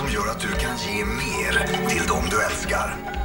som gör att du kan ge mer till dem du älskar.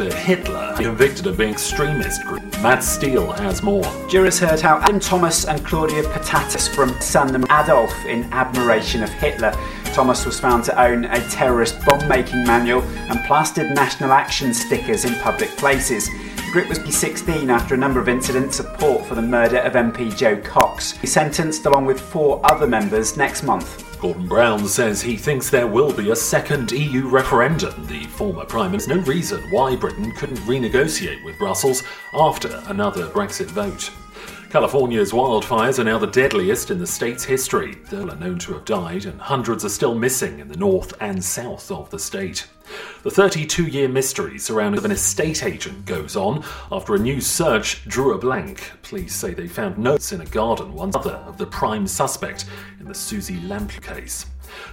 After Hitler, convicted of being extremist group. Matt Steele has more. Jurors heard how Adam Thomas and Claudia Patatis from them Adolf in admiration of Hitler. Thomas was found to own a terrorist bomb making manual and plastered national action stickers in public places. The group was P16 after a number of incidents of support for the murder of MP Joe Cox. He sentenced along with four other members next month. Gordon Brown says he thinks there will be a second EU referendum. Former Prime Minister no reason why Britain couldn't renegotiate with Brussels after another Brexit vote. California's wildfires are now the deadliest in the state's history. There are known to have died, and hundreds are still missing in the north and south of the state. The 32 year mystery surrounding an estate agent goes on after a new search drew a blank. Police say they found notes in a garden, one other of the prime suspect in the Susie Lamp case.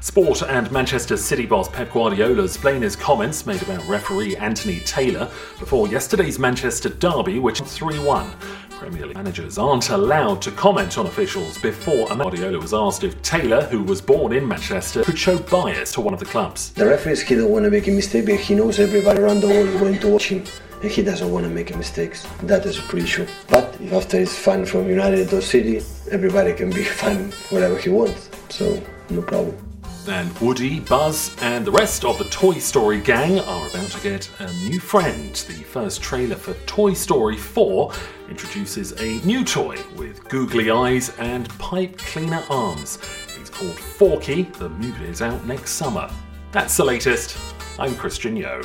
Sport and Manchester City boss Pep Guardiola explained his comments made about referee Anthony Taylor before yesterday's Manchester derby, which 3 1. Premier League managers aren't allowed to comment on officials before Guardiola was asked if Taylor, who was born in Manchester, could show bias to one of the clubs. The referee he don't want to make a mistake, but he knows everybody around the world is going to watch him. And he doesn't want to make mistakes. That is pretty sure. But if after it's fun from United or City, everybody can be fun whatever he wants. So no problem. And Woody, Buzz, and the rest of the Toy Story gang are about to get a new friend. The first trailer for Toy Story 4 introduces a new toy with googly eyes and pipe cleaner arms. It's called Forky. The movie is out next summer. That's the latest. I'm Christian Yo.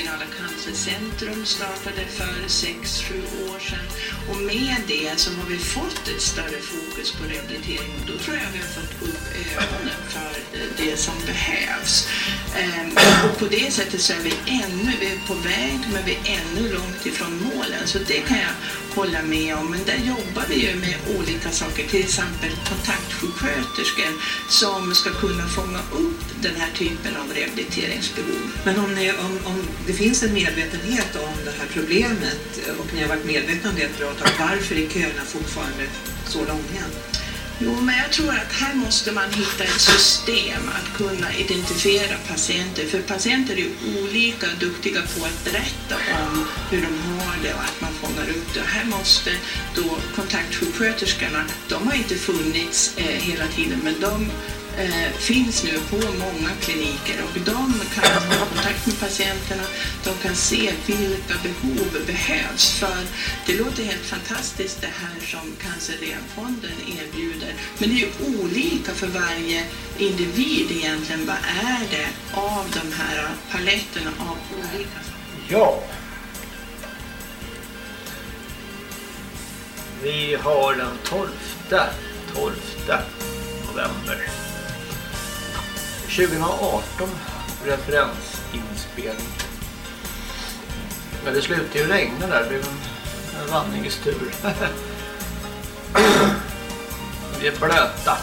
Regionala Cancercentrum startade för 6-7 år sedan. Och med det så har vi fått ett större fokus på rehabilitering och då tror jag vi har fått upp eh, ögonen för eh, det som behövs. Ehm, och på det sättet så är vi ännu, vi är på väg men vi är ännu långt ifrån målen. Så det kan jag hålla med om. Men där jobbar vi ju med olika saker, till exempel kontaktsjuksköterskor som ska kunna fånga upp den här typen av rehabiliteringsbehov. Men om, ni, om, om det finns en medvetenhet om det här problemet och ni har varit medvetna om det ett bra tag, varför är köerna fortfarande så långa? Jo, men jag tror att här måste man hitta ett system att kunna identifiera patienter. För patienter är olika duktiga på att berätta om hur de har det och att man fångar upp det. Här måste då kontaktsjuksköterskorna, de har inte funnits eh, hela tiden, men de eh, finns nu på många kliniker och de kan ha kontakt med patienterna. De kan se vilka behov behövs. För det låter helt fantastiskt det här som Cancerrehabfonden erbjuder. Men det är ju olika för varje individ egentligen. Vad är det av de här paletterna av olika saker? Ja. Vi har den 12, 12 november 2018 referensinspelning. Men det slutade ju regna där, det blev en, en vandringstur. Vi är blöta.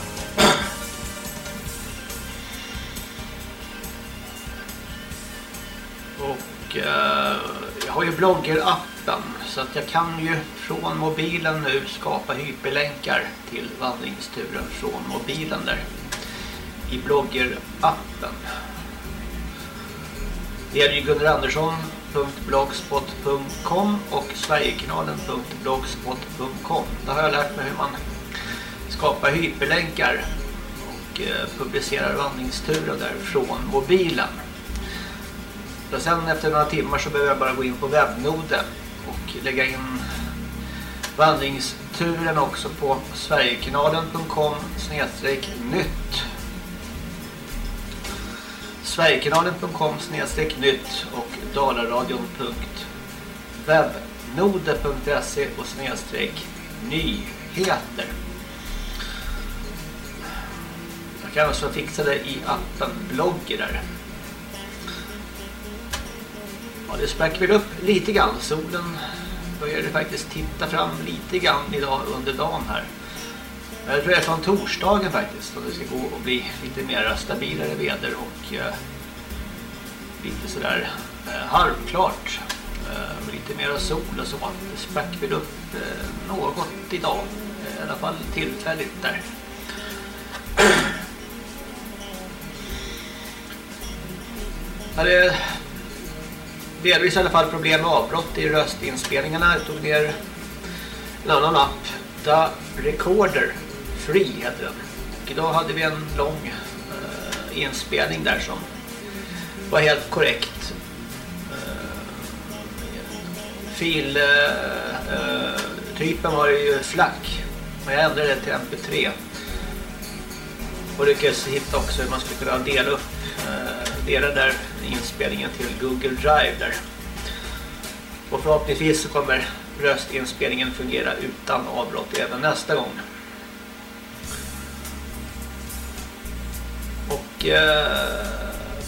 Och eh, jag har ju bloggerappen så att jag kan ju från mobilen nu skapa hyperlänkar till vandringsturen från mobilen där i bloggerappen. Det är ju gunnarandersson.blogspot.com och sverigekanalen.blogspot.com. Där har jag lärt mig hur man skapar hyperlänkar och eh, publicerar vandringsturer där från mobilen. Och sen efter några timmar så behöver jag bara gå in på webbnoden och lägga in vandringsturen också på sverigekanalen.com snedstreck nytt sverigekanalen.com snedstreck nytt och dalaradion.webnode.se och snedstreck nyheter. Jag kan också fixa det i appen blogger där. Ja, det sprack väl upp lite grann. Solen började faktiskt titta fram lite grann idag under dagen här. Jag tror det är från torsdagen faktiskt. Och det ska gå och bli lite mer stabilare väder och eh, lite sådär eh, halvklart. Eh, med lite mer sol och så. Det sprack väl upp eh, något idag. Eh, I alla fall tillfälligt där. Ja, det delvis i alla fall problem med avbrott i röstinspelningarna. Jag tog ner en annan app. Da Recorder Free heter den. Och idag hade vi en lång uh, inspelning där som var helt korrekt. Eh, uh, Filtypen eh, uh, var ju flack. Men jag ändrade det till MP3. Och lyckades hitta också hur man skulle kunna dela upp dela där inspelningen till Google Drive där. Och förhoppningsvis så kommer röstinspelningen fungera utan avbrott även nästa gång. Och eh,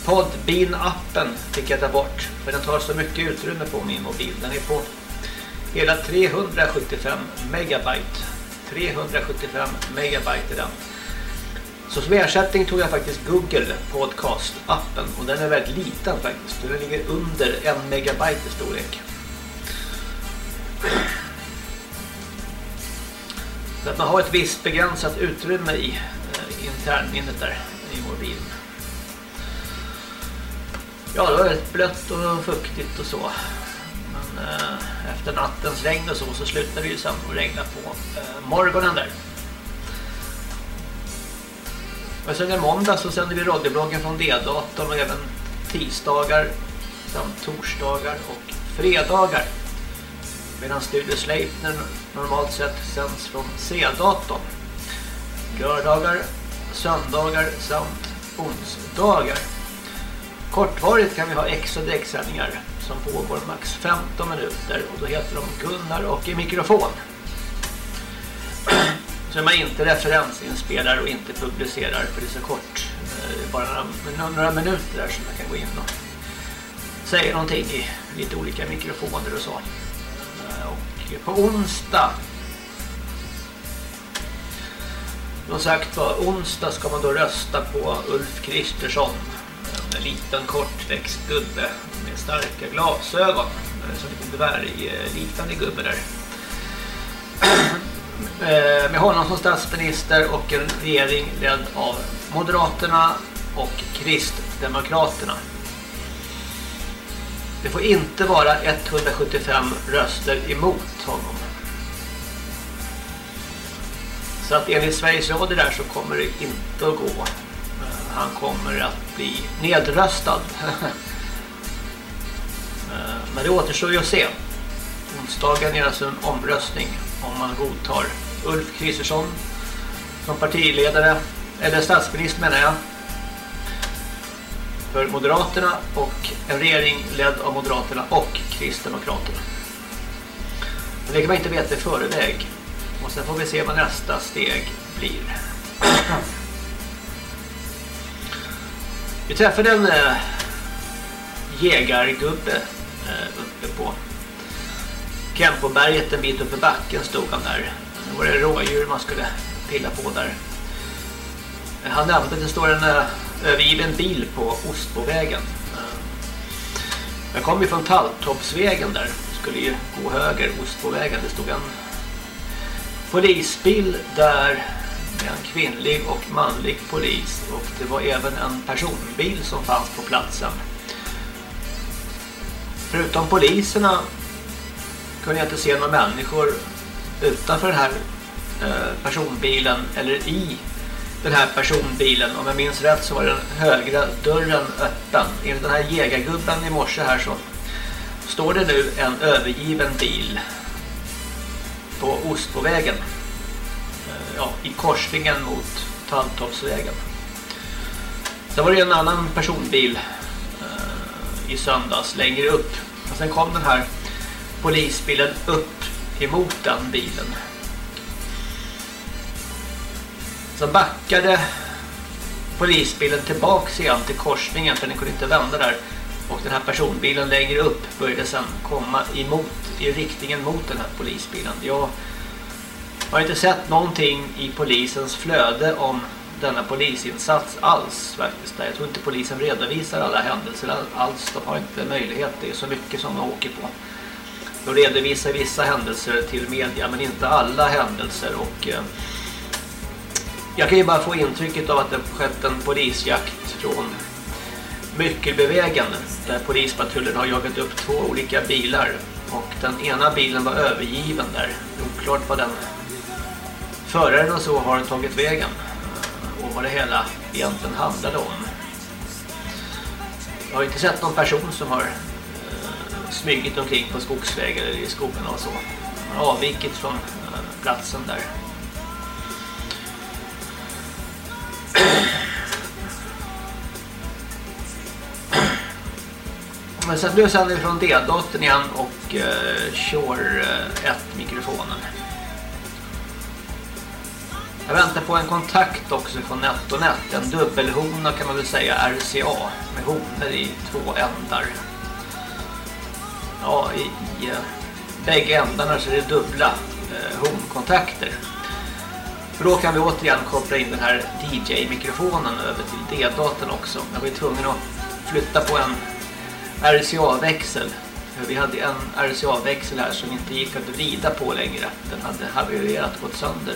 Podbean-appen fick jag ta bort för den tar så mycket utrymme på min mobil. Den är på hela 375 megabyte. 375 megabyte är den. Så som ersättning tog jag faktiskt Google Podcast-appen och den är väldigt liten faktiskt. Den ligger under en megabyte i storlek. Så att man har ett visst begränsat utrymme i eh, internminnet där i mobilen. Ja, det var rätt blött och fuktigt och så. Men eh, efter nattens regn och så så slutade det ju sen att regna på eh, morgonen där. Och sen i måndag så sänder vi radiobloggen från D-datorn och även tisdagar samt torsdagar och fredagar. Medan Studio Sleipner normalt sett sänds från C-datorn. Lördagar, söndagar samt onsdagar. Kortvarigt kan vi ha X och direktsändningar som pågår max 15 minuter och då heter de Gunnar och i mikrofon. Så man inte referensinspelar och inte publicerar för det är så kort. Eh, bara några, några minuter där som man kan gå in och säga någonting i lite olika mikrofoner och så. Eh, och på onsdag som sagt var, onsdag ska man då rösta på Ulf Kristersson. En liten kortväxt gubbe med starka glasögon. Eh, som en eh, liknande dvärgliknande gubbe där. Eh, med honom som statsminister och en regering ledd av Moderaterna och Kristdemokraterna. Det får inte vara 175 röster emot honom. Så att enligt Sveriges Radio där så kommer det inte att gå. Eh, han kommer att bli nedröstad. Eh, men det återstår ju att se. Onsdagen är alltså en omröstning om man godtar Ulf Kristersson som partiledare, eller statsminister menar jag, för Moderaterna och en regering ledd av Moderaterna och Kristdemokraterna. Men det kan man inte veta i förväg. Och sen får vi se vad nästa steg blir. Vi träffade en eh, jägargubbe eh, uppe på Kempoberget en bit upp i backen stod han där. Det var det rådjur man skulle pilla på där. Han nämnde att det står en eh, övergiven bil på Ostbovägen. Jag kom ju från Talltoppsvägen där. Skulle ju gå höger Ostbovägen. Det stod en polisbil där med en kvinnlig och manlig polis och det var även en personbil som fanns på platsen. Förutom poliserna kunde jag inte se några människor utanför den här eh, personbilen eller i den här personbilen. Om jag minns rätt så var den högra dörren öppen. Enligt den här jägargubben i morse här så står det nu en övergiven bil på Ostbovägen. Eh, ja, i korsningen mot Talltorpsvägen. Sen var det en annan personbil eh, i söndags längre upp. Och sen kom den här polisbilen upp emot den bilen. Sen backade polisbilen tillbaks igen till korsningen för den kunde inte vända där. Och den här personbilen längre upp började sedan komma emot, i riktningen mot den här polisbilen. Jag har inte sett någonting i polisens flöde om denna polisinsats alls faktiskt. Jag tror inte polisen redovisar alla händelser alls. De har inte möjlighet. Det är så mycket som de åker på. De redovisar vissa händelser till media men inte alla händelser. Och eh, jag kan ju bara få intrycket av att det skett en polisjakt från Myckelbevägen där polispatrullen har jagat upp två olika bilar och den ena bilen var övergiven där. Oklart vad den föraren och så har tagit vägen och vad det hela egentligen handlade om. Jag har inte sett någon person som har smugit omkring på skogsvägar eller i skogen och så. Man har avvikit från eh, platsen där. Men sen nu sänder vi från D-datorn igen och uh, kör uh, ett mikrofonen. Jag väntar på en kontakt också från NetOnNet. En dubbelhona kan man väl säga RCA med honor i två ändar. Ja, i, i eh, bägge ändarna så är det dubbla eh, uh, honkontakter. För då kan vi återigen koppla in den här DJ-mikrofonen över till D-datorn också. Jag var tvungen att flytta på en RCA-växel. Vi hade en RCA-växel här som inte gick att vrida på längre. Den hade havererat, gått sönder.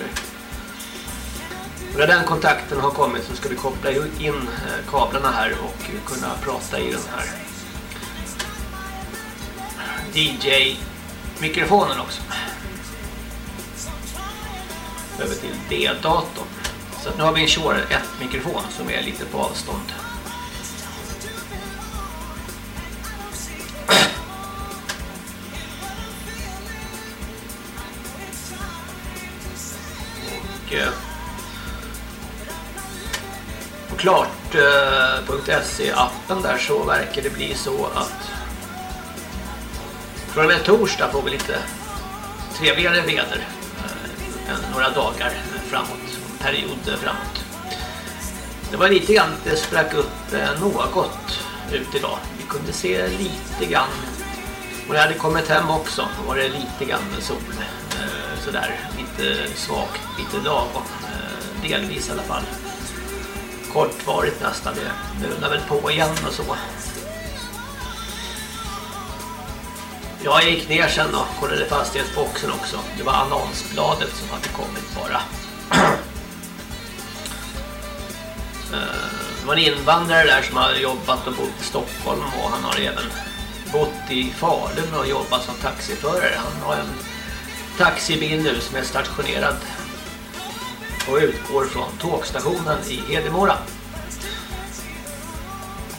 Och när den kontakten har kommit så ska vi koppla in eh, kablarna här och kunna prata i den här DJ-mikrofonen också. Över till D-datorn. Så nu har vi en Shure 1-mikrofon som är lite på avstånd. Och eh, på klart.se eh, appen där så verkar det bli så att från och med torsdag får vi lite trevligare väder. Eh, några dagar framåt. En period framåt. Det var lite grann, det sprack upp eh, något ut idag. Vi kunde se lite grann. Och jag hade kommit hem också. Då var det lite grann sol. Eh, sådär, lite svagt, lite lagom. Delvis i alla fall. Kortvarigt nästan. Det rullar väl på igen och så. Jag gick ner sen och kollade fastighetsboxen också. Det var annonsbladet som hade kommit bara. Eh, det var en invandrare där som har jobbat och bott i Stockholm och han har även bott i Falun och jobbat som taxiförare. Han har en taxibil nu som är stationerad och utgår från tågstationen i Hedemora.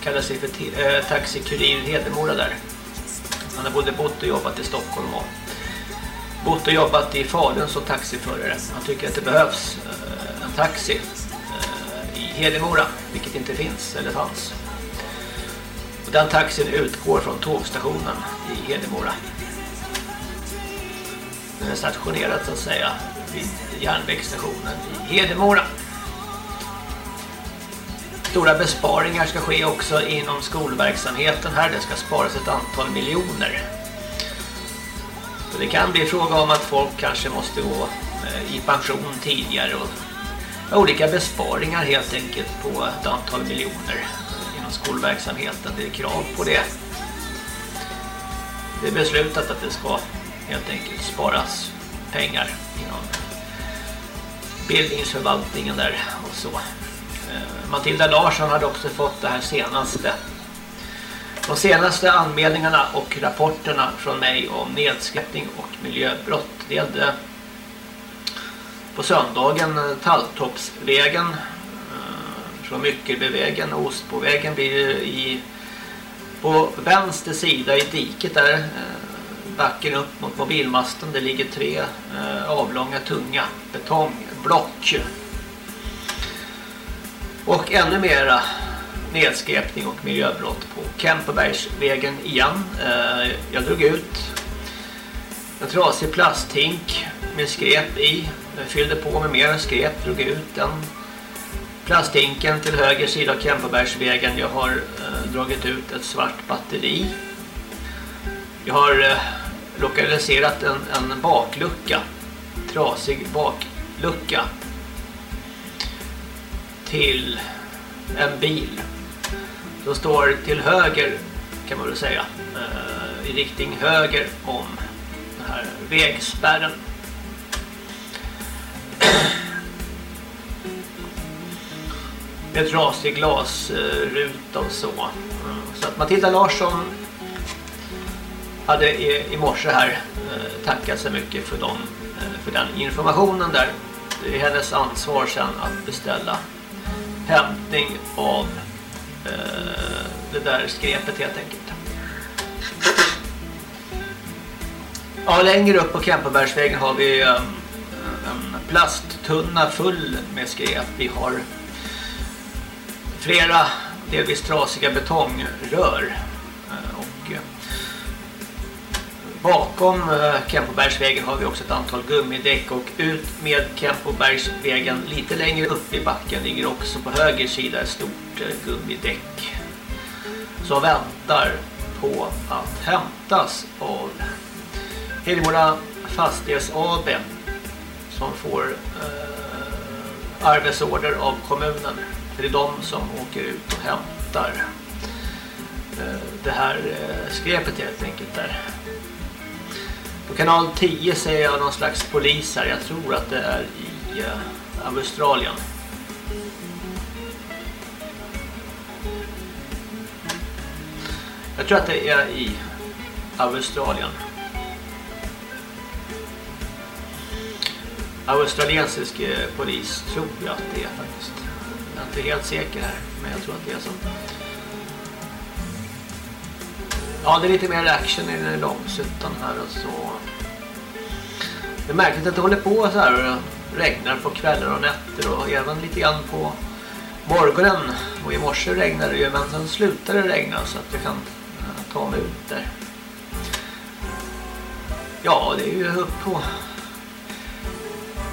Kallar sig för äh, eh, taxikurir Hedemora där. Han har både bott och jobbat i Stockholm och bott och jobbat i Falun som taxiförare. Han tycker att det behövs eh, en taxi eh, i Hedemora, vilket inte finns eller fanns. Och den taxin utgår från tågstationen i Hedemora. Den är stationerad så att säga vid järnvägsstationen i Hedemora. Stora besparingar ska ske också inom skolverksamheten här. Det ska sparas ett antal miljoner. Så det kan bli fråga om att folk kanske måste gå eh, i pension tidigare och olika besparingar helt enkelt på ett antal miljoner inom skolverksamheten. Det är krav på det. Det är beslutat att det ska helt enkelt sparas pengar inom bildningsförvaltningen där och så. Eh, Matilda Larsson hade också fått det här senaste. De senaste anmälningarna och rapporterna från mig om nedskräpning och miljöbrott. Det gällde på söndagen eh, Talltoppsvägen eh, från Myckelbevägen och Ostbovägen blir i på vänster sida i diket där backen upp mot mobilmasten det ligger tre avlånga tunga betongblock och ännu mera nedskräpning och miljöbrott på Kempebergsvägen igen eh, jag drog ut en trasig plasthink med skräp i jag fyllde på med mer skräp, drog ut den plasthinken till höger sida av Kempebergsvägen. Jag har eh, dragit ut ett svart batteri. Jag har eh, lokaliserat en, en baklucka, trasig baklucka till en bil. som står till höger kan man väl säga eh, i riktning höger om den här vägspärren. med trasig glasruta och så. Mm, så att Matilda Larsson hade i, morse här eh, tackat så mycket för, dem, eh, för den informationen där. Det är hennes ansvar sen att beställa hämtning av eh, det där skrepet helt enkelt. Ja, längre upp på Kempebergsvägen har vi eh, en plasttunna full med skräp. Vi har flera delvis trasiga betongrör bakom eh, Kempobergsvägen har vi också ett antal gummidäck och ut med Kempobergsvägen lite längre upp i backen ligger också på höger sida ett stort eh, gummidäck som väntar på att hämtas av Hedemora Fastighets AB som får eh, arbetsorder av kommunen för det är de som åker ut och hämtar eh, det här eh, skräpet helt enkelt där. På kanal 10 ser jag någon slags polis här. Jag tror att det är i uh, Australien. Jag tror att det är i Australien. Australiensisk eh, polis tror jag att det är faktiskt. Jag är inte helt säker här, men jag tror att det är så. Ja, det är lite mer action i den långsuttan här alltså. Det är märkligt att det håller på så här och regnar på kvällar och nätter och även lite grann på morgonen. Och i morse regnade det ju men sen slutade det regna så att jag kan eh, ta mig ut där. Ja, det är ju upp på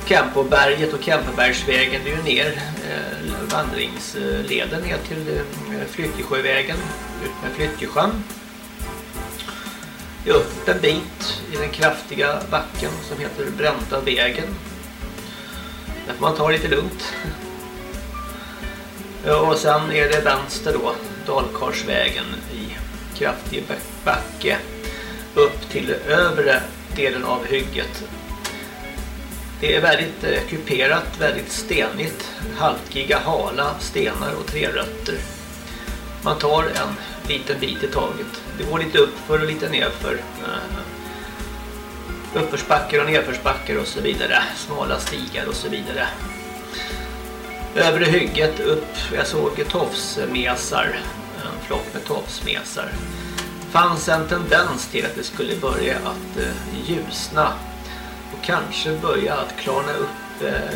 Kempoberget och Kempobergsvägen. Det är ju ner eh, vandringsleden ner till eh, Flyttesjövägen ut med Flyttesjön. Upp en bit i den kraftiga backen som heter Brända vägen. Där får man ta lite lugnt. Eh, och sen är det vänster då, Dalkarsvägen i kraftig backe upp till övre delen av hygget. Det är väldigt eh, kuperat, väldigt stenigt, halkiga, hala stenar och trerötter. Man tar en liten bit i taget. Det går lite uppför och lite nedför. Eh, uppförsbackar och nedförsbackar och så vidare. Smala stigar och så vidare. Övre hygget upp, jag såg tofsmesar, eh, en flock med tofsmesar. Fanns en tendens till att det skulle börja att eh, ljusna och kanske börja att klarna upp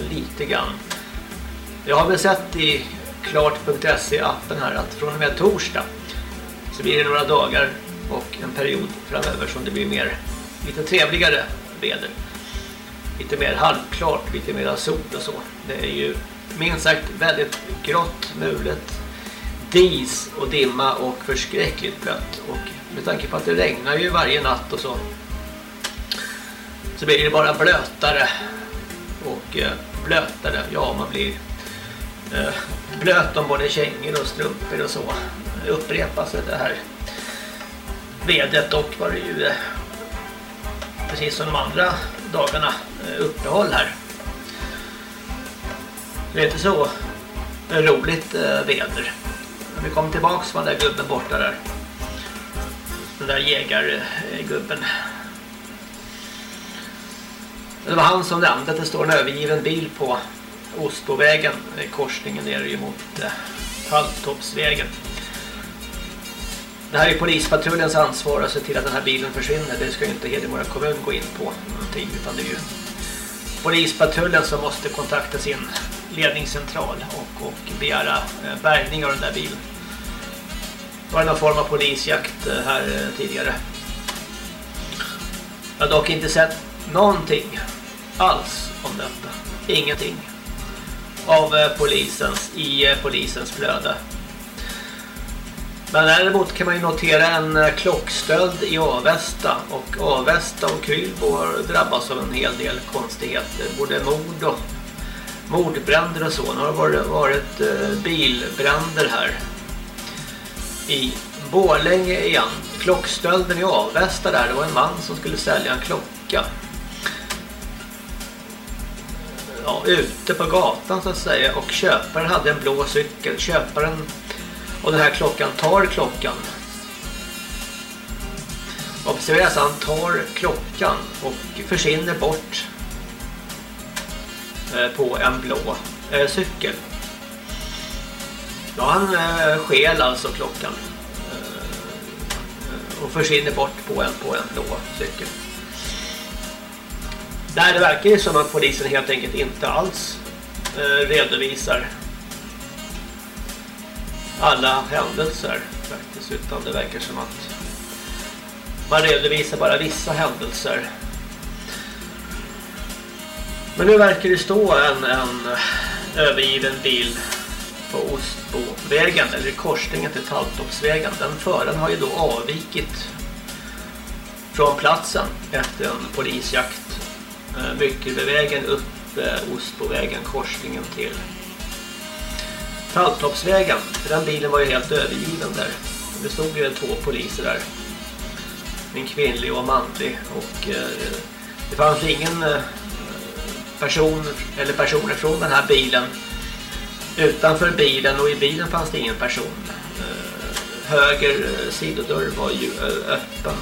lite grann. Jag har väl sett i klart.se appen här att från och med torsdag så blir det några dagar och en period framöver som det blir mer lite trevligare väder. Lite mer halvklart, lite mer sol och så. Det är ju minst sagt väldigt grått, mulet, dis och dimma och förskräckligt blött. Och med tanke på att det regnar ju varje natt och så så blir det bara blötare och eh, blötare. Ja, man blir Eh, blöt om både kängor och strumpor och så. Det upprepas det här vedet och var det ju eh, precis som de andra dagarna eh, uppehåll här. Det är inte så roligt väder. Vi kommer tillbaks från den där gubben borta där. Den där jägargubben. Det var han som nämnde att det står en övergiven bil på Ostbovägen, eh, korsningen ner mot eh, Halltorpsvägen. Det här är polispatrullens ansvar att se till att den här bilen försvinner. Det ska ju inte Hedemora kommun gå in på någonting utan det är ju polispatrullen som måste kontakta sin ledningscentral och, och begära eh, bärgning av den där bilen. Det var någon form av polisjakt här tidigare. Jag har dock inte sett någonting alls om detta. Ingenting av eh, polisens i eh, polisens flöde. Men däremot kan man ju notera en eh, klockstöld i Avesta och Avesta och Krylbo har drabbats av en hel del konstigheter. Både mord och mordbränder och så. Nu har det varit, varit bilbränder här i Borlänge igen. Klockstölden i Avesta där, det var en man som skulle sälja en klocka ja, ute på gatan så att säga och köparen hade en blå cykel. Köparen och den här klockan tar klockan. Observera så han tar klockan och försvinner bort eh, på en blå eh, cykel. Ja, han eh, skäl alltså klockan och försvinner bort på en, på en blå cykel. Nej, det verkar ju som att polisen helt enkelt inte alls eh, redovisar alla händelser faktiskt utan det verkar som att man redovisar bara vissa händelser. Men nu verkar det stå en, en övergiven bil på Ostbovägen eller korsningen till Talltorpsvägen. Den föraren har ju då avvikit från platsen efter en polisjakt Eh, Myckelbevägen upp eh, Ostbovägen, korsningen till Talltoppsvägen. För den bilen var ju helt övergiven där. Det stod ju två poliser där. En kvinnlig och en manlig. Och eh, det fanns ingen eh, person eller personer från den här bilen utanför bilen och i bilen fanns det ingen person. Höger sidodörr var ju öppen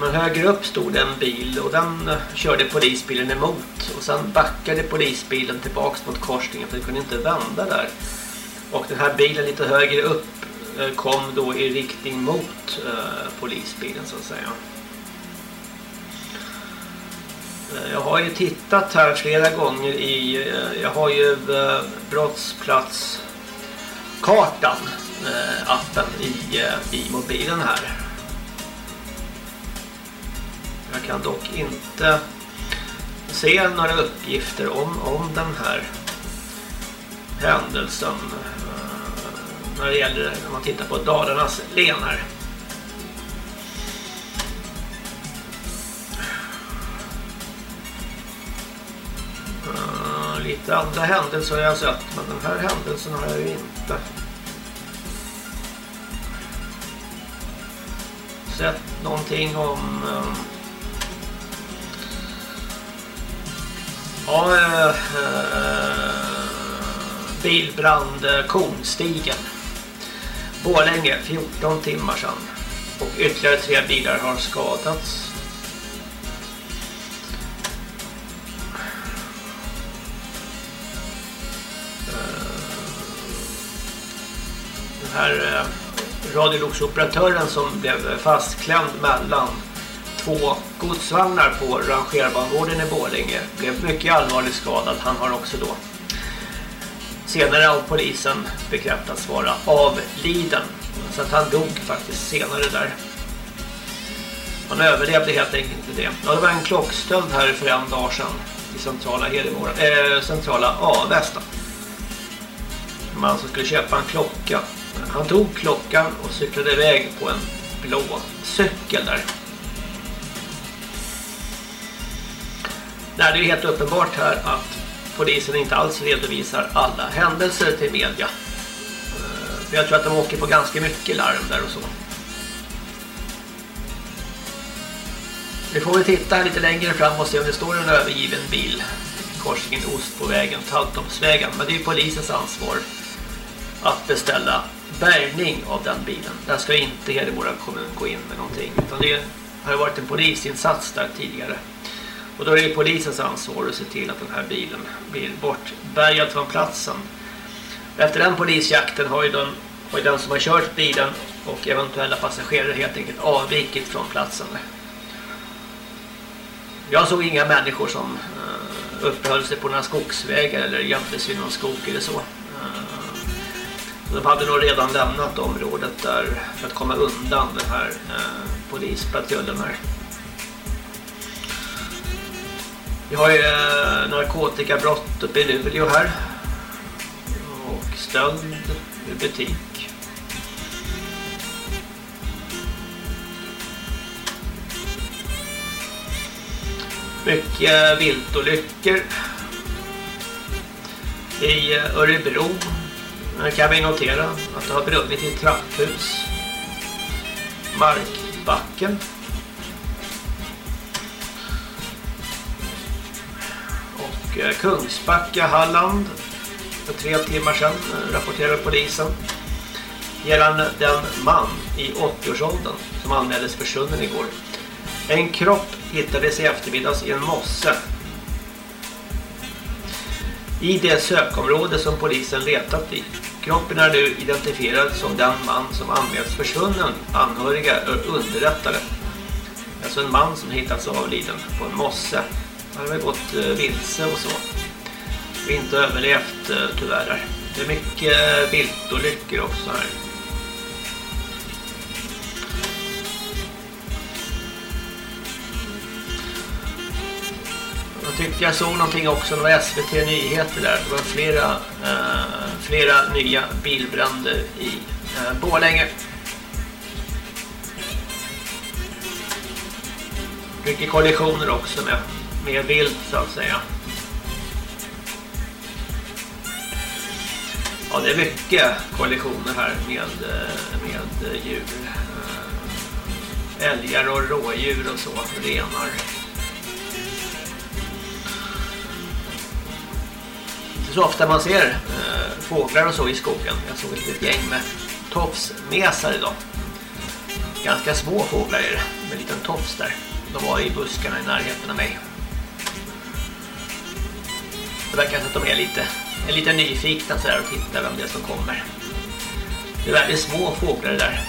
men högre upp stod en bil och den eh, körde polisbilen emot. Och sen backade polisbilen tillbaks mot korsningen för den kunde inte vända där. Och den här bilen lite högre upp eh, kom då i riktning mot eh, polisbilen så att säga. Jag har ju tittat här flera gånger i, jag har ju brottsplatskartan, appen i, i mobilen här. Jag kan dock inte se några uppgifter om, om den här händelsen eh, när det gäller när man tittar på Dalarnas län här. Eh, lite andra händelser har jag sett men den här händelsen har jag ju inte sett någonting om eh, ja, uh, bilbrand eh, Kornstigen. Borlänge 14 timmar sedan. Och ytterligare tre bilar har skadats. Den här radiologsoperatören som blev fastklämd mellan två godsvagnar på rangerbangården i Borlänge blev mycket allvarligt skadad. Han har också då senare av polisen bekräftats vara avliden. Så att han dog faktiskt senare där. Han överlevde helt enkelt inte det. Ja, det var en klockstöld här för en dag sedan i centrala Hedemora, äh, centrala Avesta. Man som skulle köpa en klocka han tog klockan och cyklade iväg på en blå cykel där. Nej, det är helt uppenbart här att polisen inte alls redovisar alla händelser till media. Eh, jag tror att de åker på ganska mycket larm där och så. Vi får väl titta lite längre fram och se om det står en övergiven bil korsningen Ost på vägen, Taltomsvägen. Men det är polisens ansvar att beställa bärgning av den bilen. Där ska inte Hedemora kommun gå in med någonting. Utan det har varit en polisinsats där tidigare. Och då är det polisens ansvar att se till att den här bilen blir bortbärgad från platsen. Efter den polisjakten har ju den, har ju den som har kört bilen och eventuella passagerare helt enkelt avvikit från platsen. Jag såg inga människor som uh, uppehöll sig på några skogsvägar eller gömde i någon skog eller så. Eh, de hade nog redan lämnat området där för att komma undan den här eh, polispatrullen här. Vi har ju eh, narkotikabrott uppe i Luleå här. Och stöld i butik. Mycket viltolyckor. I eh, Örebro här kan vi notera att det har brunnit i trapphus. Markbacken. Eh, Kungsbacka, Halland. För tre timmar sedan eh, rapporterar polisen. Gällande den man i 80-årsåldern som anmäldes försvunnen igår. En kropp hittades i eftermiddags i en mosse i det sökområde som polisen letat i. Kroppen är nu identifierad som den man som anmälts försvunnen. Anhöriga är underrättade. Alltså en man som hittats avliden på en mosse. Här har gått eh, vilse och så. Vi har inte överlevt eh, tyvärr där. Det är mycket eh, viltolyckor också här. Jag tyckte jag såg någonting också, det var SVT Nyheter där. Det var flera, eh, flera nya bilbränder i eh, Borlänge. Mycket kollisioner också med, mer vilt så att säga. Ja, det är mycket kollisioner här med, eh, med djur. Eh, älgar och rådjur och så, renar. Det inte så ofta man ser eh, fåglar och så i skogen. Jag såg ett litet gäng med tofsmesar idag. Ganska små fåglar är det, med en liten tofs där. De var i buskarna i närheten av mig. Det verkar som att de är lite, är lite nyfikna så här och tittar vem det är som kommer. Det är väldigt små fåglar där.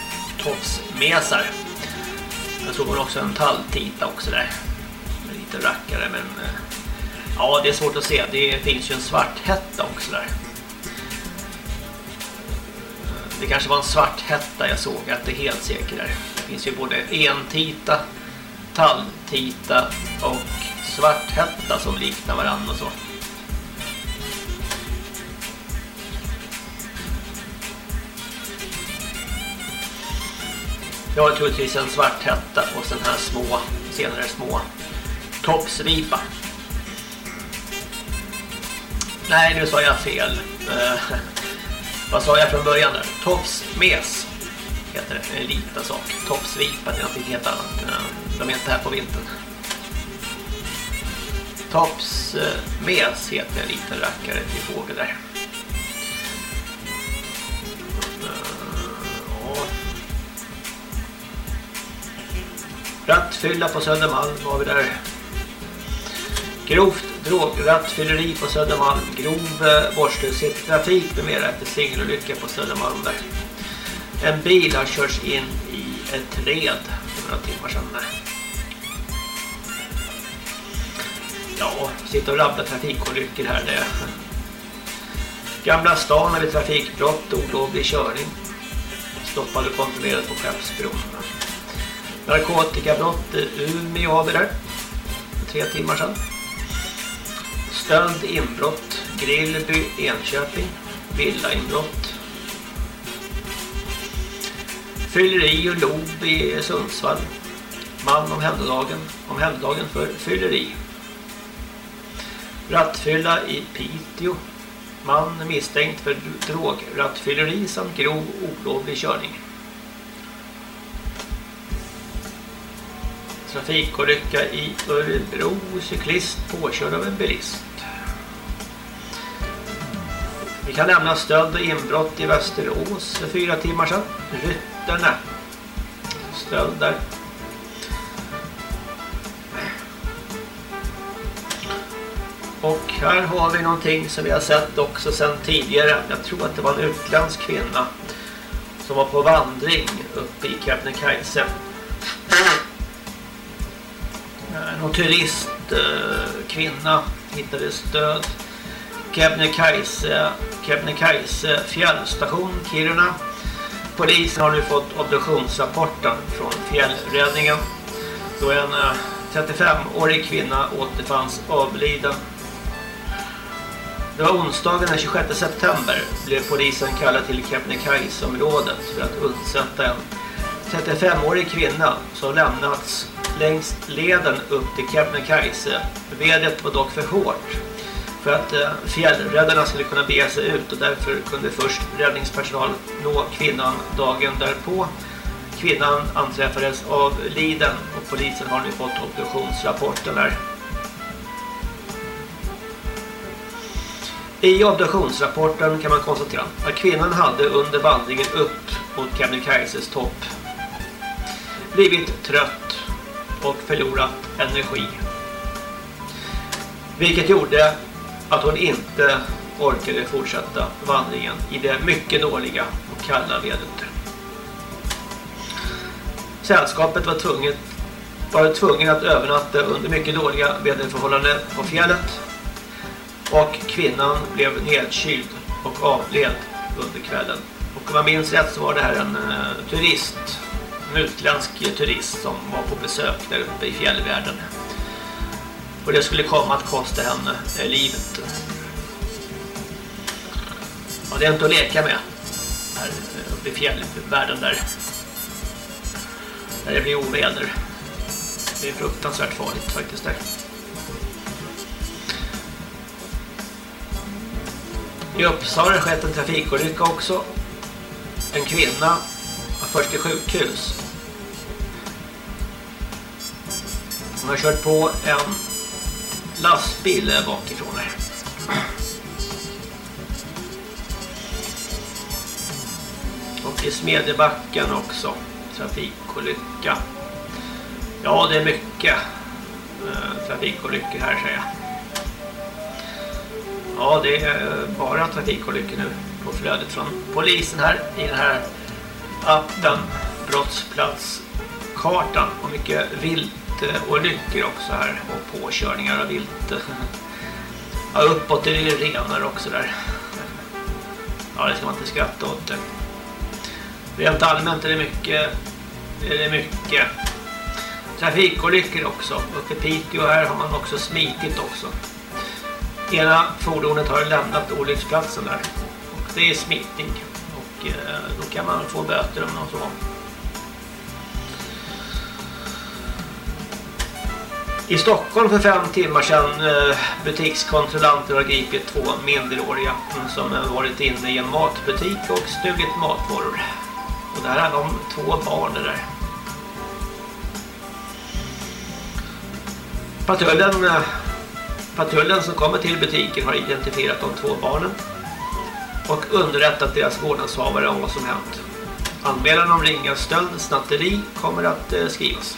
Tofsmesar. Jag såg också en talltita också där. Med lite rackare men eh, Ja, det är svårt att se. Det finns ju en svarthätta också där. Eh, det kanske var en svarthätta jag såg, att det är helt säkert där. Det finns ju både entita, talltita och svarthätta som liknar varandra och så. Jag har troligtvis en svarthätta och sen här små, senare små toppsvipa. Nej, nu sa jag fel. Eh, vad sa jag från början där? Topsmes heter det. En liten sak. Toppsripa är någonting helt annat. Eh, de är inte här på vintern. Topsmes heter en liten rackare till fågel där. Eh, Rattfylla på Södermalm var vi där. Grovt drograttfylleri på Södermalm. Grov eh, vårdslöshet i trafik med mera efter singelolycka på Södermalm där. En bil har körts in i ett träd för några timmar sedan. Där. Ja, sitta och rabbla trafikolyckor här. Det. Gamla stan eller trafikbrott, olovlig körning. Stoppad och på Skeppsbron. Narkotikabrott i Umeå har vi där. För tre timmar sedan. Stöld, inbrott, Grillby, Enköping, villainbrott. Fylleri och lob i Sundsvall. Man omhändertagen, omhändertagen för fylleri. Rattfylla i Piteå. Man misstänkt för drograttfylleri samt grov olovlig körning. Trafikolycka i Örebro. Cyklist påkörd av en bilist. Vi kan nämna stöld och inbrott i Västerås för fyra timmar sedan. Ryttarna. Stöld där. Och här har vi någonting som vi har sett också sedan tidigare. Jag tror att det var en utländsk kvinna som var på vandring uppe i Kebnekaise. Eh, någon turist, eh, kvinna hittades död. Kebnekaise, Kebnekaise fjällstation Kiruna. Polisen har nu fått obduktionsrapporten från fjällräddningen då en eh, 35-årig kvinna återfanns avliden. Det var onsdagen den 26 september blev polisen kallad till Kebnekaise-området för att undsätta en 35-årig kvinna som lämnats längs leden upp till Kebnekaise. Vädret var dock för hårt för att eh, fjällräddarna skulle kunna bege sig ut och därför kunde först räddningspersonal nå kvinnan dagen därpå. Kvinnan anträffades av liden och polisen har nu fått obduktionsrapporten där. I obduktionsrapporten kan man konstatera att kvinnan hade under vandringen upp mot Kebnekaises topp blivit trött och förlorat energi. Vilket gjorde att hon inte orkade fortsätta vandringen i det mycket dåliga och kalla vädret. Sällskapet var tvunget var tvungen att övernatta under mycket dåliga väderförhållanden på fjället och kvinnan blev nedkyld och avled under kvällen. Och om jag minns rätt så var det här en eh, turist, en utländsk turist som var på besök där uppe i fjällvärlden. Och det skulle komma att kosta henne eh, livet. Och det är inte att leka med här eh, uppe i fjällvärlden där. Där det blir oväder. Det är fruktansvärt farligt faktiskt där. I Uppsala har det skett en trafikolycka också. En kvinna först till sjukhus. Hon har kört på en lastbil bakifrån här. Och i Smedjebacken också. Trafikolycka. Ja, det är mycket eh, trafikolyckor här säger jag. Ja, det är bara trafikolyckor nu på flödet från polisen här i den här appen brottsplatskartan och mycket viltolyckor eh, också här och påkörningar av vilt. Eh, ja, uppåt är det ju renar också där. Ja, det ska man inte skratta åt det. Rent allmänt är det mycket är det mycket trafikolyckor också. Uppe i Piteå här har man också smitit också. Ena fordonet har lämnat olycksplatsen där. Och det är smitning. Och eh, då kan man få böter om något så. I Stockholm för fem timmar sedan eh, butikskontrollanter har gripit två minderåriga som varit inne i en matbutik och stulit matvaror. Och där är de två barn där. Patrullen, eh, patrullen som kommer till butiken har identifierat de två barnen och underrättat deras vårdnadshavare om vad som hänt. Anmälan om ringa stöld, snatteri kommer att eh, skrivas.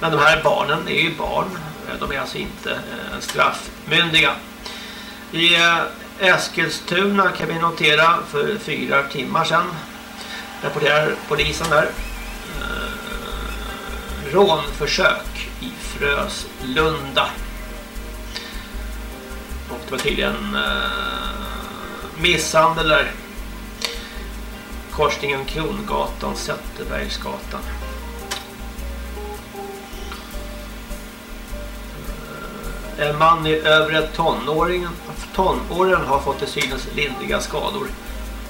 Men de här barnen är ju barn. Eh, de är alltså inte eh, straffmyndiga. I eh, Eskilstuna kan vi notera för fyra timmar sedan rapporterar polisen där eh, rånförsök i Fröslunda. Och det var tydligen eh, misshandel där. Korsningen Krongatan, Sätterbergsgatan. Eh, en man i övre tonåringen, tonåren har fått till synes lindriga skador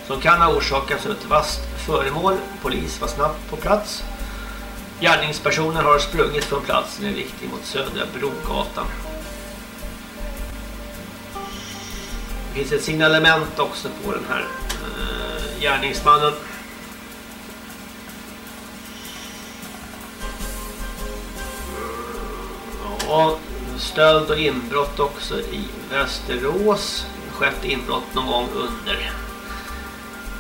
som kan ha orsakats av ett vasst föremål. Polis var snabbt på plats. Gärningspersonen har sprungit från platsen i riktning mot Södra Brogatan. Finns ett signalement också på den här eh, gärningsmannen. Ja, stöld och inbrott också i Västerås. Skett inbrott någon gång under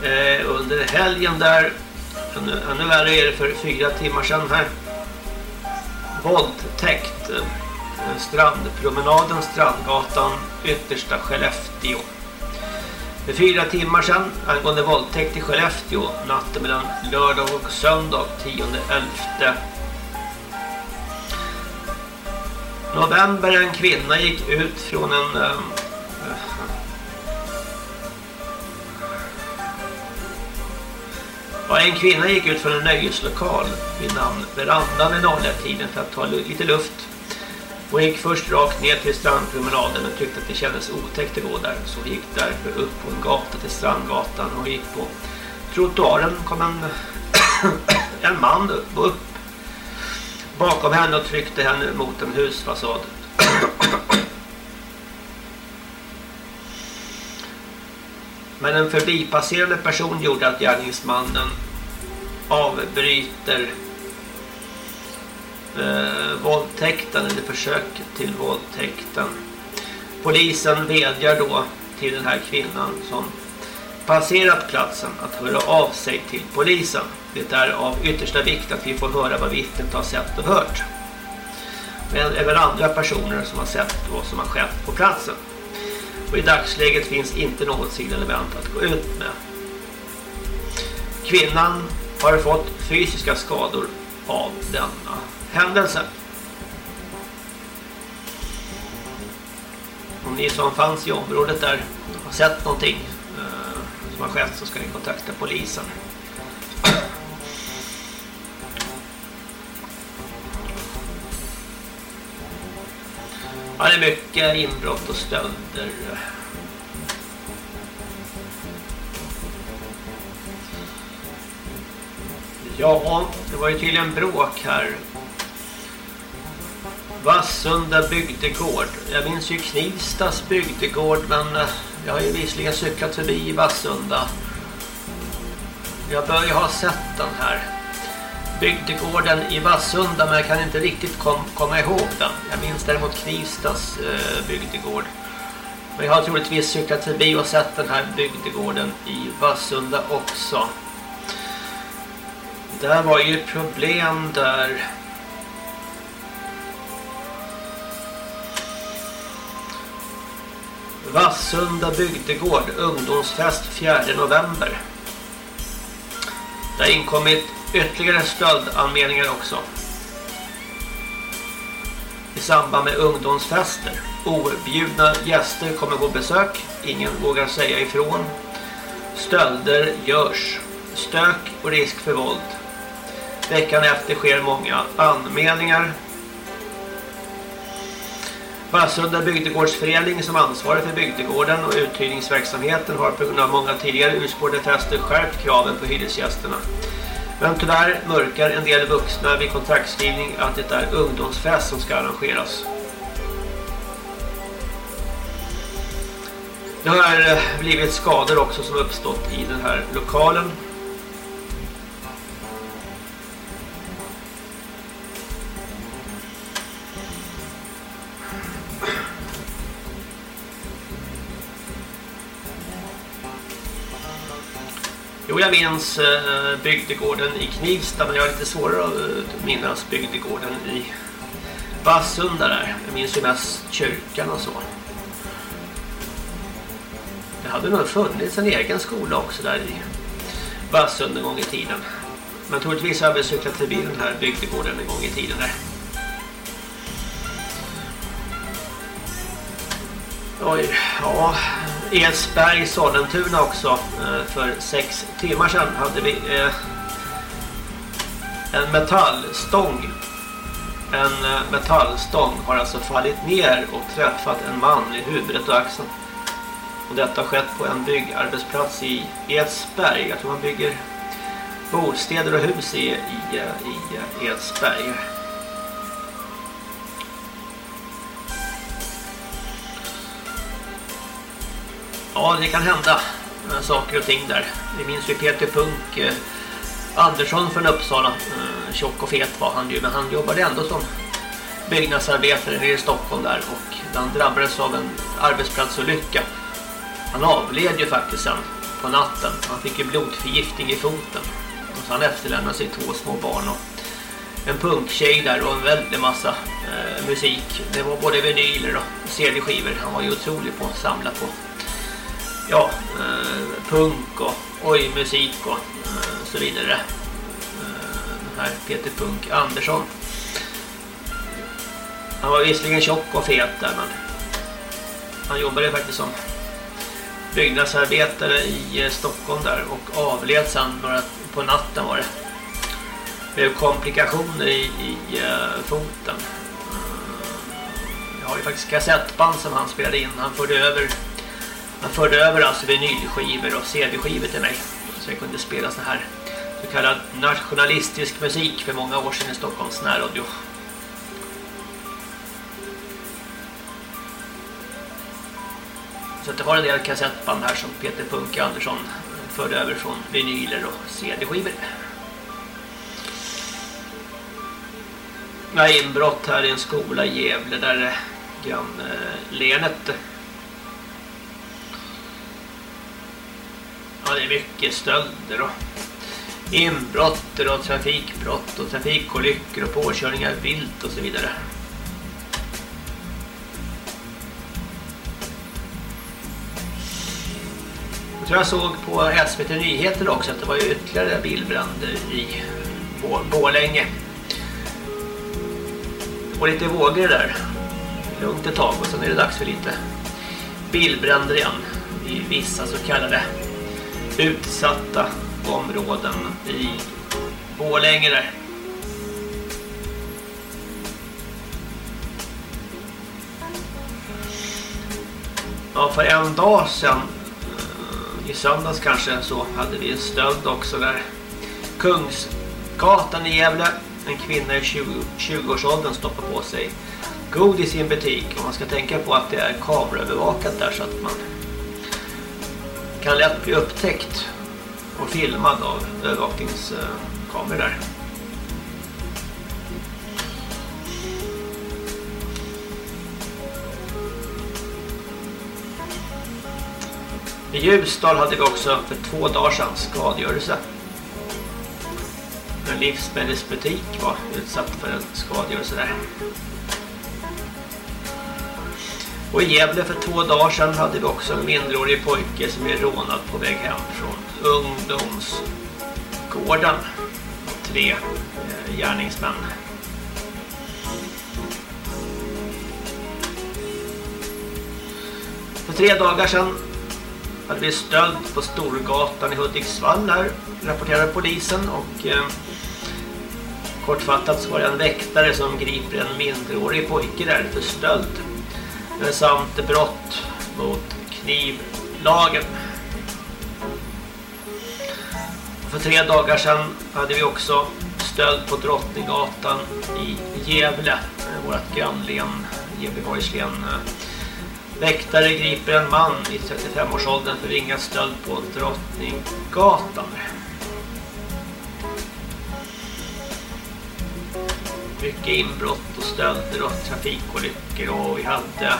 eh, under helgen där. Ännu, ännu värre är det för fyra timmar sedan här. Våldtäkt. Strandpromenaden, Strandgatan, yttersta Skellefteå. För fyra timmar sedan angående våldtäkt i Skellefteå natten mellan lördag och söndag 10.11 november en kvinna gick ut från en äh, Ja, en kvinna gick ut från en nöjeslokal vid namn Verandan vid tiden för att ta lite luft. Hon gick först rakt ner till strandpromenaden och tyckte att det kändes otäckt att gå där. Så hon gick därför upp på en gata till Strandgatan och gick på trottoaren kom en, en man upp bakom henne och tryckte henne mot en husfasad. Men en förbipasserande person gjorde att gärningsmannen avbryter eh, våldtäkten eller försöket till våldtäkten. Polisen vädjar då till den här kvinnan som passerat platsen att höra av sig till polisen. Det är av yttersta vikt att vi får höra vad vittnet har sett och hört. Men även andra personer som har sett vad som har skett på platsen. Och i dagsläget finns inte något signalement att gå ut med. Kvinnan har fått fysiska skador av denna händelse. Om ni som fanns i området där har sett någonting eh, som har skett så ska ni kontakta polisen. Ja, det är mycket inbrott och stölder. Ja, det var ju tydligen bråk här. Vassunda bygdegård. Jag minns ju Knivstas bygdegård men eh, jag har ju visserligen cyklat förbi Vassunda. Jag bör ju ha sett den här bygdegården i Vassunda men jag kan inte riktigt kom, komma ihåg den. Jag minns däremot Knivstas eh, bygdegård. Men jag har troligtvis cyklat förbi och sett den här bygdegården i Vassunda också. Där var ju problem där. Vassunda bygdegård, ungdomsfest 4 november. Det har inkommit ytterligare stöldanmälningar också. I samband med ungdomsfester. Objudna gäster kommer på besök. Ingen vågar säga ifrån. Stölder görs. Stök och risk för våld. Veckan efter sker många anmälningar. Vassunda bygdegårdsförening som ansvarar för bygdegården och uthyrningsverksamheten har på grund av många tidigare urspårade tester skärpt kraven på hyresgästerna. Men tyvärr mörkar en del vuxna vid kontraktskrivning att det är ungdomsfest som ska arrangeras. Det har blivit skador också som uppstått i den här lokalen. Jo, jag minns eh, bygdegården i Knivsta, men jag har lite svårare att eh, minnas bygdegården i Vassunda där. Jag minns ju mest kyrkan och så. Det hade nog funnits en egen skola också där i Vassunda, en gång i tiden. Men troligtvis har jag cyklat förbi den här bygdegården en gång i tiden där. Oj, ja. Edsberg, Sollentuna också. Eh, för sex timmar sedan hade vi eh, en metallstång. En eh, metallstång har alltså fallit ner och träffat en man i huvudet och axeln. Och detta har skett på en byggarbetsplats i Edsberg. Jag tror man bygger bostäder och hus i, i, i Edsberg. Ja, det kan hända eh, saker och ting där. Vi minns ju Peter Punk eh, Andersson från Uppsala. Eh, tjock och fet var han ju, men han jobbade ändå som byggnadsarbetare nere i Stockholm där och han drabbades av en arbetsplatsolycka. Han avled ju faktiskt sen på natten. Han fick ju blodförgiftning i foten. Och så han efterlämnade sig två små barn och en punktjej där och en väldig massa eh, musik. Det var både vinyler och CD-skivor. Han var ju otrolig på att samla på ja, eh, punk och oj-musik och eh, så vidare. Eh, den här Peter Punk Andersson. Han var visserligen tjock och fet där men han jobbade faktiskt som byggnadsarbetare i eh, Stockholm där och avled sen några på natten var det. Blev komplikationer i, i uh, foten. Eh, jag har ju faktiskt kassettband som han spelade in. Han förde över han förde över alltså vinylskivor och CD-skivor till mig. Så jag kunde spela så här så kallad nationalistisk musik för många år sedan i Stockholms närradio. Så det var en del kassettband här som Peter Punke Andersson förde över från vinyler och CD-skivor. Jag inbrott här i en skola i Gävle där grannlänet Ja, det är mycket stölder och inbrott och trafikbrott och trafikolyckor och påkörningar vilt och så vidare. Jag tror jag såg på SVT Nyheter också att det var ytterligare bilbränder i Bålänge. Och lite vågor där. Lugnt ett tag och sen är det dags för lite bilbränder igen i vissa så kallade utsatta områden i Borlänge där. Ja, för en dag sedan eh, i söndags kanske så hade vi en stöld också där. Kungsgatan i Gävle. En kvinna i 20-årsåldern 20 stoppar på sig godis i en butik. Och man ska tänka på att det är kameraövervakat där så att man kan lätt bli upptäckt och filmad av övervakningskameror där. I Ljusdal hade vi också för två dagar sedan skadegörelse. En livsmedelsbutik var utsatt för en skadegörelse där. Och i Gävle för två dagar sedan hade vi också en mindreårig pojke som blev rånad på väg hem från ungdomsgården. Tre eh, gärningsmän. För tre dagar sedan hade vi stöld på Storgatan i Hudiksvall här, rapporterar polisen och eh, Kortfattat så var det en väktare som griper en mindreårig pojke där för stöld. Samt brott mot knivlagen. För tre dagar sedan hade vi också stöld på Drottninggatan i Gävle, vårt grannlän, Gävleborgs län. Eh, väktare griper en man i 35-årsåldern för ringa stöld på Drottninggatan. Mycket inbrott och stölder och trafikolyckor och vi hade...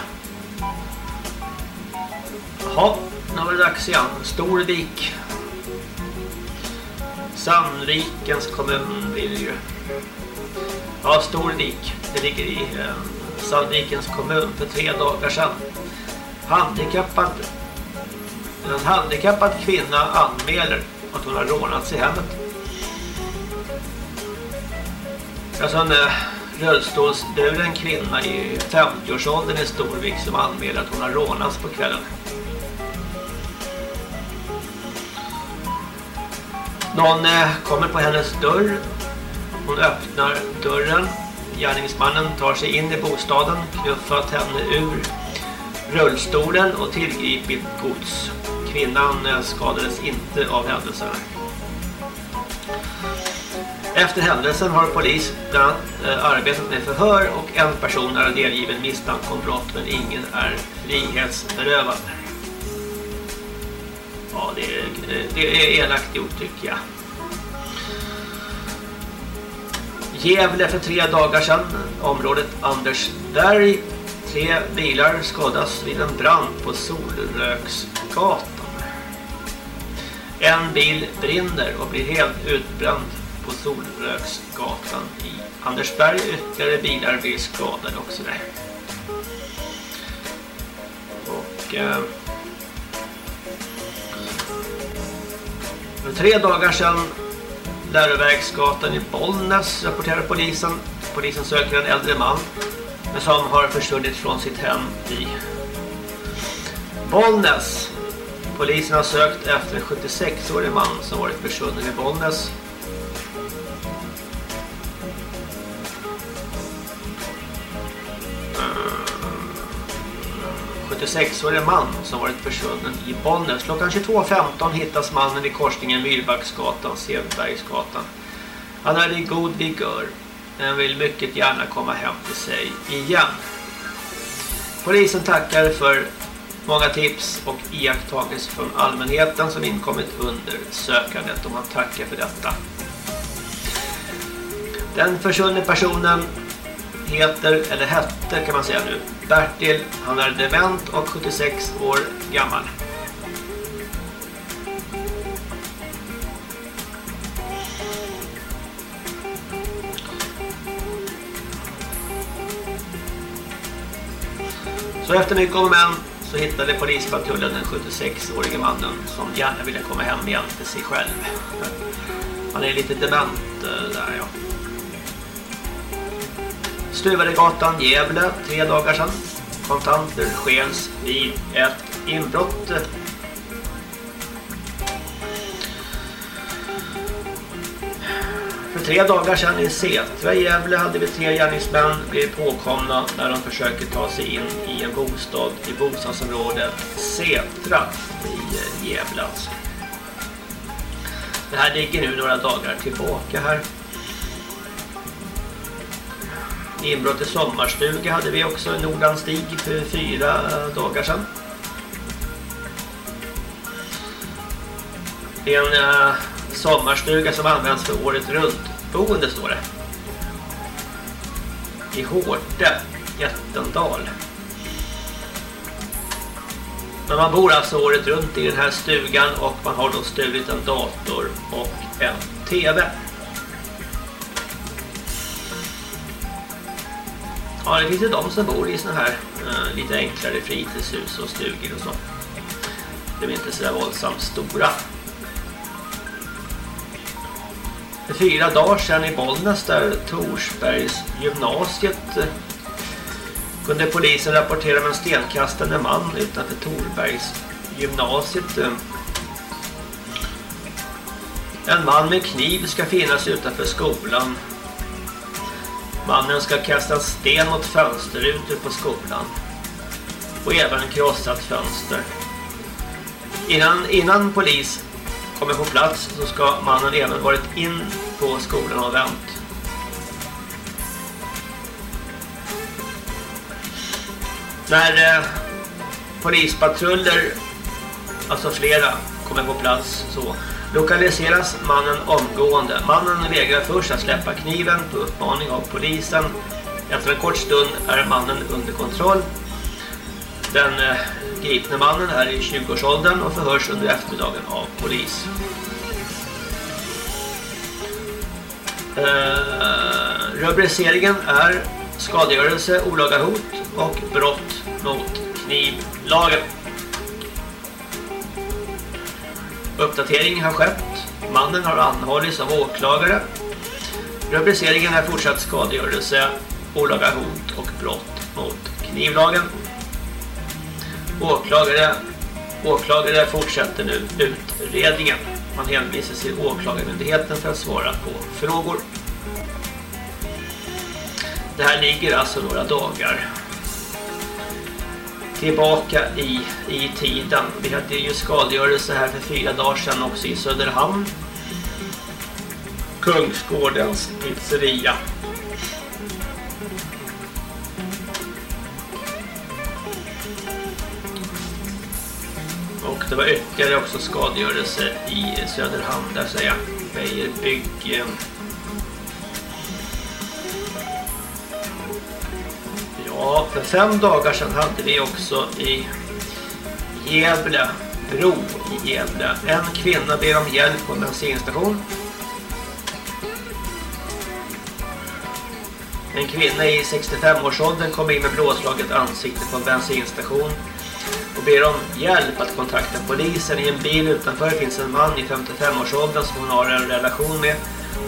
Jaha, nu var det dags igen. Storvik. Sandvikens kommun blir det ju. Ja, Storvik. Det ligger i eh, Sandvikens kommun för tre dagar sedan. Handikappad, en handikappad kvinna anmäler att hon har rånats i hemmet. Alltså eh, en eh, rullstolsburen kvinna i 50-årsåldern i Storvik som anmäler att hon har rånats på kvällen. Någon eh, kommer på hennes dörr. Hon öppnar dörren. Gärningsmannen tar sig in i bostaden, knuffat henne ur rullstolen och tillgripit gods. Kvinnan eh, skadades inte av händelserna. Efter händelsen har polisen eh, arbetat med förhör och en person är delgiven misstanke om brott men ingen är frihetsberövad. Ja, det är, eh, det är elakt gjort tycker jag. Gävle för tre dagar sedan, området Andersberg. Tre bilar skadas vid en brand på Solröksgatan. En bil brinner och blir helt utbränd på Solröksgatan i Andersberg. Ytterligare bilar blir skadade också där. Och... Eh, för tre dagar sedan Läroverksgatan i Bollnäs rapporterar polisen. Polisen söker en äldre man som har försvunnit från sitt hem i Bollnäs. Polisen har sökt efter en 76-årig man som varit försvunnen i Bollnäs Ehm, 76-årig man som varit försvunnen i Bollnäs. Klockan 22.15 hittas mannen i korsningen Myrbacksgatan, Sevbergsgatan. Han är i god vigör men vill mycket gärna komma hem till sig igen. Polisen tackar för många tips och iakttagelser från allmänheten som inkommit under sökandet och man tackar för detta. Den försvunne personen heter, eller hette kan man säga nu, Bertil. Han är dement och 76 år gammal. Så efter mycket om män så hittade polispatrullen den 76-årige mannen som gärna ville komma hem igen till sig själv. Han är lite dement eh, där ja. Stuvaregatan, Gävle, tre dagar sedan. Kontanter skens vid ett inbrott. För tre dagar sedan i Sätra i Gävle hade vi tre gärningsmän blivit påkomna när de försöker ta sig in i en bostad i bostadsområdet Sätra i Gävle. Alltså. Det här ligger nu några dagar tillbaka här. Inbrott i sommarstuga hade vi också i Nordanstig för fyra eh, dagar sedan. Det är en uh, sommarstuga som används för året runt boende står det. I Hårte, Jättendal. Men man bor alltså året runt i den här stugan och man har då stulit en dator och en tv. Ja, det finns ju de som bor i såna här eh, lite enklare fritidshus och stugor och så. De är inte sådär våldsamt stora. För fyra dagar sedan i Bollnäs där Torsbergs gymnasiet eh, kunde polisen rapportera om en stenkastande man utanför Torbergs gymnasiet. Eh, en man med kniv ska finnas utanför skolan Mannen ska kasta sten mot fönsterrutor på skolan. Och även krossat fönster. Innan, innan polis kommer på plats så ska mannen även varit in på skolan och vänt. När eh, polispatruller, alltså flera, kommer på plats så lokaliseras mannen omgående. Mannen vägrar först att släppa kniven på uppmaning av polisen. Efter en kort stund är mannen under kontroll. Den eh, gripne mannen är i 20-årsåldern och förhörs under eftermiddagen av polis. Eh, rubriceringen är skadegörelse, olaga hot och brott mot knivlagen. Uppdatering har skett. Mannen har anhållits av åklagare. Rubriceringen är fortsatt skadegörelse, olaga hot och brott mot knivlagen. Åklagare, åklagare fortsätter nu utredningen. Man hänvisar till åklagarmyndigheten för att svara på frågor. Det här ligger alltså några dagar tillbaka i, i tiden. Vi hade ju skadegörelse här för fyra dagar sedan också i Söderhamn. Kungsgårdens pizzeria. Och det var ytterligare också skadegörelse i Söderhamn där säger jag. Beijerbygg. Ja, för fem dagar sedan hade vi också i Gävle, Bro i Gävle. En kvinna ber om hjälp på en bensinstation. En kvinna i 65-årsåldern kommer in med blåslaget ansikte på en bensinstation och ber om hjälp att kontakta polisen. I en bil utanför finns en man i 55-årsåldern som hon har en relation med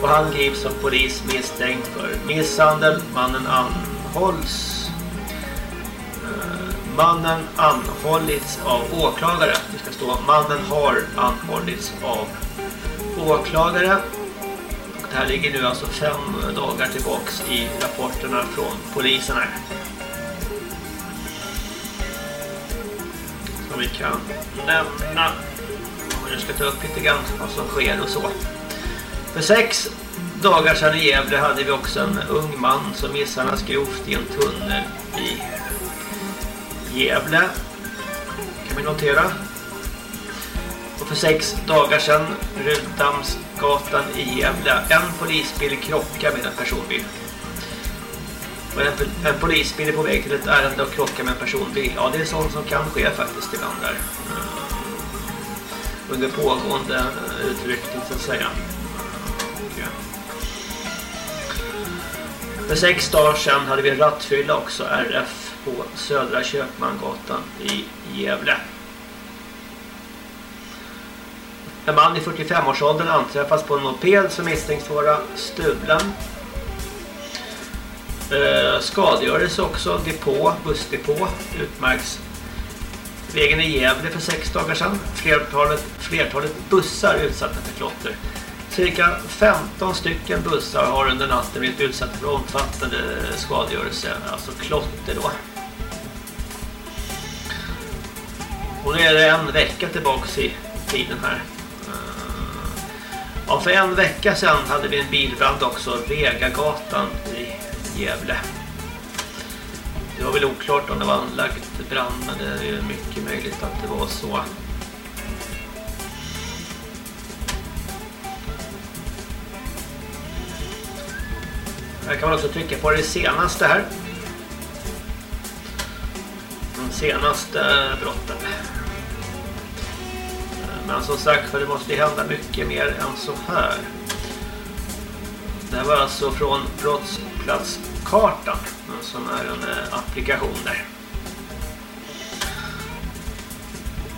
och han grips av polis misstänkt för misshandel. Mannen anhålls Mannen anhållits av åklagare. Det ska stå mannen har anhållits av åklagare. Och det här ligger nu alltså fem dagar tillbaks i rapporterna från polisen här. Som vi kan nämna. Om nu ska ta upp lite grann vad som sker och så. För sex dagar sedan i Gävle hade vi också en ung man som misshandlades grovt i en tunnel i Gävle kan vi notera. Och för sex dagar sedan Rudamsgatan i Gävle. En polisbil krockar med en personbil. Och en, en polisbil är på väg till ett ärende och krockar med en personbil. Ja, det är sånt som kan ske faktiskt ibland där. Eh, under pågående eh, utryckning så att säga. För sex dagar sedan hade vi rattfylla också, RF på Södra Köpmangatan i Gävle. En man i 45-årsåldern anträffas på en moped som misstänks vara stulen. Eh, skadegörelse också, depå, bussdepå, utmärks vägen i Gävle för sex dagar sedan. Flertalet, flertalet bussar utsatta för klotter. Cirka 15 stycken bussar har under natten blivit utsatta för omfattande skadegörelse, alltså klotter då. Och nu är det en vecka tillbaks i tiden här. Eh, ja, för en vecka sedan hade vi en bilbrand också, Vegagatan i Gävle. Det var väl oklart om det var anlagt brand, men det är mycket möjligt att det var så. Här kan man också trycka på det senaste här. De senaste brotten. Men som sagt, för det måste hända mycket mer än så här. Det här var alltså från brottsplatskartan som är en eh, applikation där.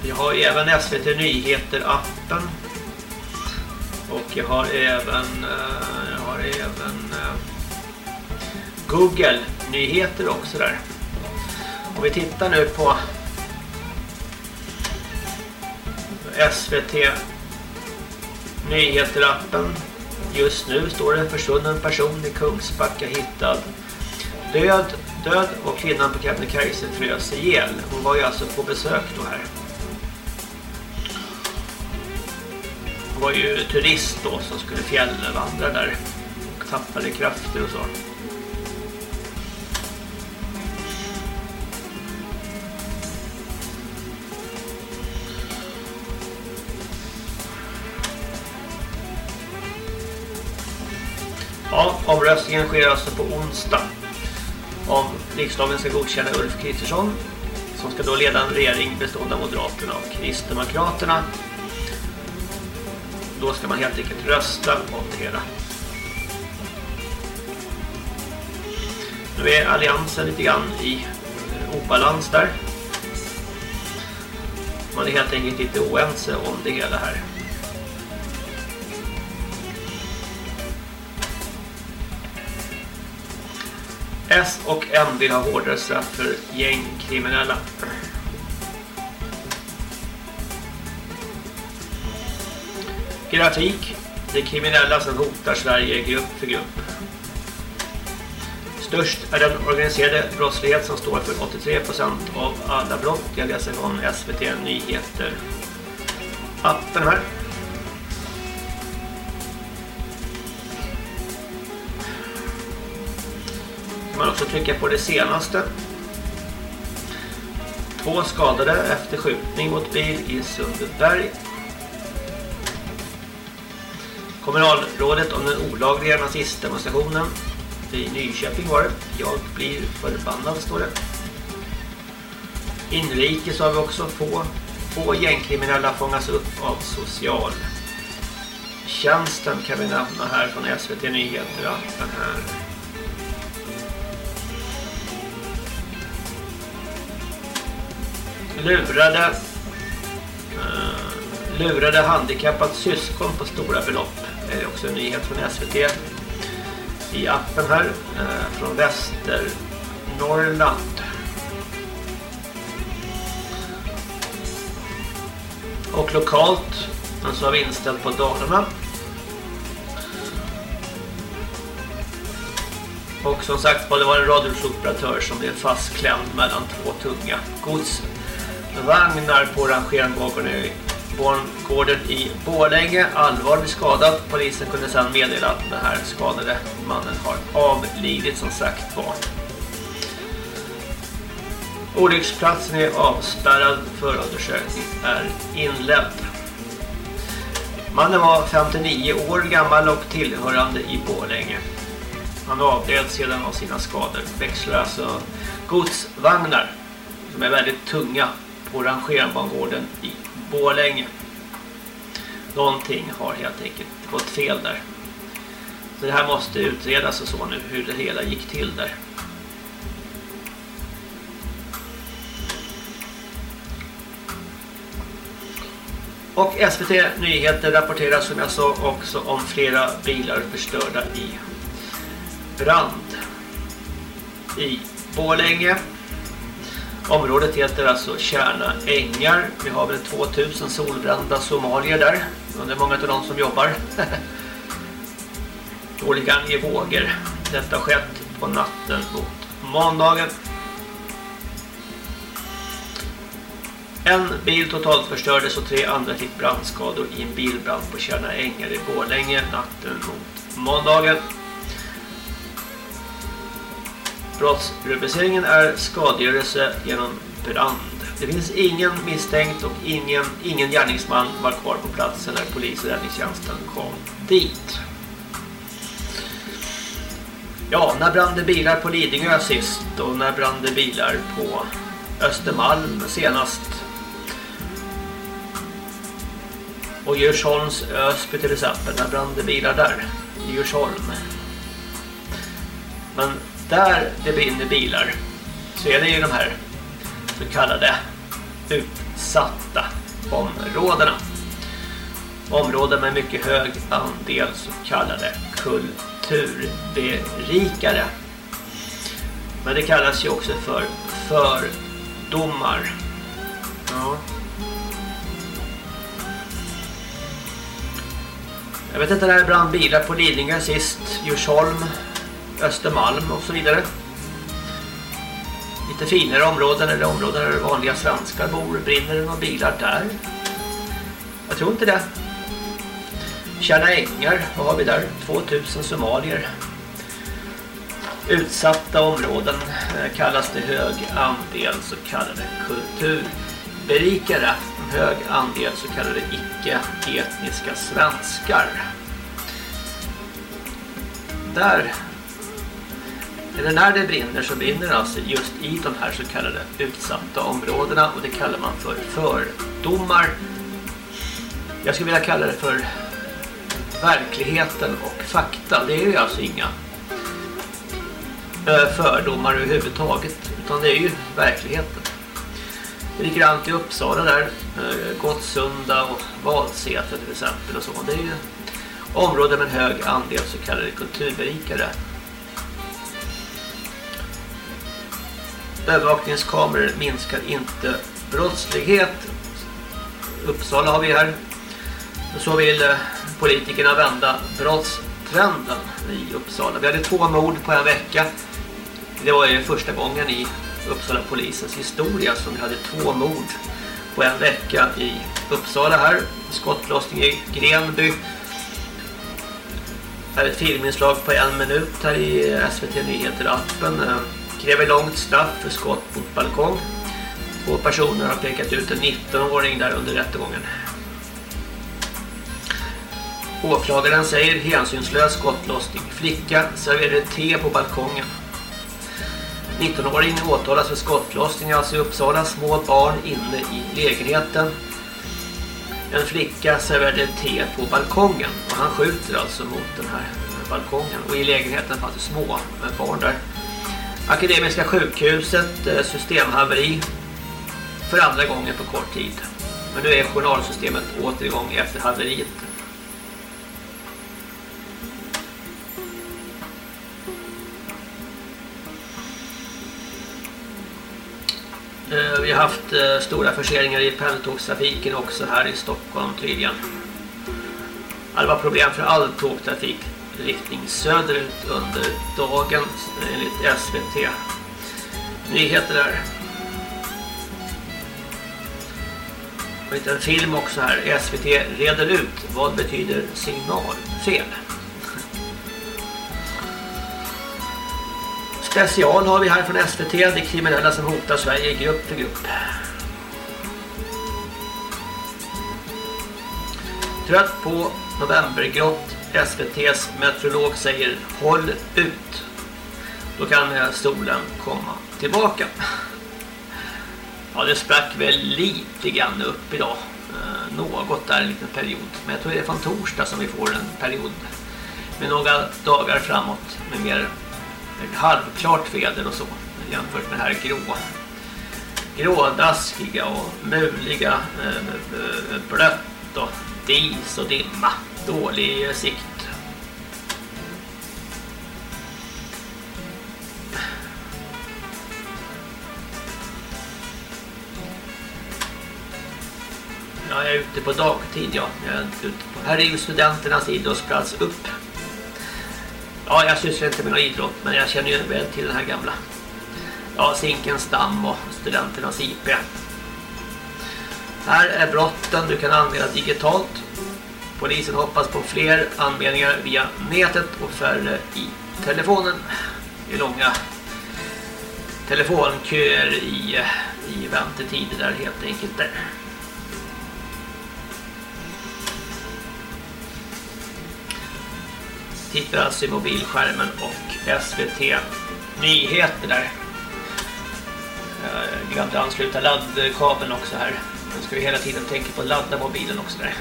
Vi har även SVT Nyheter-appen. Och jag har även, eh, jag har även eh, Google Nyheter också där. Om vi tittar nu på SVT Nyheter-appen Just nu står det en försvunnen person i Kungsbacka hittad död, död och kvinnan på Kebnekaise frös ihjäl. Hon var ju alltså på besök då här. Hon var ju turist då som skulle fjällvandra där och tappade krafter och så. Avröstningen sker alltså på onsdag. Om riksdagen ska godkänna Ulf Kristersson som ska då leda en regering bestående av Moderaterna och Kristdemokraterna. Då ska man helt enkelt rösta om det hela. Nu är alliansen lite grann i eh, obalans där. Man är helt enkelt lite oense om det hela här. S och M vill ha hårdare straff för gängkriminella. Grafik. Det kriminella som hotar Sverige grupp för grupp. Störst är den organiserade brottslighet som står för 83% av alla brott. Jag läser från SVT Nyheter. Appen här. Man också trycka på det senaste. Två skadade efter skjutning mot bil i Sundbyberg. Kommunalrådet om den olagliga nazistdemonstrationen i Nyköping var det. Jag blir förbannad står det. Inrikes har vi också få, få gängkriminella fångas upp av social. Tjänsten kan vi nämna här från SVT Nyheter. Den här. Lurade uh, lurade handikappat syskon på stora belopp. Det är också en nyhet från SVT i appen här uh, från Västernorrland. Och lokalt men så har vi inställt på Dalarna. Och som sagt det var en radhusoperatör som blev fastklämd mellan två tunga gods vagnar på rangerbågen i Borngården i Borlänge allvarligt skadad. Polisen kunde sedan meddela att den här skadade mannen har avlidit som sagt var. Olycksplatsen är avspärrad, förundersökning är inledd. Mannen var 59 år gammal och tillhörande i Borlänge. Han avled sedan av sina skador. Växlar alltså godsvagnar som är väldigt tunga på rangerbangården i Borlänge. Någonting har helt enkelt gått fel där. Så det här måste utredas och så nu hur det hela gick till där. Och SVT Nyheter rapporterar som jag sa också om flera bilar förstörda i brand i Borlänge. Området heter alltså Kärna Ängar. Vi har väl 2000 solbrända somalier där. Det är många av dem som jobbar. Olika i vågor. Detta har skett på natten mot måndagen. En bil totalt förstördes och tre andra fick brandskador i en bilbrand på Kärna Ängar i Borlänge natten mot måndagen. Brottsrubriceringen är skadegörelse genom brand. Det finns ingen misstänkt och ingen, ingen gärningsman var kvar på platsen när polis och räddningstjänsten kom dit. Ja, när brann det bilar på Lidingö sist och när brann det bilar på Östermalm senast. Och Djursholms Ösby till exempel, när brann det bilar där? I Djursholm. Men där det brinner bilar så är det ju de här så kallade utsatta områdena. Områden med mycket hög andel så kallade kulturberikare. Men det kallas ju också för fördomar. Ja. Jag vet inte när det brann bilar på Lidingö sist. Djursholm, Östermalm och så vidare. Lite finare områden eller områden där vanliga svenskar bor. Brinner det några bilar där? Jag tror inte det. Tjärna Ängar, vad har vi där? 2000 somalier. Utsatta områden eh, kallas det hög andel så kallade kulturberikare. En hög andel så kallade icke-etniska svenskar. Där, eller när det brinner så brinner det alltså just i de här så kallade utsatta områdena och det kallar man för fördomar. Jag skulle vilja kalla det för verkligheten och fakta. Det är ju alltså inga eh, fördomar överhuvudtaget utan det är ju verkligheten. Det ligger allt i Uppsala där, eh, Gottsunda och Valsäter till exempel och så. Det är ju områden med en hög andel så kallade kulturberikare. Övervakningskameror minskar inte brottslighet. Uppsala har vi här. Så vill eh, politikerna vända brottstrenden i Uppsala. Vi hade två mord på en vecka. Det var ju första gången i Uppsala polisens historia som vi hade två mord på en vecka i Uppsala här. Skottlossning i Grenby. Här är ett filminslag på en minut här i SVT Nyheter-appen. Kräver långt straff för skott mot balkong. Två personer har pekat ut en 19-åring där under rättegången. Åklagaren säger hänsynslös skottlossning. Flicka serverade te på balkongen. 19-åringen åtalas för skottlossning alltså i Uppsala. Små barn inne i lägenheten. En flicka serverade te på balkongen. Och han skjuter alltså mot den här balkongen. Och i lägenheten fanns det små barn där. Akademiska sjukhuset, eh, systemhaveri för andra gången på kort tid. Men nu är journalsystemet återgång efter haveriet. Eh, vi har haft eh, stora förseningar i pendeltågstrafiken också här i Stockholm tydligen. Det var problem för all tågtrafik riktning söderut under dagen enligt SVT. Nyheter där. Och lite en film också här. SVT reder ut vad betyder signalfel. Special har vi här från SVT. Det kriminella som hotar Sverige grupp för grupp. Trött på novembergrått. SVTs meteorolog säger håll ut. Då kan eh, solen komma tillbaka. Ja, det sprack väl lite grann upp idag. Eh, något där en liten period. Men jag tror det är från torsdag som vi får en period med några dagar framåt med mer halvklart väder och så jämfört med det här gråa. grådaskiga och muliga eh, eh, blött och dis och dimma dålig sikt Ja, jag är ute på dagtid, ja. Jag är ute på... Här är ju studenternas idrottsplats upp. Ja, jag sysslar inte med någon idrott, men jag känner ju väl till den här gamla. Ja, Zinkensdamm och studenternas IP. Här är brotten du kan anmäla digitalt. Polisen hoppas på fler anmälningar via nätet och färre i telefonen. Det är långa telefonköer i, i väntetider där helt enkelt där. Tittar alltså i mobilskärmen och SVT Nyheter där. Eh, Jag glömde ansluta laddkabeln också här. Nu ska vi hela tiden tänka på att ladda mobilen också där.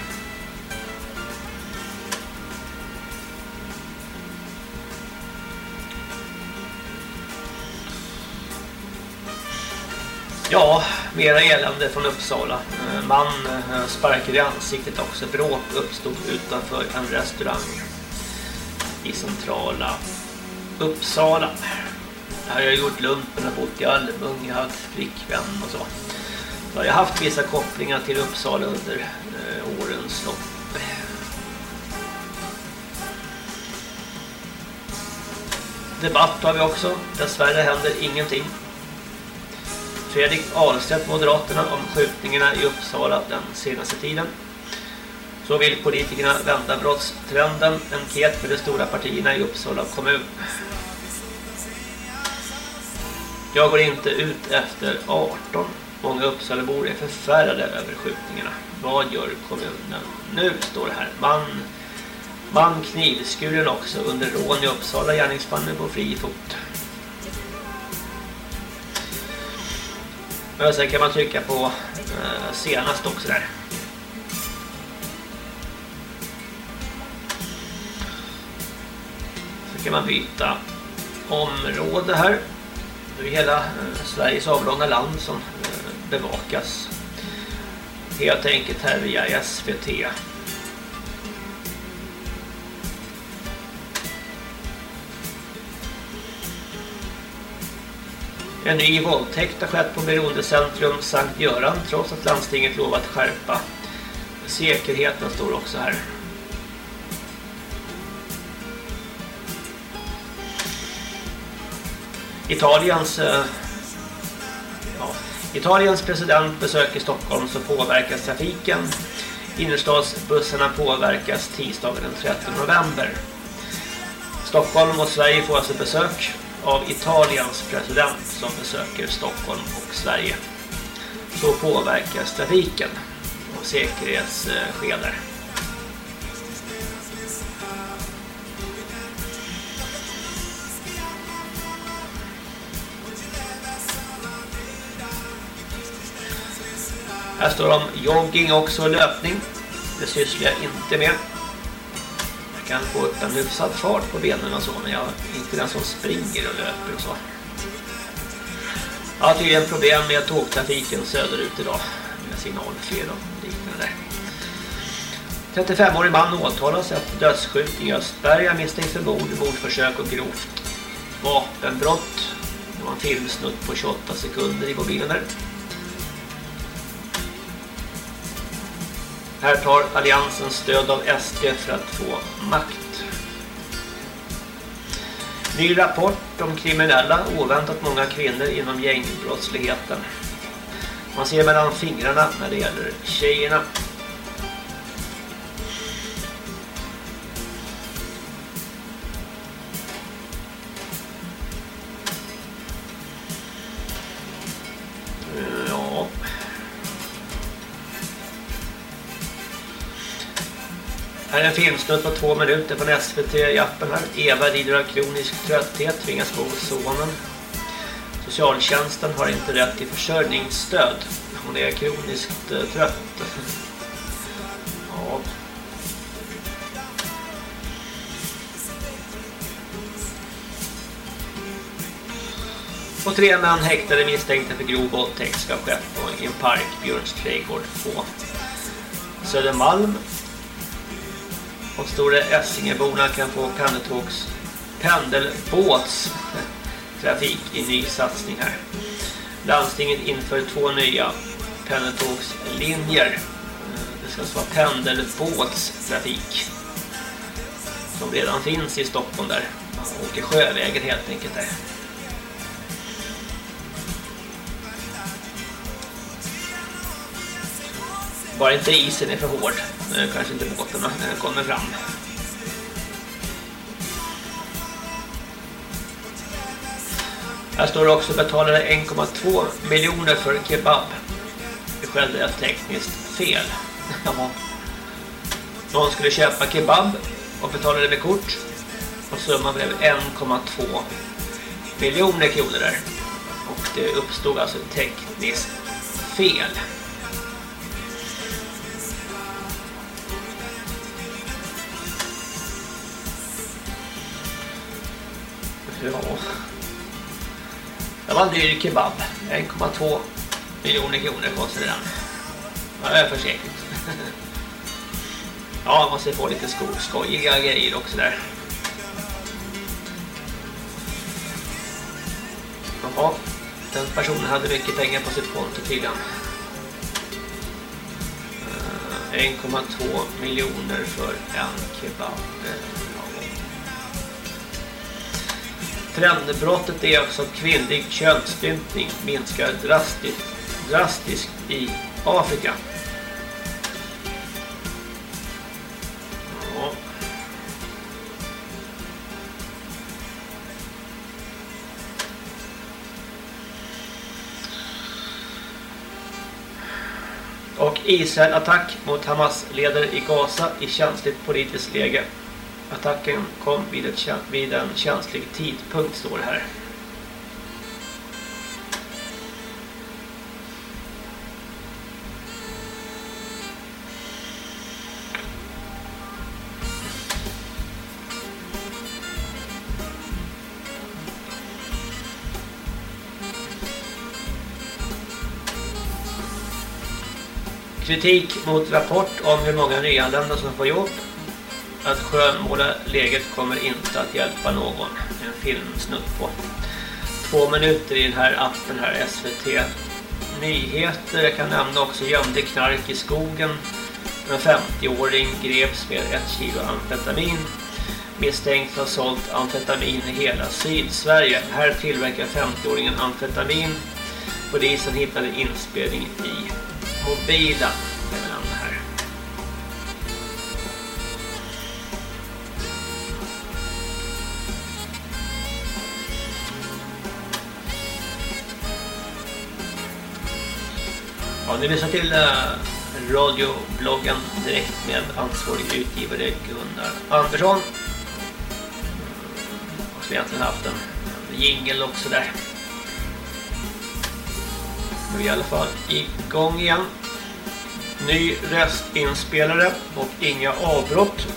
Ja, mera elände från Uppsala. Eh, man eh, sparkade i ansiktet också. Bråk uppstod utanför en restaurang i centrala Uppsala. Här har jag gjort lumpen, och bott i Almung, jag har haft flickvän och så. Jag har haft vissa kopplingar till Uppsala under eh, årens lopp. Debatt har vi också. Dessvärre händer ingenting. Fredrik Ahlstedt, Moderaterna, om skjutningarna i Uppsala den senaste tiden. Så vill politikerna vända brottstrenden. Enkät med de stora partierna i Uppsala kommun. Jag går inte ut efter 18. Många Uppsalabor är förfärade över skjutningarna. Vad gör kommunen? Nu står det här. Man, man knivskuren också under rån i Uppsala. Gärningsmannen på fri fot. Och sen kan man trycka på eh, senast också där. Så kan man byta område här. Det är hela eh, Sveriges avlånga land som eh, bevakas. Helt enkelt här via SVT. En ny våldtäkt har skett på beroendecentrum Sankt Göran trots att landstinget lovat skärpa säkerheten står också här. Italiens eh, ja, Italiens president besöker Stockholm så påverkas trafiken. Innerstadsbussarna påverkas tisdagen den 13 november. Stockholm och Sverige får alltså besök av Italiens president som besöker Stockholm och Sverige. Så påverkas trafiken och säkerhetsskedar. Här står det om jogging också och löpning. Det sysslar jag inte med. Jag kan få upp en hyfsad fart på benen och så, men jag är inte den som springer och löper och så. Jag har tydligen problem med tågtrafiken söderut idag. Med signalfel och liknande. 35-årig man åtalas efter dödsskjutning i Östberga misstänks för mord, mordförsök och grovt vapenbrott. Det var en filmsnutt på 28 sekunder i mobilen där. Här tar alliansen stöd av SD för att få makt. Ny rapport om kriminella, oväntat många kvinnor inom gängbrottsligheten. Man ser mellan fingrarna när det gäller tjejerna. Här är en filmsnutt på två minuter från SVT i appen här. Eva lider av kronisk trötthet, tvingas bo hos sonen. Socialtjänsten har inte rätt till försörjningsstöd. Hon är kroniskt eh, trött. Ja. Och tre män häktade misstänkta för grov våldtäkt ska ha skett i en park, Björns trädgård på Södermalm. Och Stora Essingeborna kan få pendeltågs pendelbåtstrafik i ny satsning här. Landstinget inför två nya pendeltågslinjer. Det ska alltså vara pendelbåtstrafik som redan finns i Stockholm där. Man åker sjövägen helt enkelt där. Bara inte isen är för hård. Kanske inte båtarna kommer fram. Här står det också betalade 1,2 miljoner för kebab. Det skedde ett tekniskt fel. Någon skulle köpa kebab och betalade med kort. Och summan blev 1,2 miljoner kronor där. Och det uppstod alltså ett tekniskt fel. Ja. Det var en dyr kebab. 1,2 miljoner kronor kostade den. Ja, det är försäkligt. Ja, man måste få lite sko skojiga grejer också där. Jaha, den personen hade mycket pengar på sitt konto tydligen. Eh, 1,2 miljoner för en kebab. Trendbrottet är också att kvinnlig könsstympning minskar drastiskt, drastiskt i Afrika. Ja. Och Israel-attack mot Hamas leder i Gaza i känsligt politiskt läge. Attacken kom vid, ett, vid en känslig tidpunkt, står det här. Kritik mot rapport om hur många nyanlända som får jobb. Att skönmåla läget kommer inte att hjälpa någon. En filmsnutt på två minuter i den här appen här SVT Nyheter. Jag kan nämna också gömde knark i skogen. En 50-åring greps med ett kilo amfetamin. Misstänkt ha sålt amfetamin i hela Sydsverige. Här tillverkar 50-åringen amfetamin. Polisen hittade inspelning i mobilen. Ja, ni lyssnar till eh, radiobloggen direkt med ansvarig utgivare Gunnar Andersson. Och Jag egentligen haft en, jingle också där. Nu är vi i alla fall igång igen. Ny röstinspelare och inga avbrott.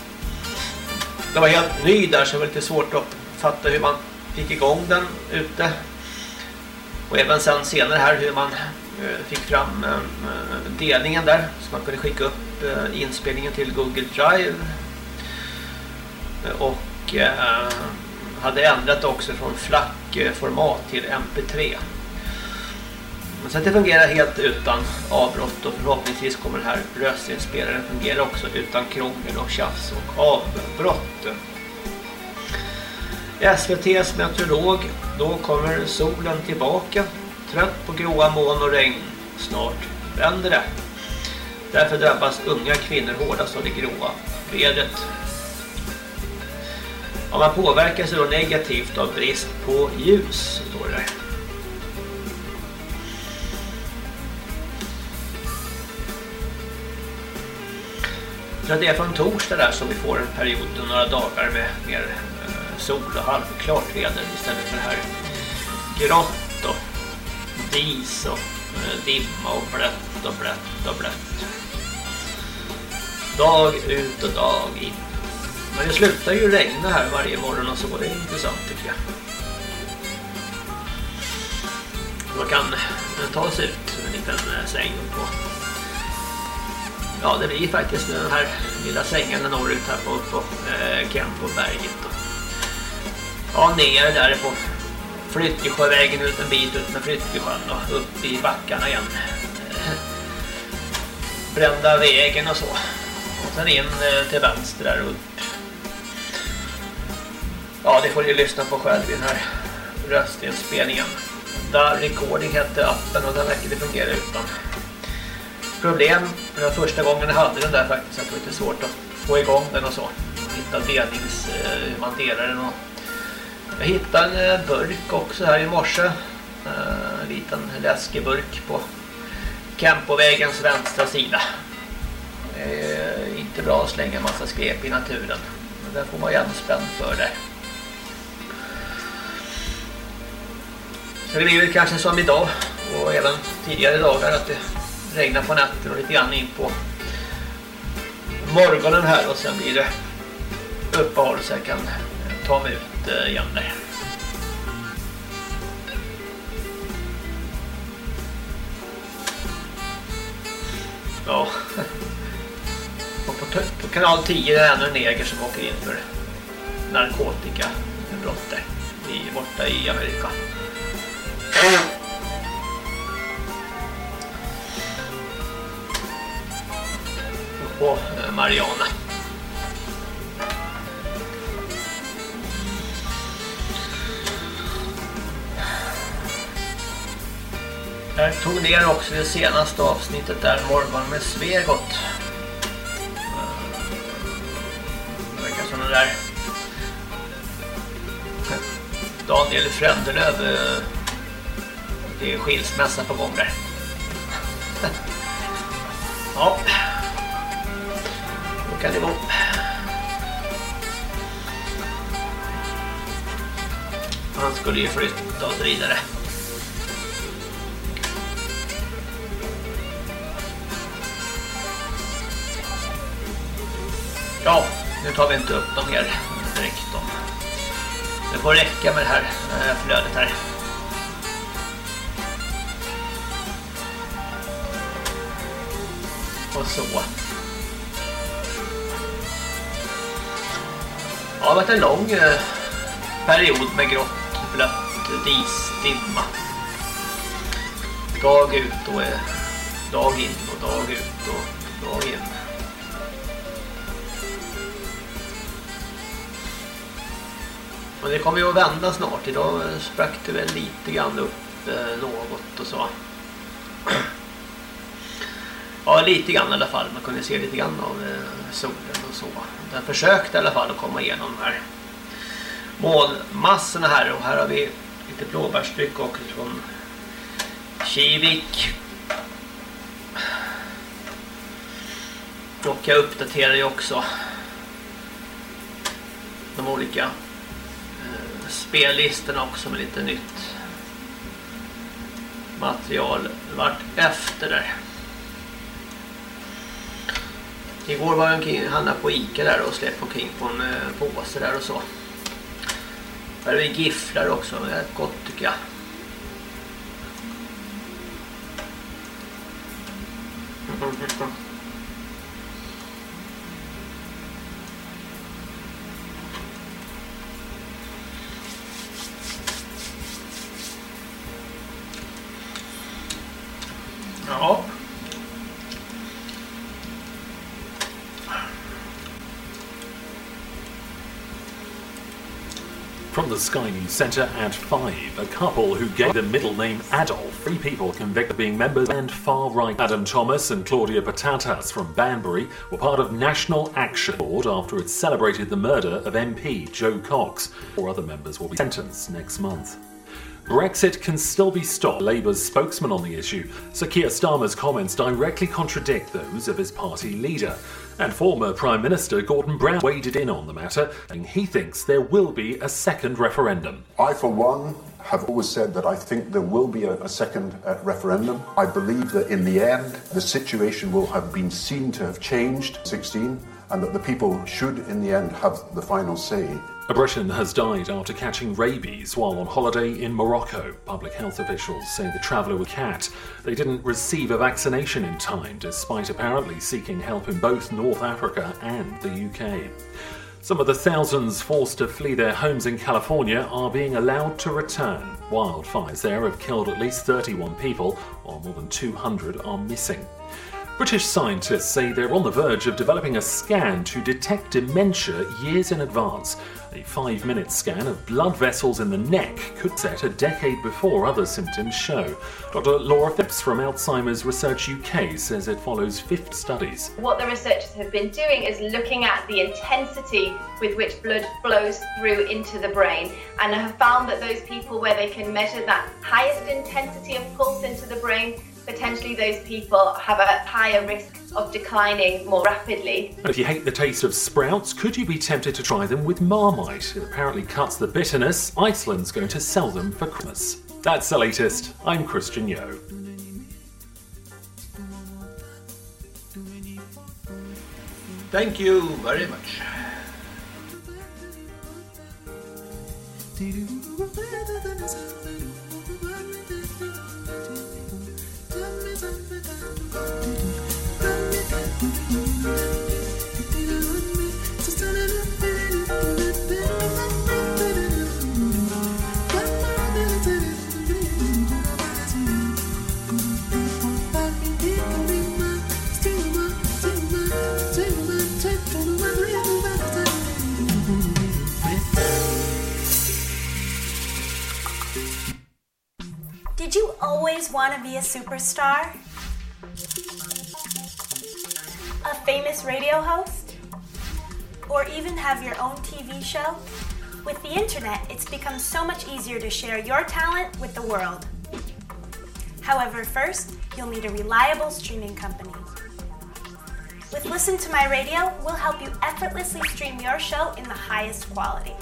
Det var helt ny där så det var lite svårt att fatta hur man fick igång den ute. Och även sen senare här hur man Eh, fick fram eh, delningen där så man kunde skicka upp eh, inspelningen till Google Drive. Och hade ändrat också från FLAC-format till MP3. Så att det fungerar helt utan avbrott och förhoppningsvis kommer den här röstinspelaren fungera också utan krångel och tjafs och avbrott. SVTs meteorolog, då kommer solen tillbaka. Trött på gråa moln och regn. Snart vänder det. Därför drabbas unga kvinnor hårdast av det gråa vädret. Ja, man påverkas då negativt av brist på ljus, står det där. Så det är från torsdag där som vi får en period och några dagar med mer eh, sol och halvklart väder istället för det här grått dis och eh, dimma och blött och blött och blött. Dag ut och dag in. Men det slutar ju regna här varje morgon och så, det är intressant tycker jag. Man kan eh, ta sig ut en liten eh, säng på Ja, det blir faktiskt den här lilla sängen norrut här på, på eh, Kempoberget. då. Ja, ner där på Flyttjesjövägen ut en bit ut med Flyttjesjön och upp i backarna igen. Brända vägen och så. Och sen in eh, till vänster där och upp. Ja, det får ni lyssna på själv i den här röstinspelningen. Där Recording hette appen och den verkar det fungera utan problem. Det var första gången jag hade den där faktiskt. Att det var lite svårt att få igång den och så. Hitta delnings, eh, hur man delar den. Och jag hittade en eh, burk också här i morse. Eh, en liten läskeburk på Kempovägens vänstra sida. Det är inte bra att slänga en massa skräp i naturen. Men där får man igen spänn för det. Så det blir väl kanske som idag och även tidigare dagar att det regnar på natten och lite grann in på morgonen här och sen blir det uppehåll så jag kan ta mig ut eh, igen där. Ja. Och på, på kanal 10 är det ännu en neger som åker in för narkotikabrott där. I, borta i Amerika. på eh, Mariana. Jag tog ner också det senaste avsnittet där, Morgon med Svegot. Det verkar som den där Daniel Frändelöv eh, det är skilsmässa på gång där. Ja. Då kan det gå. Han skulle ju flytta och så vidare. Ja, nu tar vi inte upp dem mer direkt om. Det får räcka med det här eh, flödet här. Och så. Ja, det har varit en lång eh, period med grått, blött, disdimma. Dag ut och eh, dag in och dag ut och dag in. Men det kommer ju att vända snart. Idag sprack det väl lite grann upp eh, något och så. Ja, lite grann i alla fall. Man kunde se lite grann av eh, solen och så. Den försökte i alla fall att komma igenom de här molnmassorna här. Och här har vi lite blåbärstryck också från Kivik. Och jag uppdaterar ju också de olika spellistorna också med lite nytt material vart efter där. Igår var jag omkring, handlade på Ica där och släppte omkring på en eh, påse där och så. Här har vi gifflar också, det är gott tycker jag. Ja. From the Sky News Centre at 5, a couple who gave the middle name Adolf, three people convicted of being members and far-right. Adam Thomas and Claudia Patatas from Banbury were part of National Action Board after it celebrated the murder of MP Joe Cox. Four other members will be sentenced next month. Brexit can still be stopped. Labour's spokesman on the issue, Sir Keir Starmer's comments directly contradict those of his party leader. And former Prime Minister Gordon Brown waded in on the matter, saying he thinks there will be a second referendum. I, for one, have always said that I think there will be a, a second uh, referendum. I believe that in the end, the situation will have been seen to have changed 16 and that the people should, in the end, have the final say. A Briton has died after catching rabies while on holiday in Morocco. Public health officials say the traveller was cat. They didn't receive a vaccination in time, despite apparently seeking help in both North Africa and the UK. Some of the thousands forced to flee their homes in California are being allowed to return. Wildfires there have killed at least 31 people, while more than 200 are missing. British scientists say they're on the verge of developing a scan to detect dementia years in advance. A five minute scan of blood vessels in the neck could set a decade before other symptoms show. Dr. Laura Phipps from Alzheimer's Research UK says it follows 50 studies. What the researchers have been doing is looking at the intensity with which blood flows through into the brain and have found that those people where they can measure that highest intensity of pulse into the brain, potentially those people have a higher risk of declining more rapidly. If you hate the taste of sprouts, could you be tempted to try them with Marmite? It apparently cuts the bitterness. Iceland's going to sell them for Christmas. That's the latest. I'm Christian Yo. Thank you very much. Always want to be a superstar? A famous radio host? Or even have your own TV show? With the internet, it's become so much easier to share your talent with the world. However, first, you'll need a reliable streaming company. With Listen to My Radio, we'll help you effortlessly stream your show in the highest quality.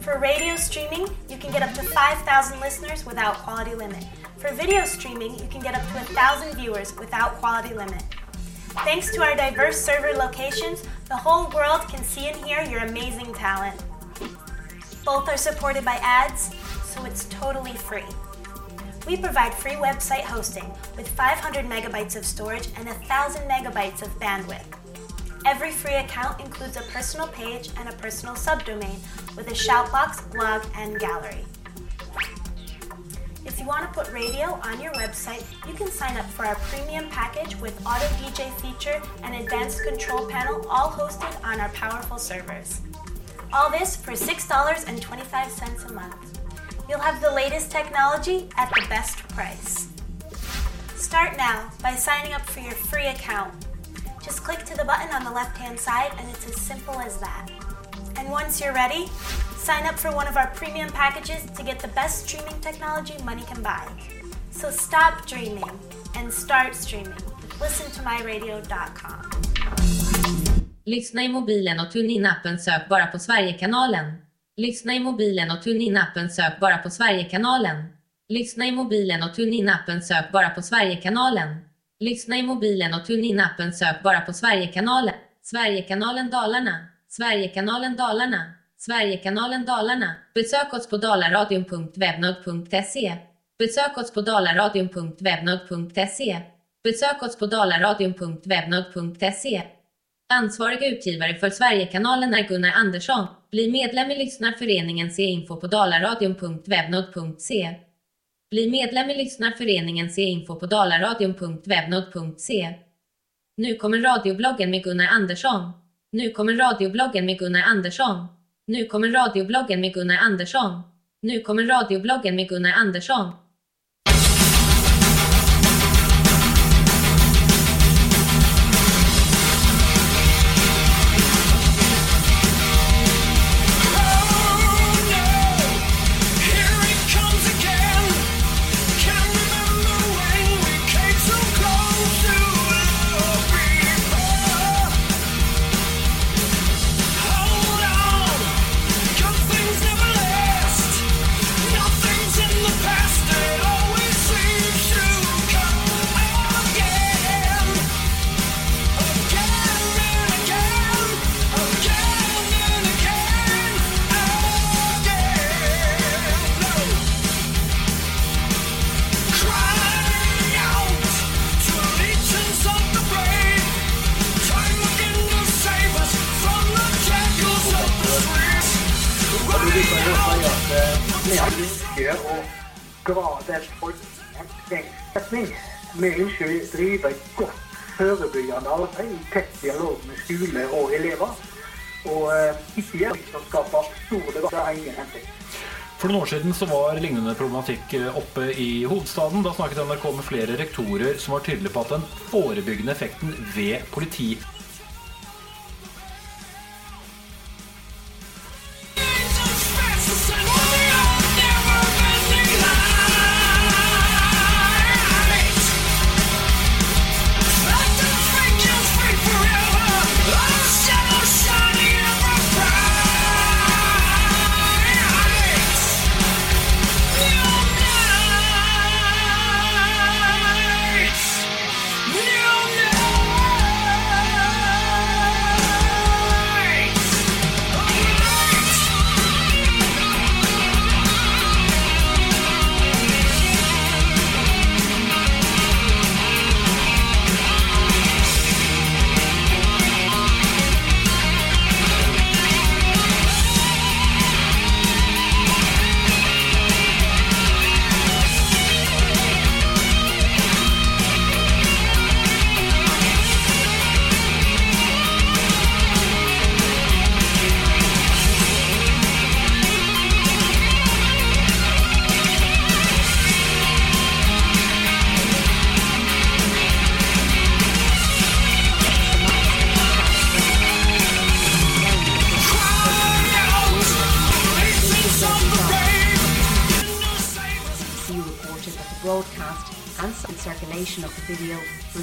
For radio streaming, you can get up to 5,000 listeners without quality limit. For video streaming, you can get up to 1,000 viewers without quality limit. Thanks to our diverse server locations, the whole world can see and hear your amazing talent. Both are supported by ads, so it's totally free. We provide free website hosting with 500 megabytes of storage and 1,000 megabytes of bandwidth. Every free account includes a personal page and a personal subdomain with a shoutbox, blog, and gallery. If you want to put radio on your website, you can sign up for our premium package with auto DJ feature and advanced control panel, all hosted on our powerful servers. All this for $6.25 a month. You'll have the latest technology at the best price. Start now by signing up for your free account. Just click to the button on the left hand side, and it's as simple as that. And once you're ready, sign up for one of our premium packages to get the best streaming technology money can buy. So stop dreaming and start streaming with listentomyradio.com. Lyssna i mobilen och tune in appen sök bara på Sverigekanalen. Lyssna i mobilen och tune in appen sök bara på Sverigekanalen. Lyssna i mobilen och tune in appen sök bara på Sverigekanalen. Lyssna i mobilen och tune in appen sök bara på Sverigekanalen. Sverigekanalen Dalarna. Sverigekanalen Dalarna. Sverigekanalen Dalarna. Besök oss på dalaradion.webnod.se. Besök oss på dalaradion.webnod.se. Besök oss på dalaradion.webnod.se. Ansvarig utgivare för Sverigekanalen är Gunnar Andersson. Bli medlem i Lyssnarföreningen Se info på dalaradion.webnod.se. Bli medlem i Lyssnarföreningen Se info på dalaradion.webnod.se. Nu kommer radiobloggen med Gunnar Andersson. Nu kommer radiobloggen med Gunnar Andersson. Nu kommer radiobloggen med Gunnar Andersson. Nu kommer radiobloggen med Gunnar Andersson. Eh, ni har mycket och graden och sänkning med önskar driva ett gott förebyggande arbete i tät dialog med skolor och elever. Och eh, ikke gjør som skaper stor debatt. Det har ingen hensikt. For noen år siden så var lignende problematikk eh, oppe i hovedstaden. Da snakket NRK med flere rektorer som var tydelige på at den forebyggende effekten ved politi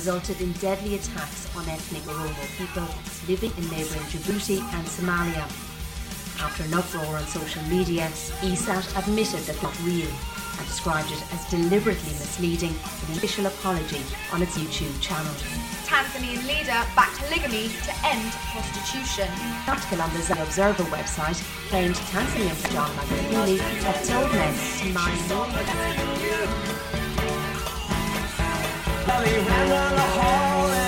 resulted in deadly attacks on ethnic Oromo people living in neighbouring Djibouti and Somalia. After an uproar on social media, ESAT admitted that not real and described it as deliberately misleading in an official apology on its YouTube channel. Tanzanian leader backed polygamy to end prostitution. An article on the Zambia Observer website claimed Tanzanian John Magufuli had told men to marry belly ran round the hall.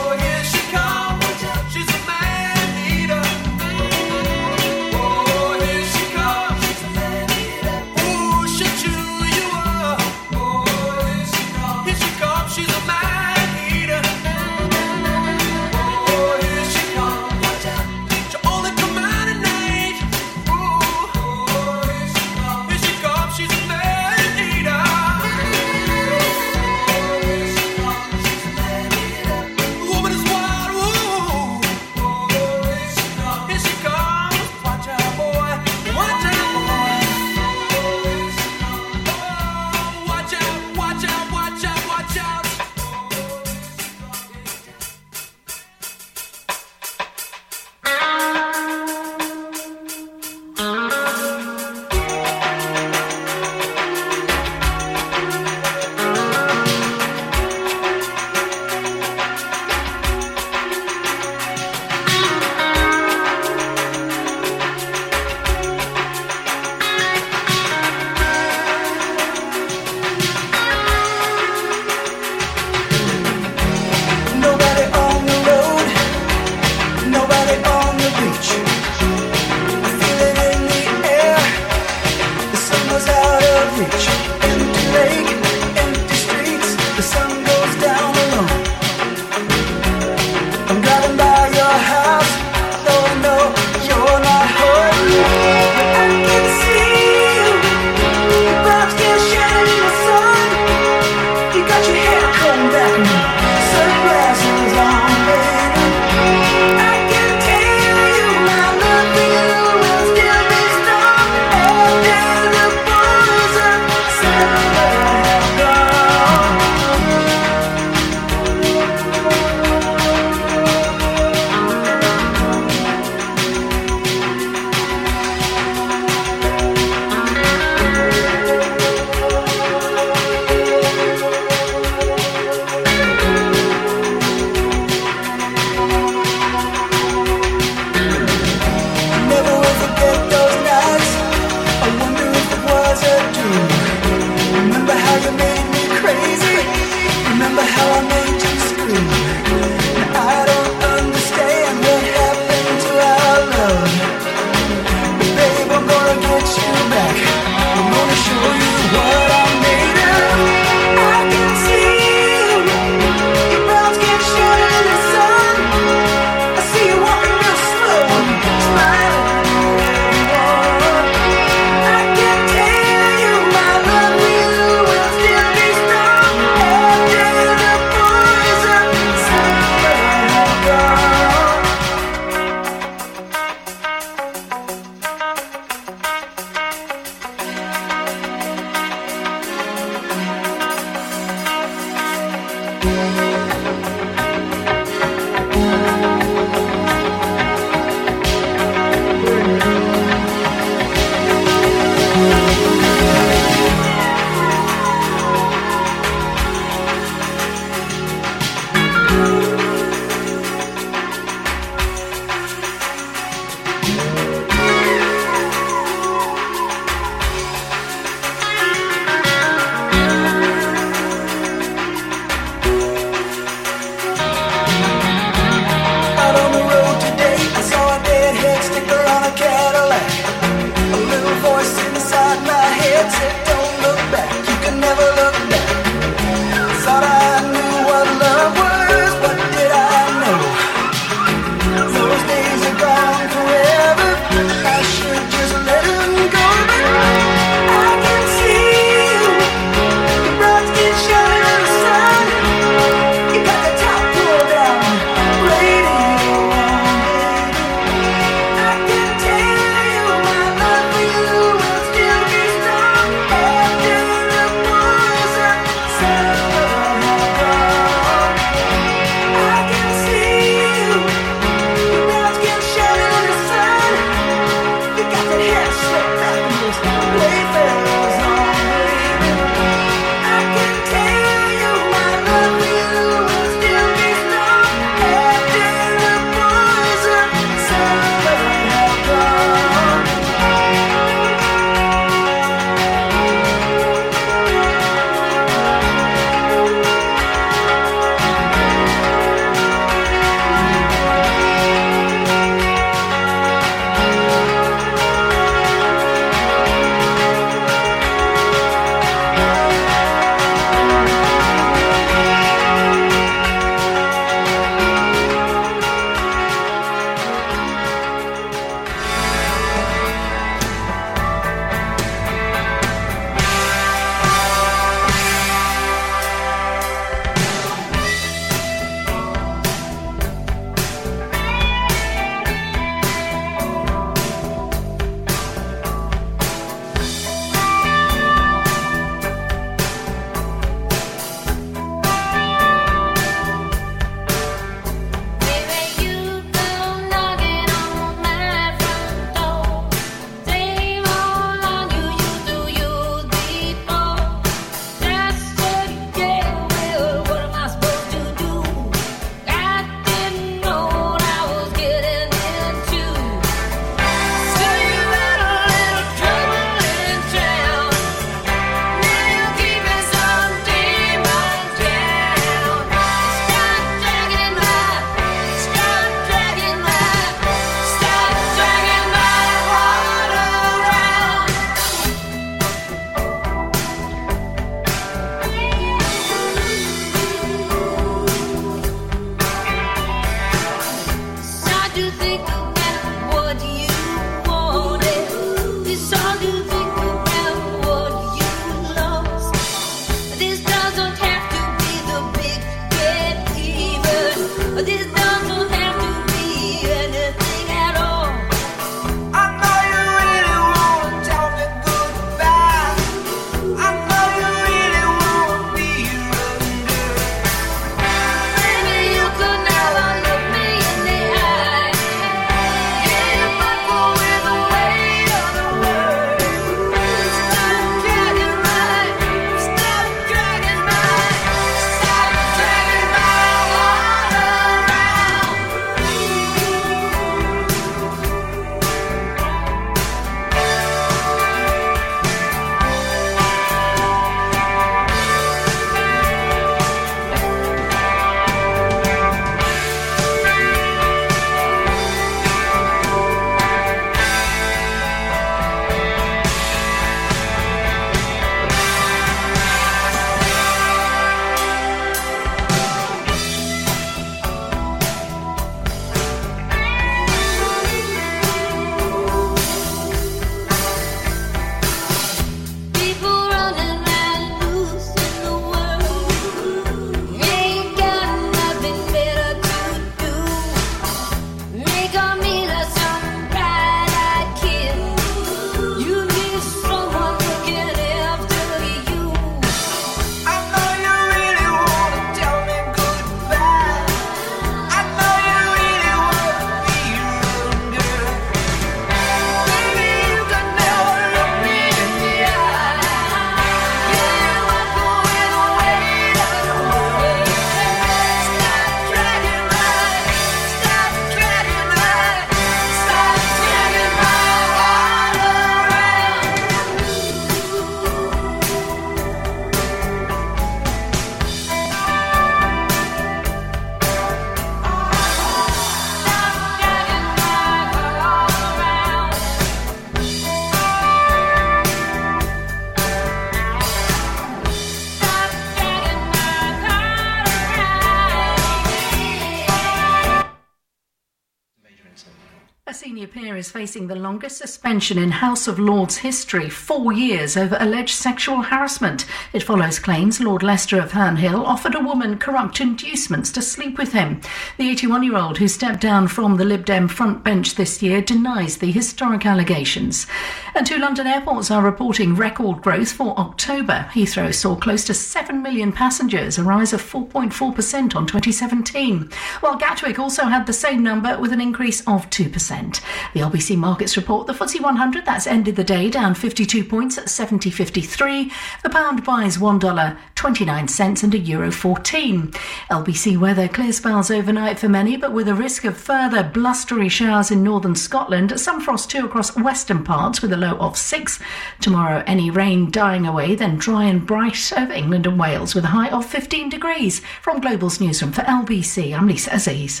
Longest suspension in House of Lords history, four years over alleged sexual harassment. It follows claims Lord Lester of Herne Hill offered a woman corrupt inducements to sleep with him. The 81 year old who stepped down from the Lib Dem front bench this year denies the historic allegations. And two London airports are reporting record growth for October. Heathrow saw close to 7 million passengers, a rise of 4.4% on 2017, while Gatwick also had the same number with an increase of 2%. The LBC Markets report the FTSE 100 that's ended the day down 52 points at 70.53. The pound buys $1.29 and a euro 14. LBC weather clear spells overnight for many, but with a risk of further blustery showers in northern Scotland. Some frost too across western parts with a low of 6. Tomorrow, any rain dying away, then dry and bright over England and Wales with a high of 15 degrees. From Global's newsroom for LBC, I'm Lisa Aziz.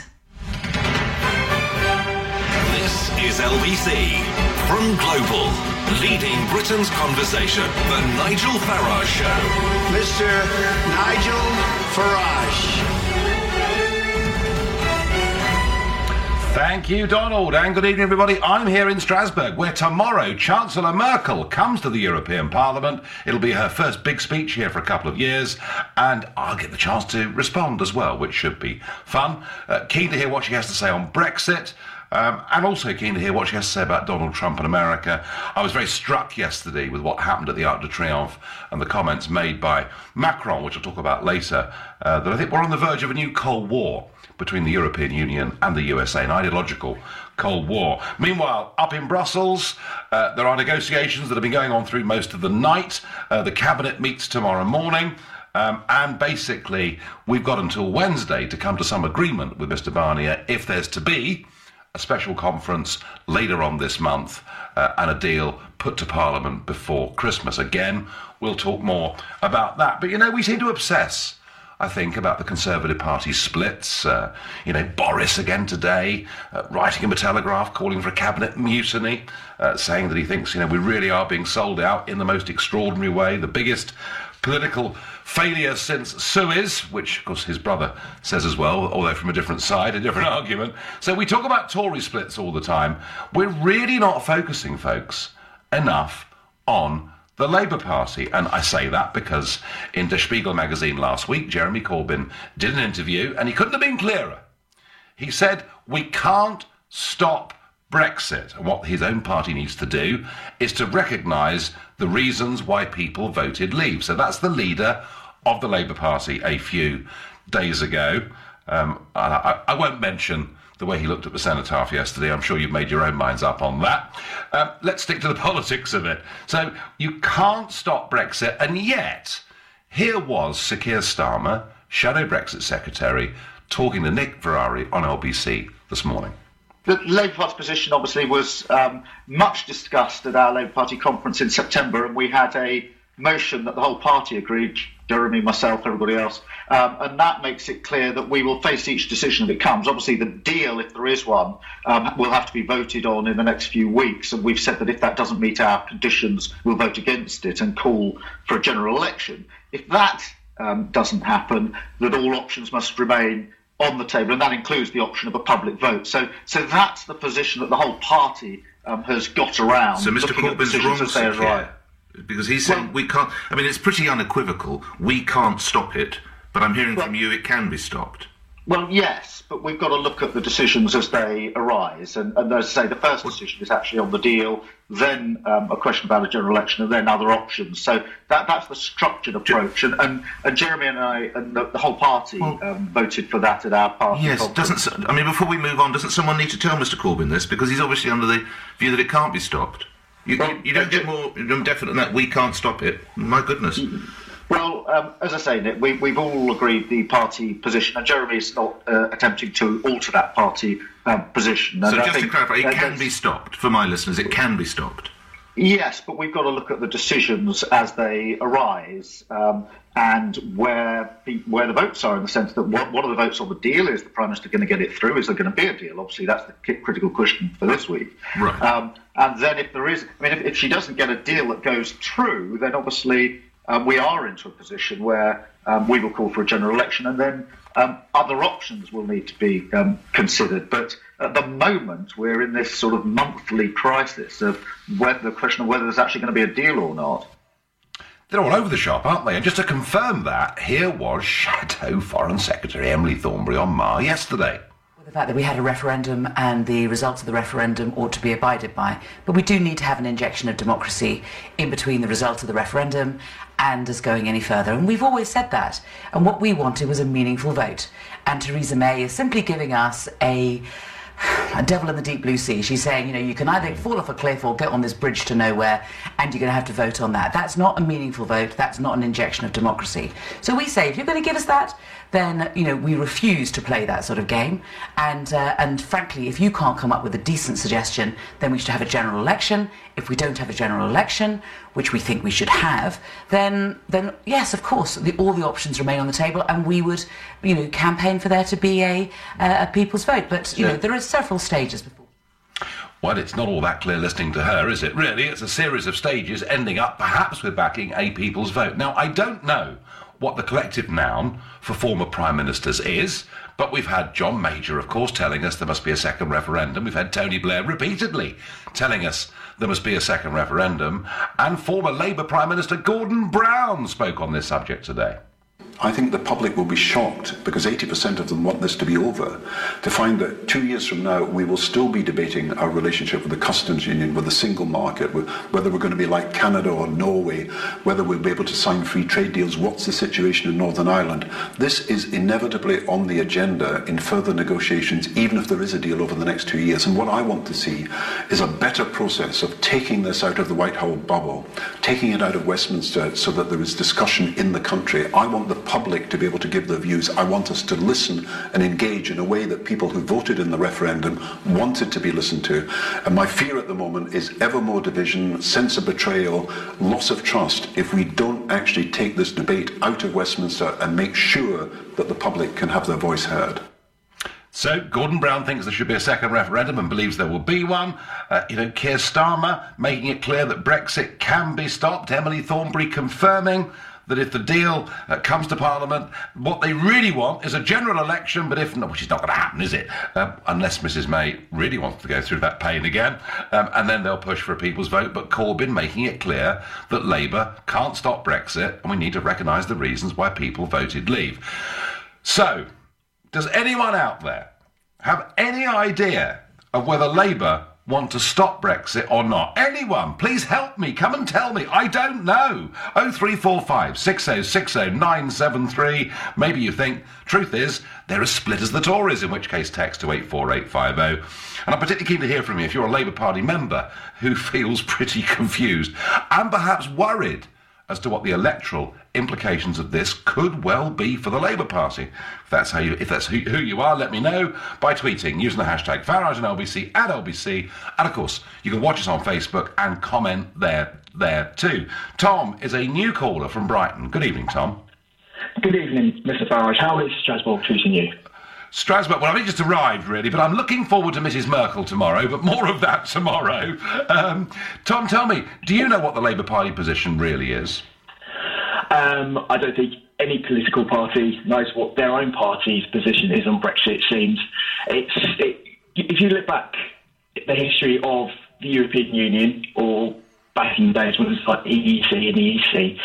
This is LBC from Global, leading Britain's conversation. The Nigel Farage Show. Mr. Nigel Farage. Thank you, Donald, and good evening, everybody. I'm here in Strasbourg, where tomorrow Chancellor Merkel comes to the European Parliament. It'll be her first big speech here for a couple of years, and I'll get the chance to respond as well, which should be fun. Uh, keen to hear what she has to say on Brexit. Um, and also keen to hear what she has to say about Donald Trump and America. I was very struck yesterday with what happened at the Arc de Triomphe and the comments made by Macron, which I'll talk about later, uh, that I think we're on the verge of a new Cold War between the European Union and the USA, an ideological Cold War. Meanwhile, up in Brussels, uh, there are negotiations that have been going on through most of the night. Uh, the cabinet meets tomorrow morning. Um, and basically, we've got until Wednesday to come to some agreement with Mr. Barnier if there's to be a special conference later on this month uh, and a deal put to Parliament before Christmas. Again, we'll talk more about that. But you know, we seem to obsess. I think about the Conservative Party splits. Uh, you know, Boris again today, uh, writing him a telegraph, calling for a cabinet mutiny, uh, saying that he thinks, you know, we really are being sold out in the most extraordinary way, the biggest political failure since Suez, which, of course, his brother says as well, although from a different side, a different argument. So we talk about Tory splits all the time. We're really not focusing, folks, enough on the Labour Party. And I say that because in Der Spiegel magazine last week, Jeremy Corbyn did an interview and he couldn't have been clearer. He said, We can't stop Brexit. And what his own party needs to do is to recognise the reasons why people voted leave. So that's the leader of the Labour Party a few days ago. Um, I, I, won't mention the way he looked at the cenotaph yesterday. I'm sure you've made your own minds up on that. Um, let's stick to the politics of it. So you can't stop Brexit, and yet here was Sir Keir Starmer, Shadow Brexit Secretary, talking to Nick Ferrari on LBC this morning. The Labour Party's position obviously was um, much discussed at our Labour Party conference in September, and we had a motion that the whole party agreed, Jeremy, myself, everybody else, um, and that makes it clear that we will face each decision that comes. Obviously, the deal, if there is one, um, will have to be voted on in the next few weeks, and we've said that if that doesn't meet our conditions, we'll vote against it and call for a general election. If that um, doesn't happen, that all options must remain on the table, and that includes the option of a public vote. So, so that's the position that the whole party um, has got around. So Mr Corbyn's wrong, Sir. Keir, because he's saying we can't. I mean, it's pretty unequivocal. We can't stop it, but I'm hearing from you it can be stopped. Well, yes, but we've got to look at the decisions as they arise. And, and as I say, the first decision is actually on the deal, then um, a question about a general election, and then other options. So that, that's the structured approach. And, and, and Jeremy and I and the, the whole party um, voted for that at our party. Yes, conference. doesn't. s- I mean, before we move on, doesn't someone need to tell Mr Corbyn this because he's obviously under the view that it can't be stopped. You, you, you don't get more definite than that. We can't stop it. My goodness. Well, um, as I say, Nick, we, we've all agreed the party position, and Jeremy is not uh, attempting to alter that party um, position. So And I just to clarify, it that- can be stopped. For my listeners, it can be stopped. Yes, but we've got to look at the decisions as they arise um, and where the, where the votes are in the sense that what, what are the votes on the deal? Is the Prime Minister going to get it through? Is there going to be a deal? Obviously, that's the critical question for this week. Right. Um, and then if there is, I mean, if, if she doesn't get a deal that goes through, then obviously um, we are into a position where um, we will call for a general election and then um, other options will need to be um, considered. But at the moment we're in this sort of monthly crisis of whether, the question of whether there's actually going to be a deal or not. They're all over the shop, aren't they? And just to confirm that, here was Shadow Foreign Secretary Emily Thornberry on Mar yesterday. the fact that we had a referendum and the results of the referendum ought to be abided by. But we do need to have an injection of democracy in between the result of the referendum and us going any further. And we've always said that. And what we wanted was a meaningful vote. And Theresa May is simply giving us a a devil in the deep blue sea. She's saying, you know, you can either fall off a cliff or get on this bridge to nowhere, and you're going to have to vote on that. That's not a meaningful vote. That's not an injection of democracy. So we say, if you're going to give us that, then you know we refuse to play that sort of game. And uh, and frankly, if you can't come up with a decent suggestion, then we should have a general election. If we don't have a general election, which we think we should have, then then yes, of course, the, all the options remain on the table, and we would you know campaign for there to be a a, a people's vote. But you know there are several stages before. Well, it's not all that clear listening to her, is it? Really, it's a series of stages ending up perhaps with backing a people's vote. Now, I don't know what the collective noun for former prime ministers is, but we've had John Major, of course, telling us there must be a second referendum. We've had Tony Blair repeatedly telling us there must be a second referendum, and former Labour Prime Minister Gordon Brown spoke on this subject today. I think the public will be shocked because 80% of them want this to be over to find that two years from now we will still be debating our relationship with the customs union, with the single market, whether we're going to be like Canada or Norway, whether we'll be able to sign free trade deals, what's the situation in Northern Ireland. This is inevitably on the agenda in further negotiations, even if there is a deal over the next two years. And what I want to see is a better process of taking this out of the Whitehall bubble, taking it out of Westminster so that there is discussion in the country. I want the public to be able to give their views. I want us to listen and engage in a way that people who voted in the referendum wanted to be listened to. And my fear at the moment is ever more division, sense of betrayal, loss of trust if we don't actually take this debate out of Westminster and make sure that the public can have their voice heard. So Gordon Brown thinks there should be a second referendum and believes there will be one. Uh, you know, Keir Starmer making it clear that Brexit can be stopped. Emily Thornberry confirming that if the deal uh, comes to Parliament, what they really want is a general election. But if not, which is not going to happen, is it? Um, unless Mrs May really wants to go through that pain again, um, and then they'll push for a people's vote. But Corbyn making it clear that Labour can't stop Brexit, and we need to recognise the reasons why people voted leave. So. Does anyone out there have any idea of whether Labour want to stop Brexit or not? Anyone, please help me. Come and tell me. I don't know. 0345 6060 973. Maybe you think, truth is, they're as split as the Tories, in which case text to 84850. And I'm particularly keen to hear from you if you're a Labour Party member who feels pretty confused and perhaps worried as to what the electoral implications of this could well be for the Labour Party. If that's how you, if that's who, who you are, let me know by tweeting using the hashtag Farage and LBC at LBC, and of course you can watch us on Facebook and comment there there too. Tom is a new caller from Brighton. Good evening, Tom. Good evening, Mr. Farage. How is Strasbourg treating you? Strasbourg, well, I've only just arrived, really, but I'm looking forward to Mrs. Merkel tomorrow, but more of that tomorrow. Um, Tom, tell me, do you know what the Labour Party position really is? Um, I don't think any political party knows what their own party's position is on Brexit. It seems it's it, if you look back at the history of the European Union, or back in the days when it was like EEC and EEC,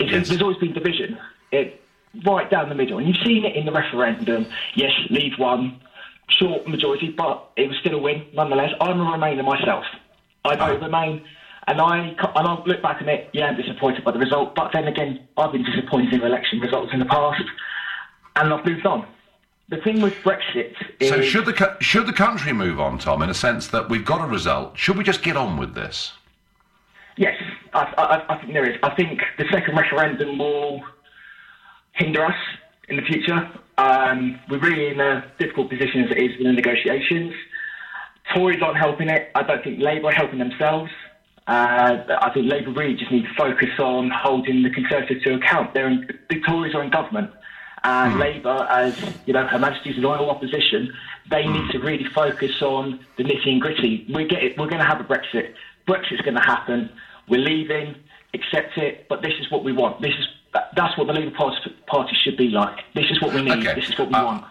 it's, there's always been division. It, right down the middle, and you've seen it in the referendum. Yes, Leave won, short majority, but it was still a win nonetheless. I'm a Remainer myself. I vote ah. Remain. And I, and I look back on it, yeah, I'm disappointed by the result, but then again, I've been disappointed in election results in the past, and I've moved on. The thing with Brexit is. So should the should the country move on, Tom, in a sense that we've got a result? Should we just get on with this? Yes, I, I, I think there is. I think the second referendum will hinder us in the future. Um, we're really in a difficult position as it is with the negotiations. Tories aren't helping it. I don't think Labour are helping themselves. Uh, I think Labour really just need to focus on holding the Conservatives to account. They're in, the Tories are in government, and Labour, as you know, Her Majesty's loyal opposition, they need to really focus on the nitty and gritty. We get it. We're going to have a Brexit. Brexit's going to happen. We're leaving. Accept it. But this is what we want. This is that- that's what the Labour Party, Party should be like. This is what we need. Okay. This is what we Uh, want.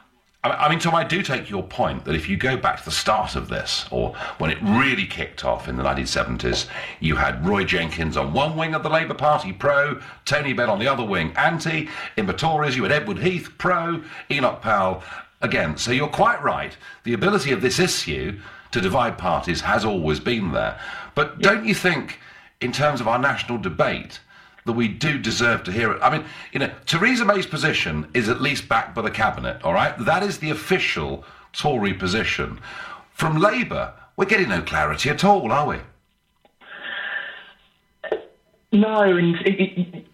I mean, Tom, I do take your point that if you go back to the start of this, or when it really kicked off in the 1970s, you had Roy Jenkins on one wing of the Labour Party, pro, Tony Benn on the other wing, anti. In the Tories, you had Edward Heath, pro, Enoch Powell, again. So you're quite right. The ability of this issue to divide parties has always been there. But don't you think, in terms of our national debate, that we do deserve to hear it. I mean, you know, Theresa May's position is at least backed by the cabinet, all right? That is the official Tory position. From Labour, we're getting no clarity at all, are we? No, and it, it,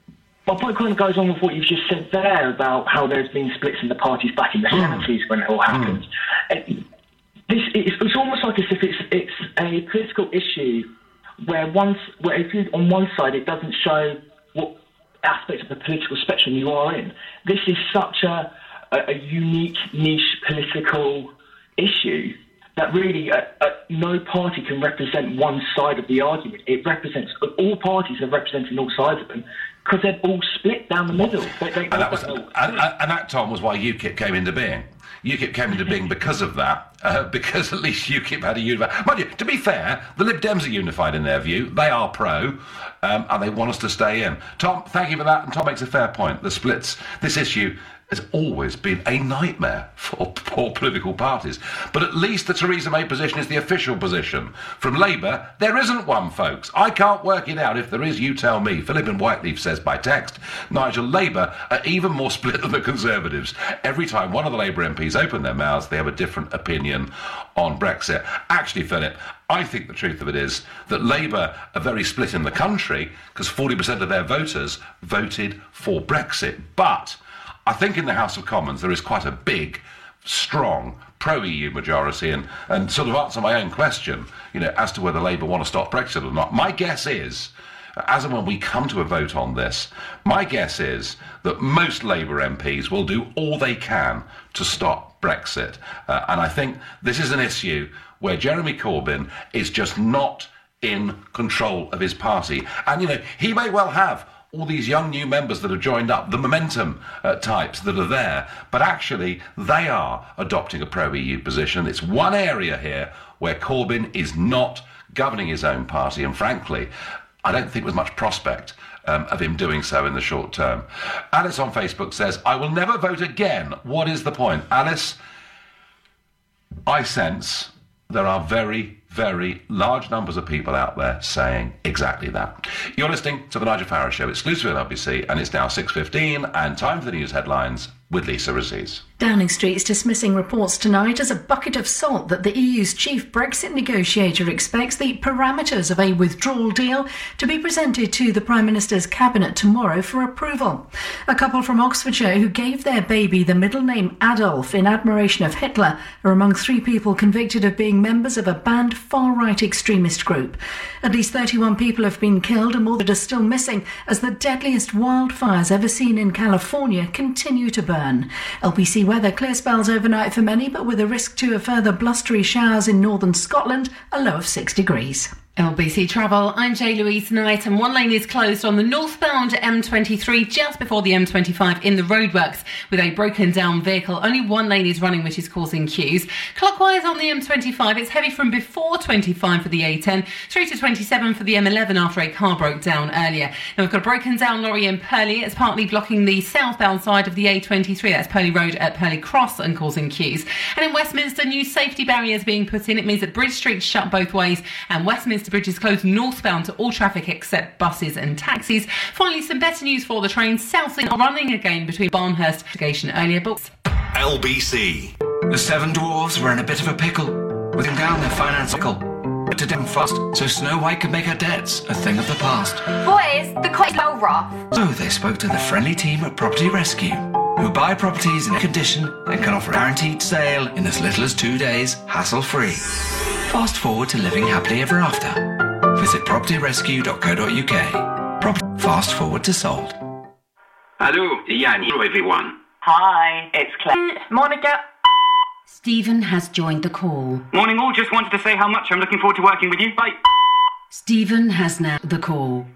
my point kind of goes on with what you've just said there about how there's been splits in the parties back in the hmm. 70s when it all hmm. happened. And This it's, it's almost like as if it's it's a political issue where once where if you on one side it doesn't show what aspect of the political spectrum you are in. This is such a a, a unique niche political issue that really uh, uh, no party can represent one side of the argument. It represents all parties are representing all sides of them because they're all split down the middle. They, they, And that was, and, and, and that, Tom, was why UKIP came into being. UKIP came into being because of that, uh, because at least UKIP had a unified. Mind you, to be fair, the Lib Dems are unified in their view. They are pro, um, and they want us to stay in. Tom, thank you for that. And Tom makes a fair point. The splits, this issue has always been a nightmare for poor political parties. But at least the Theresa May position is the official position. From Labour, there isn't one, folks. I can't work it out. If there is, you tell me. Philip and Whiteleaf says by text, Nigel, Labour are even more split than the Conservatives. Every time one of the Labour MPs open their mouths, they have a different opinion on Brexit. Actually, Philip, I think the truth of it is that Labour are very split in the country because 40% of their voters voted for Brexit. But I think in the House of Commons there is quite a big, strong pro EU majority, and, and sort of answer my own question, you know, as to whether Labour want to stop Brexit or not. My guess is, as and when we come to a vote on this, my guess is that most Labour MPs will do all they can to stop Brexit. Uh, and I think this is an issue where Jeremy Corbyn is just not in control of his party. And, you know, he may well have all these young new members that have joined up, the momentum uh, types that are there, but actually they are adopting a pro EU position. It's one area here where Corbyn is not governing his own party, and frankly, I don't think there's much prospect. Um, of him doing so in the short term. Alice on Facebook says, I will never vote again. What is the point? Alice, I sense there are very, very large numbers of people out there saying exactly that. You're listening to the Nigel Farage Show, exclusive on LBC, and it's now 6.15, and time for the news headlines with Lisa Aziz. Downing Street's dismissing reports tonight as a bucket of salt that the EU's chief Brexit negotiator expects the parameters of a withdrawal deal to be presented to the Prime Minister's cabinet tomorrow for approval. A couple from Oxfordshire who gave their baby the middle name Adolf in admiration of Hitler are among three people convicted of being members of a banned far right extremist group. At least 31 people have been killed and more that are still missing as the deadliest wildfires ever seen in California continue to burn. LBC weather clear spells overnight for many, but with a risk to a further blustery showers in northern Scotland, a low of 6 degrees. LBC Travel, I'm Jay Louise Knight, and one lane is closed on the northbound M23 just before the M25 in the roadworks with a broken down vehicle. Only one lane is running, which is causing queues. Clockwise on the M25, it's heavy from before 25 for the A10 through to 27 for the M11 after a car broke down earlier. Now we've got a broken down lorry in Purley. It's partly blocking the southbound side of the A23. That's Purley Road at Purley Cross and causing queues. And in Westminster, new safety barriers being put in. It means that Bridge Street's shut both ways and Westminster Bridge is closed northbound to all traffic except buses and taxis. Finally, some better news for the trains. Southling are running again between Barnhurst and Station earlier, but LBC. The Seven Dwarfs were in a bit of a pickle, with them down their finance cycle. But to them fast, so Snow White could make her debts a thing of the past. Boys, the cottage well rough. So they spoke to the friendly team at Property Rescue, who buy properties in condition and can offer a guaranteed sale in as little as two days, hassle-free. Fast forward to living happily ever after. Visit propertyrescue.co.uk. Prop- fast forward to sold. Hello, Jan here, everyone. Hi, it's Claire. Monica. Stephen has joined the call. Morning all, just wanted to say how much I'm looking forward to working with you. Bye. Stephen has now the call.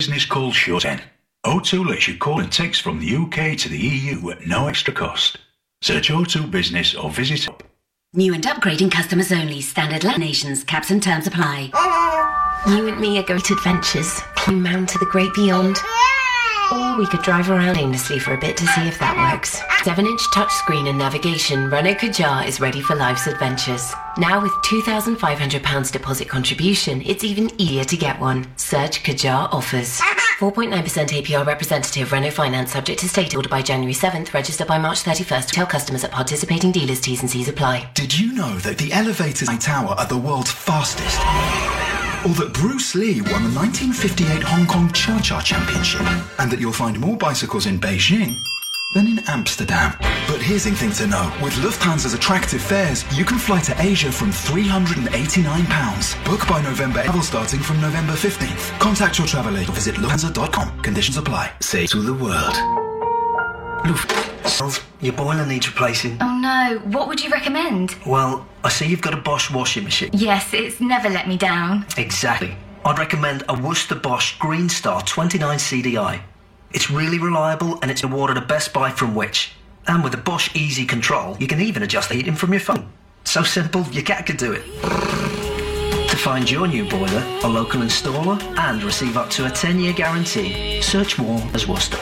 Business call shut in. O2 lets you call and text from the UK to the EU at no extra cost. Search O2 Business or visit New and upgrading customers only. Standard laminations. Caps and terms apply. You and me are going to adventures. Climb Mount to the great beyond. Or we could drive around aimlessly for a bit to see if that works. 7-inch touchscreen and navigation, Renault Kadjar is ready for life's adventures. Now with £2,500 deposit contribution, it's even easier to get one. Search Kadjar offers. 4.9% APR representative Renault Finance subject to state order by January 7th, register by March 31st. Tell customers at participating dealers T's and C's apply. Did you know that the elevators in Tower are the world's fastest? Or that Bruce Lee won the 1958 Hong Kong Cha Cha Championship? And that you'll find more bicycles in Beijing than in Amsterdam. But here's the thing to know. With Lufthansa's attractive fares, you can fly to Asia from £389. Book by November. Travel starting from November 15th. Contact your travel agent or visit lufthansa.com. Conditions apply. Say to the world. Your boiler needs replacing. Oh no, what would you recommend? Well, I see you've got a Bosch washing machine. Yes, it's never let me down. Exactly. I'd recommend a Worcester Bosch Green Star 29 CDI. It's really reliable and it's awarded a Best Buy from Which. And with the Bosch Easy Control, you can even adjust the heating from your phone. So simple, your cat could do it. To find your new boiler, a local installer, and receive up to a 10 year guarantee, search more as Worcester.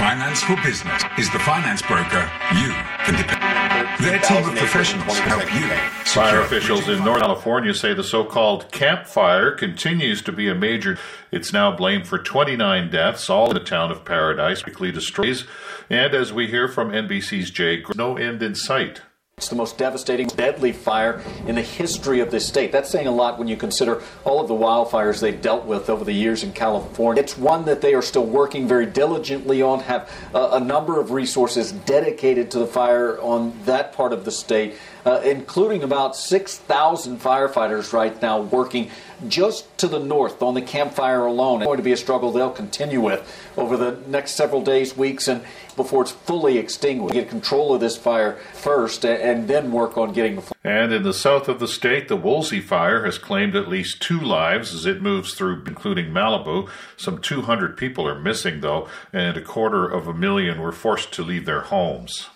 Finance for Business is the finance broker you can depend on. Their team of professionals help you. Fire officials in North California say the so called campfire continues to be a major. It's now blamed for 29 deaths, all in the town of Paradise, quickly destroys. And as we hear from NBC's Jay, no end in sight. It's the most devastating, deadly fire in the history of this state. That's saying a lot when you consider all of the wildfires they've dealt with over the years in California. It's one that they are still working very diligently on, have a, a number of resources dedicated to the fire on that part of the state, uh, including about 6,000 firefighters right now working just to the north on the campfire alone. It's going to be a struggle they'll continue with over the next several days, weeks, and before it's fully extinguished. Get control of this fire first and, then work on getting the And in the south of the state, the Woolsey fire has claimed at least two lives as it moves through, including Malibu. Some 200 people are missing, though, and a quarter of a million were forced to leave their homes.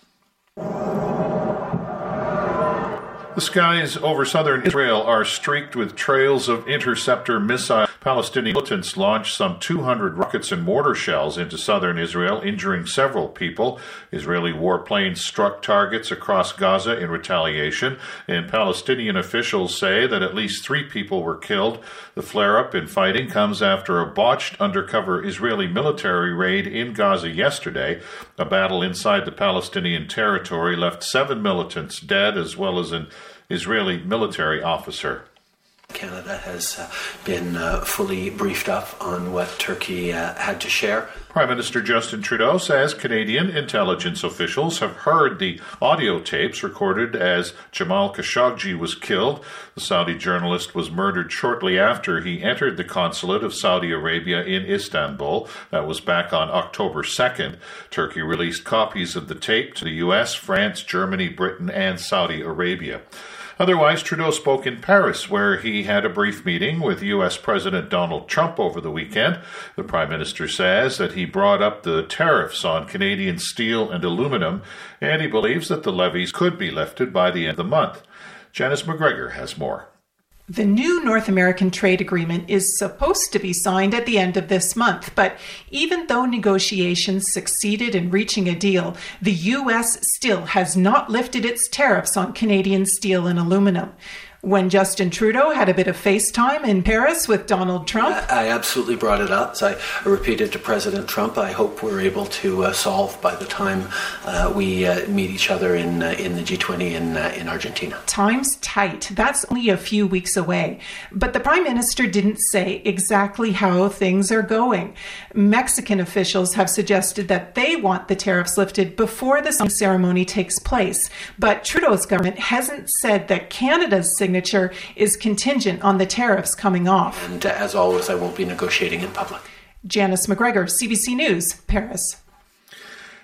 The skies over southern Israel are streaked with trails of interceptor missiles. Palestinian militants launched some 200 rockets and mortar shells into southern Israel, injuring several people. Israeli warplanes struck targets across Gaza in retaliation, and Palestinian officials say that at least three people were killed. The flare up in fighting comes after a botched undercover Israeli military raid in Gaza yesterday. A battle inside the Palestinian territory left seven militants dead, as well as an Israeli military officer. Canada has uh, been uh, fully briefed up on what Turkey uh, had to share. Prime Minister Justin Trudeau says Canadian intelligence officials have heard the audio tapes recorded as Jamal Khashoggi was killed. The Saudi journalist was murdered shortly after he entered the consulate of Saudi Arabia in Istanbul. That was back on October 2nd. Turkey released copies of the tape to the US, France, Germany, Britain, and Saudi Arabia. Otherwise, Trudeau spoke in Paris, where he had a brief meeting with U.S. President Donald Trump over the weekend. The Prime Minister says that he brought up the tariffs on Canadian steel and aluminum, and he believes that the levies could be lifted by the end of the month. Janice McGregor has more. The new North American trade agreement is supposed to be signed at the end of this month, but even though negotiations succeeded in reaching a deal, the U.S. still has not lifted its tariffs on Canadian steel and aluminum. When Justin Trudeau had a bit of FaceTime in Paris with Donald Trump, I absolutely brought it up. So I repeated to President Trump, I hope we're able to uh, solve by the time uh, we uh, meet each other in uh, in the G20 in uh, in Argentina. time's tight. That's only a few weeks away. But the Prime Minister didn't say exactly how things are going. Mexican officials have suggested that they want the tariffs lifted before the ceremony takes place. But Trudeau's government hasn't said that Canada's signature is contingent on the tariffs coming off. And as always, I won't be negotiating in public. Janice McGregor, CBC News, Paris.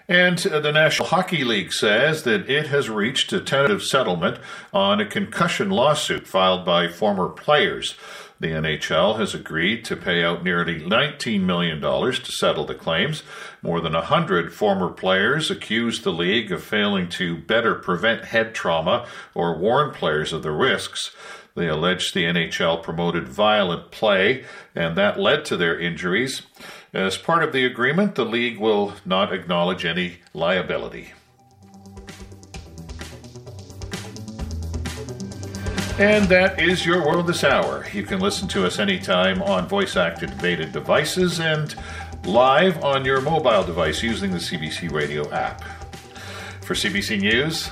And the National Hockey League says that it has reached a tentative settlement on a concussion lawsuit filed by former players. The NHL has agreed to pay out nearly $19 million to settle the claims. More than 100 former players accused the league of failing to better prevent head trauma or warn players of the risks. They alleged the NHL promoted violent play, and that led to their injuries. As part of the agreement, the league will not acknowledge any liability. And that is your world this hour. You can listen to us anytime on voice activated devices and live on your mobile device using the CBC Radio app. For CBC News,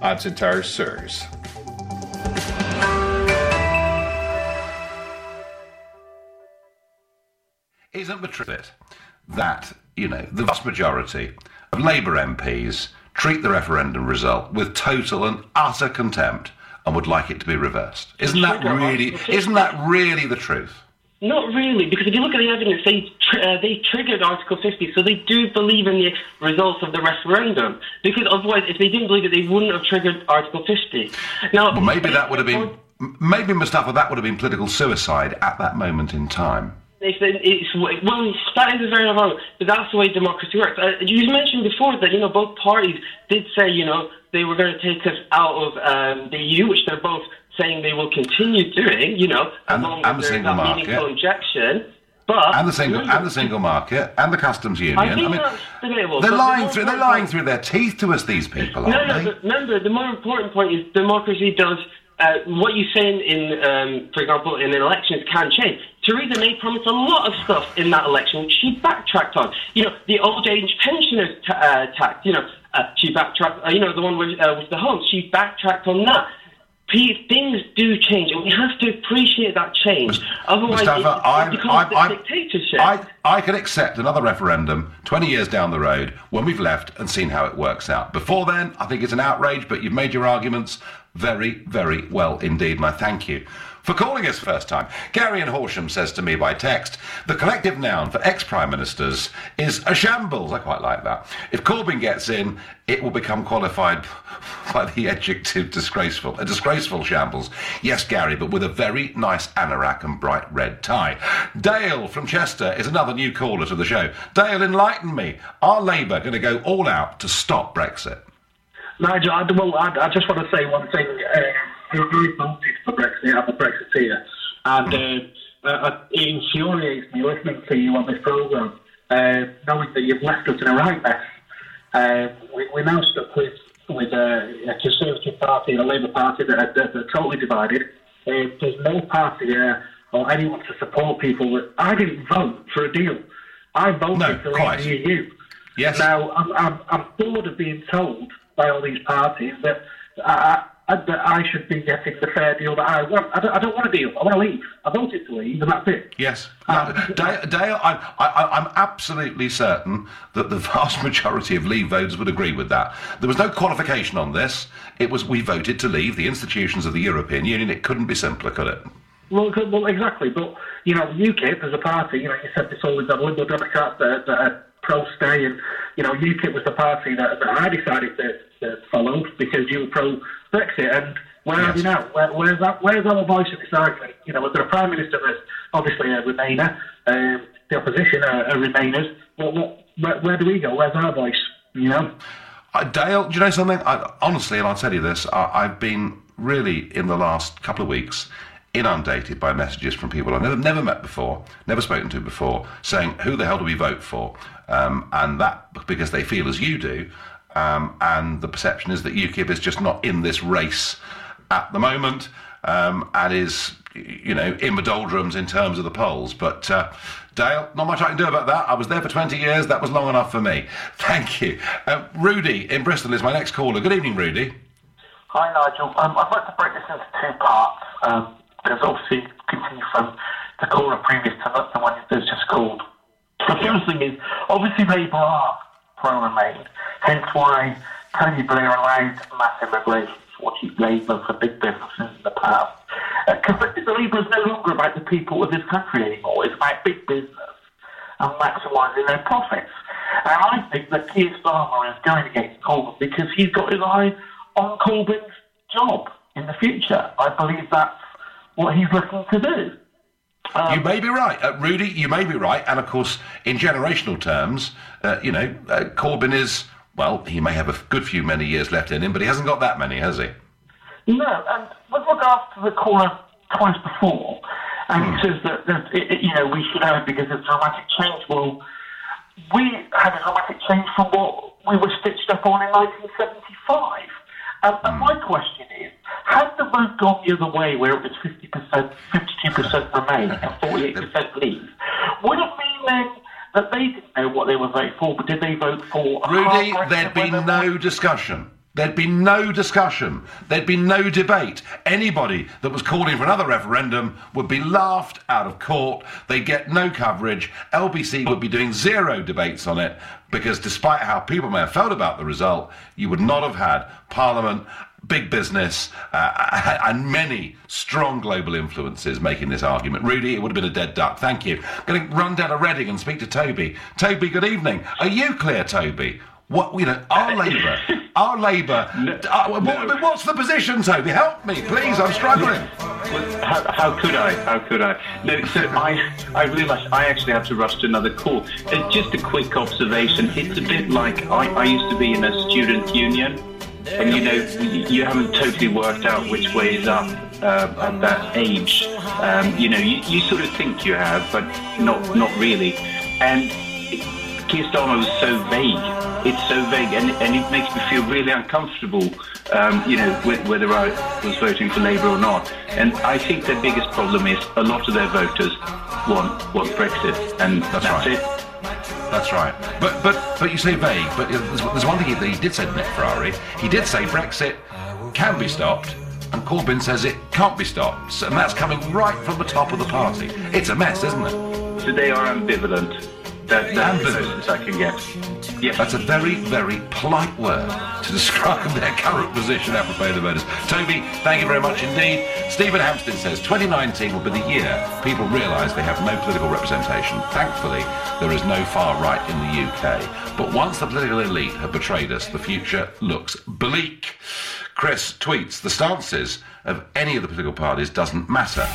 I'm Sintar Sirs. Isn't the truth that, you know, the vast majority of Labour MPs treat the referendum result with total and utter contempt and would like it to be reversed? Isn't that really, isn't that really the truth? Not really, because if you look at the evidence, they tr- uh, they triggered Article 50, so they do believe in the results of the referendum. Because otherwise, if they didn't believe it, they wouldn't have triggered Article 50. Now, Well, maybe that would have been, maybe Mustafa, that would have been political suicide at that moment in time. It's, it's, well, that is very wrong, but that's the way democracy works. Uh, you mentioned before that, you know, both parties did say, you know, they were going to take us out of um, the EU, which they're both saying they will continue doing, you know, as And- long and as the there's single market. meaningful injection. But and the single and the single market and the customs union. I think mean, debatable. they're but the lying through they're lying through their teeth to us. These people, No, aren't no. they? But remember, the more important point is democracy does uh, what you say in, in um, for example, in elections can change. Theresa May promised a lot of stuff in that election, which she backtracked on. You know, the old age pensioners ta- uh, tax. You know, uh, she backtracked. Uh, you know, the one with, uh, with the homes. She backtracked on that. P- things do change, and we have to appreciate that change. Otherwise, Mustafa, it, I'm, I'm, dictatorship. I, I can accept another referendum 20 years down the road when we've left and seen how it works out. Before then, I think it's an outrage, but you've made your arguments very, very well indeed, and I thank you. For calling us first time, Gary in Horsham says to me by text, the collective noun for ex-prime ministers is a shambles. I quite like that. If Corbyn gets in, it will become qualified by the adjective disgraceful. A disgraceful shambles. Yes, Gary, but with a very nice anorak and bright red tie. Dale from Chester is another new caller to the show. Dale, enlighten me. Are Labour going to go all out to stop Brexit? Nigel, I, well, I, I just want to say one thing. Uh, you're very voted for Brexit. I'm a Brexiteer. And uh, uh, it infuriates me listening to you on this programme, uh, knowing that you've left us in a right mess. Uh, we, we're now stuck with, with a, a Conservative Party and a Labour Party that are, that are totally divided. Uh, there's no party there or anyone to support people. That, I didn't vote for a deal. I voted No, quite. the EU. Yes. Now, I'm, I'm, I'm bored of being told by all these parties that I, I, that I should be getting the fair deal that I want. I don't, I don't want a deal. I want to leave. I voted to leave, and that's it. Yes. No, Dale, Dale I, I, I'm absolutely certain that the vast majority of Leave voters would agree with that. There was no qualification on this. It was we voted to leave the institutions of the European Union. It couldn't be simpler, could it? Well, well, exactly. But you know, UKIP as a party, you know, you said before we've got Liberal Democrats that, are- that are pro-stay, and you know, UKIP was the party that, that I decided to, to follow because you were pro-Brexit. And where are we now? Where, where's that? Where's our voice in this argument? You know, we've got a prime minister that's obviously a Remainer. Um, the opposition are, are Remainers. Well, what, where, where do we go? Where's our voice? You know. Uh, Dale, do you know something? I, honestly, and I'll tell you this, I, I've been really, in the last couple of weeks, inundated by messages from people I've never, never met before, never spoken to before, saying, who the hell do we vote for? Um, and that because they feel as you do, um, and the perception is that UKIP is just not in this race at the moment, um, and is, you know, in the doldrums in terms of the polls. But uh, Dale, not much I can do about that. I was there for 20 years. That was long enough for me. Thank you. Uh, Rudy in Bristol is my next caller. Good evening, Rudy. Hi, Nigel. Um, I'd like to break this into two parts. Um, because obviously, continue from the caller previous to the one that's just called. The first thing is, obviously, Labour are pro-Remain, hence why Tony Blair allowed massive regulations for cheap labour for big businesses in the past. Uh, because the Labour is no longer about the people of this country anymore. It's about big business and maximising their profits. And I think that Keir Starmer is going against Corbyn because he's got his eye on Corbyn's job in the future. I believe that's what he's looking to do. You may be right, uh, Rudy. You may be right, and of course, in generational terms, uh, you know, uh, Corbyn is well. He may have a good few many years left in him, but he hasn't got that many, has he? No, and with regards to the caller twice before, and he says that, that it, it- you know we should have it because it's dramatic change. Well, we had a dramatic change from what we were stitched up on in 1975. Um, and my question is, had the vote gone the other way, where it was 50%, 52% remain and 48% leave, would it mean then that they didn't know what they were voting for, but did they vote for a Rudy, there'd be no discussion. There'd be no discussion. There'd be no debate. Anybody that was calling for another referendum would be laughed out of court. They'd get no coverage. LBC would be doing zero debates on it because, despite how people may have felt about the result, you would not have had Parliament, big business, uh, and many strong global influences making this argument. Rudy, it would have been a dead duck. Thank you. Going to run down to Reading and speak to Toby. Toby, good evening. Are you clear, Toby? What you know, our Labour, our Labour. uh, what, what's the position, Toby? Help me, please. I'm struggling. How, how could I? How could I? No, so I, I realised I actually have to rush to another call. Uh, just a quick observation. It's a bit like I, I used to be in a student union, and you know, you, you haven't totally worked out which way is up uh, at that age. Um, you know, you, you sort of think you have, but not not really. And Keir Starmer was so vague. It's so vague, and, and it makes me feel really uncomfortable. Um, you know, wh- whether I was voting for Labour or not. And I think their biggest problem is a lot of their voters want want Brexit, and that's, right. it. That's right. But but but you say vague. But there's, one thing that he did say Nick Ferrari. He did say Brexit can be stopped, and Corbyn says it can't be stopped. And that's coming right from the top of the party. It's a mess, isn't it? So they are ambivalent. That, that's the closest I can get. Yeah. That's a very, very polite word to describe their current position apropos of the voters. Toby, thank you very much indeed. Stephen Hampstead says 2019 will be the year people realise they have no political representation. Thankfully, there is no far right in the UK. But once the political elite have betrayed us, the future looks bleak. Chris tweets, the stances of any of the political parties doesn't matter.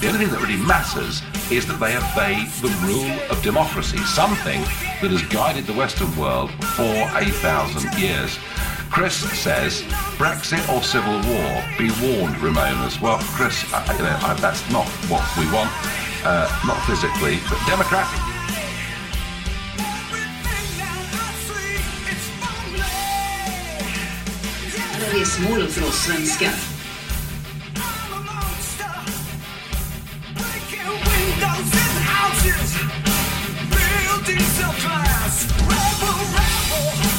The only thing that really matters is that they obey the rule of democracy, something that has guided the Western world for a thousand years. Chris says, Brexit or civil war? Be warned, Ramonas. Well, Chris, I, you know, I, that's not what we want, uh, not physically, but democratic. Här är för oss svenskar. Buildings of glass, rebel, rebel.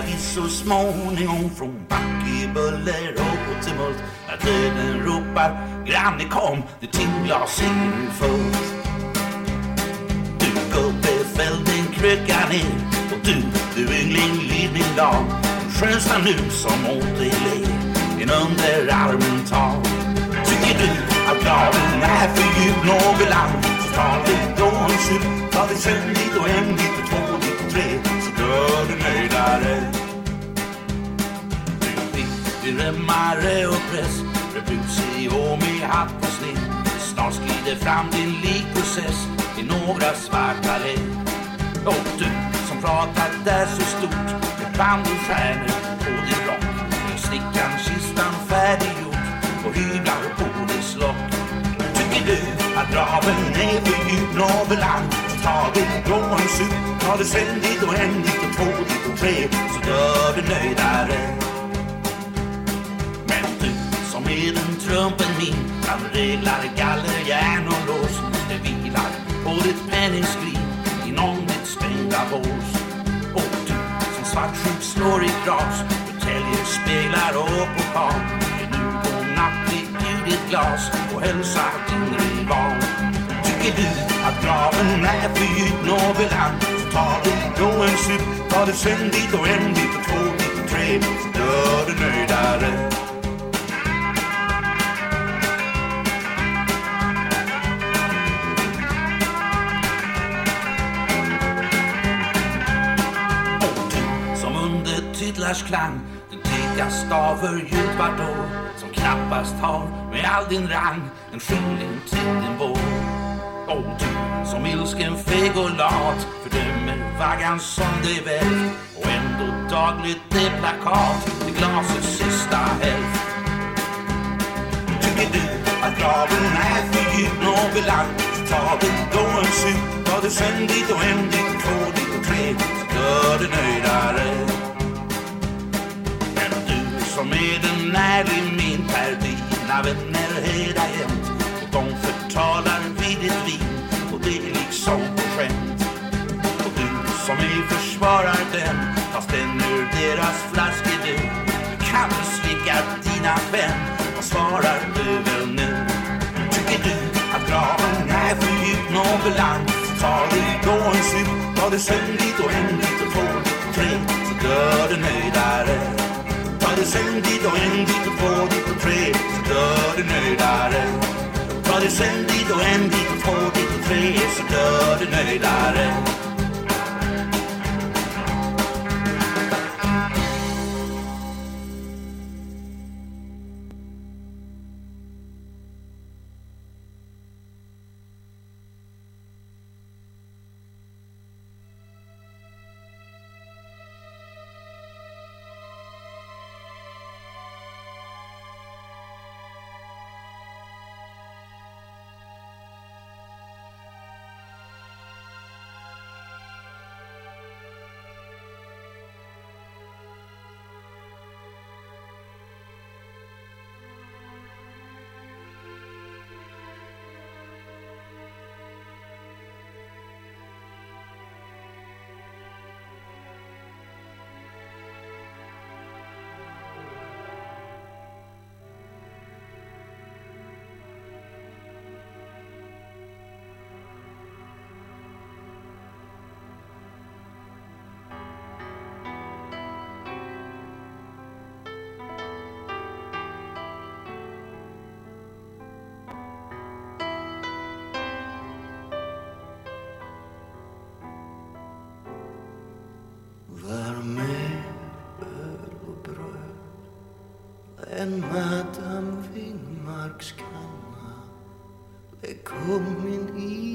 Lunkar vi så småningom från backebuller och tumult När döden ropar Granne kom, det timglas är fullt Du gubbe fäll din kröka ner och du, du yngling lyd min dag Skönsam nu som åt dig ler en underarmen tar Tycker du att graven är för djup? Något land så ta det då en sup. Ta det sömn dit och hem dit och två dit och tre så dör du nöjdare Du remmare och press Rebusig och med hatt och snitt. Snart skrider fram din likprocess i några svarta led. Och du som pratar där så stort med band och stjärnor på din rock. Med snickan kistan färdiggjord och hyvlar på dess lock Tycker du att draven är för djup nåveland så ta det då en sup? Ta det sen dit och en dit och två dit och tre så dör du nöjdare. Men du som är den trumpen min bland reglar, galler, järn och lås Det vilar på ditt penningskrin inom ditt stängda bås. Och du som svartsjuk slår i gras Förtäljer speglar och pokal Ge nu godnatt i ditt glas och hälsa din rival. Tycker du att graven är för djup nåväl så ta det då en sup Ta det sen dit och en dit och två dit och tre så dör du nöjdare. Som under klang Den tekas staver ljud vart år Som knappast har med all din rang En skymning till din vår åt du som ilsken feg och lat Fördömer vaggan som det väl Och ändå dagligt det plakat Till glasets sista hälft. Tycker du att graven är för djup och belagd Så ta det då en sup Ta det sen dit och en dit och två dit och tre Så Gör du nöjdare. Men du som är den ärlig min per dina vänner hela jämt de förtalar vid ditt vin Och det är liksom på skämt. Och du som är försvarar den Fast den ur deras flaskor du Du kan slicka dina vän Vad svarar du väl nu? Tycker du att graven är för djup något land Så ta då en sup Ta du sen dit och en dit och två dit och tre Så dör du nöjdare. Ta det sen dit och en dit och två dit och tre Så dör du nöjdare. Ta det sen dit och en dit och två dit och tre Så dör du nöjdare. Sen Madame Wingmarks kanna Lägg kummin i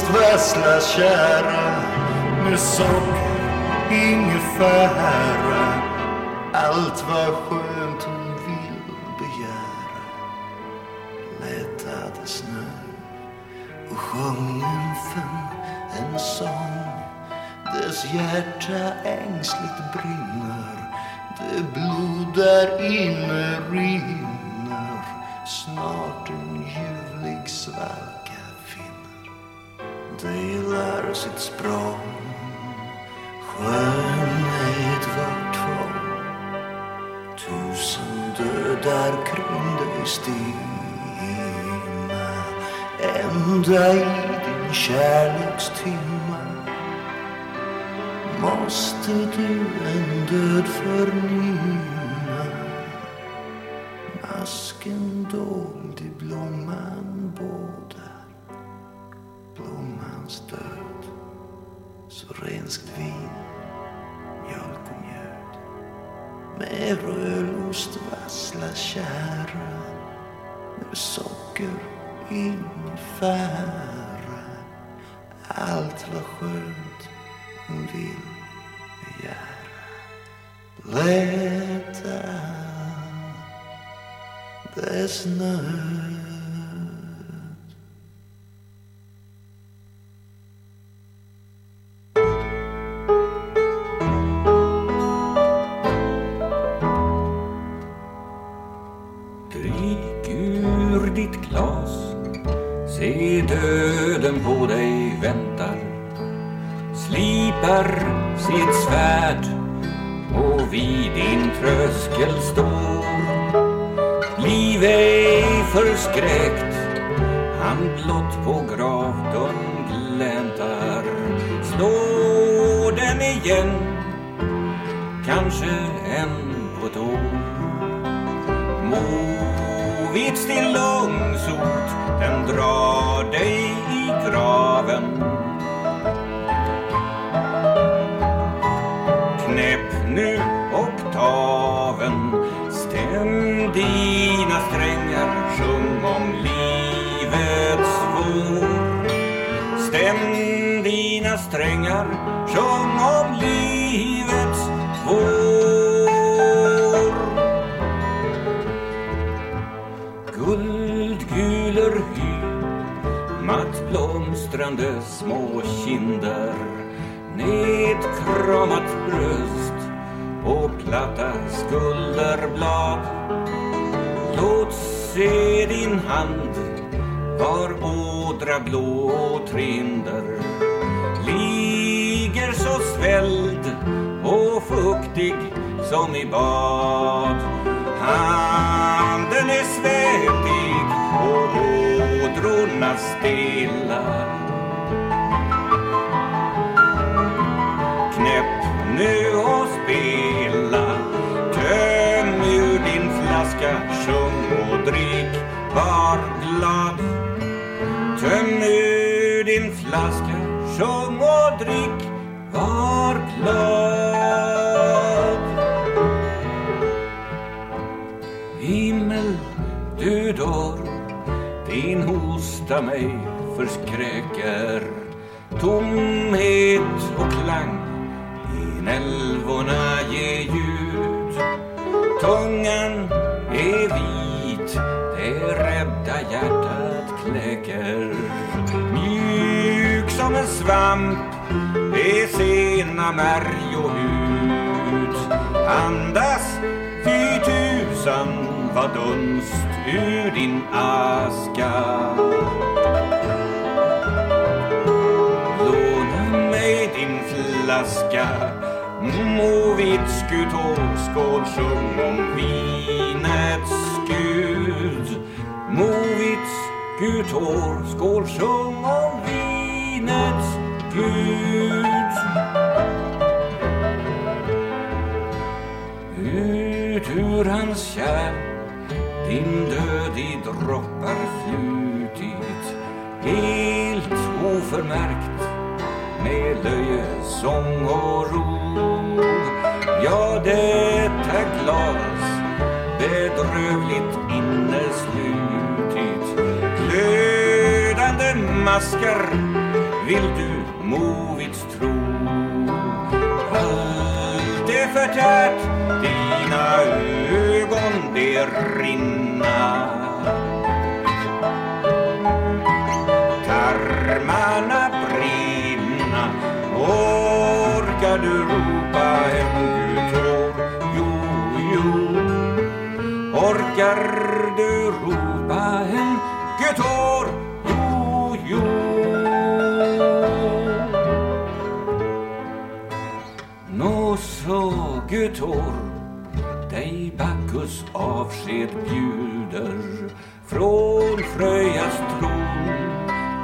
rödost, vassla, kära Med socker, ingefära Allt vad skönt hon vill begära Lättade snö. Och sjöng nymfen en sång Dess hjärta ängsligt brinner. Det blod där inne rinner Snart en ljuvlig svall. Delar sitt språng Skönhet var tvång Tusen dödar kring dig stimma. Ända i din kärlekstimma Måste du en död förnimma Masken dold i blomman bådar Blommans död. Så renskt vin, mjölk och mjöd. Med rödost, vassla, kära. Med socker, ingefära Allt vad skönt hon vill begära Lätta dess nöd. Sitt svärd och vid din tröskel står. Bliv ej förskräckt. Han blott på gravdörren gläntar. Slå den igen? Kanske än på tå. Movits till långsot, den drar dig i graven. Sjung om livets vår. Guldgulor hy, matt blomstrande små kinder, nedkramat bröst och platta skulderblad. Låt se din hand, var ådra blå och trinder, ligger så svälld och fuktig som i bad. Handen är svettig och ådrorna stilla. Knäpp nu och spela. Töm ur din flaska, sjung och drick, var glad. Töm ur din flaska, sjung och drick, var glad. Himmel du dör Din hosta mig förskräcker Tomhet och klang i älvorna ger ljud. Tungan är vit, det rädda hjärtat kläcker Mjuk som en svamp är sena märg och hud Andas fy tusan vad dunst ur din aska. Låna mig din flaska Movits vitt skål sjung om vinets gud. Movits vitt skål sjung om vinets gud. Ut ur hans kärl din död i droppar flutit Helt oförmärkt med löje, sång och ro. Ja, detta glas bedrövligt inneslutit Glödande maskar vill du movits tro. Allt är förtärt, dina ögon de rinna. Tarmarna brinna Orkar du ropa hem Gud Jo, jo. Orkar du ropa hem Gud så dig Bacchus avsked bjuder från Fröjas tron.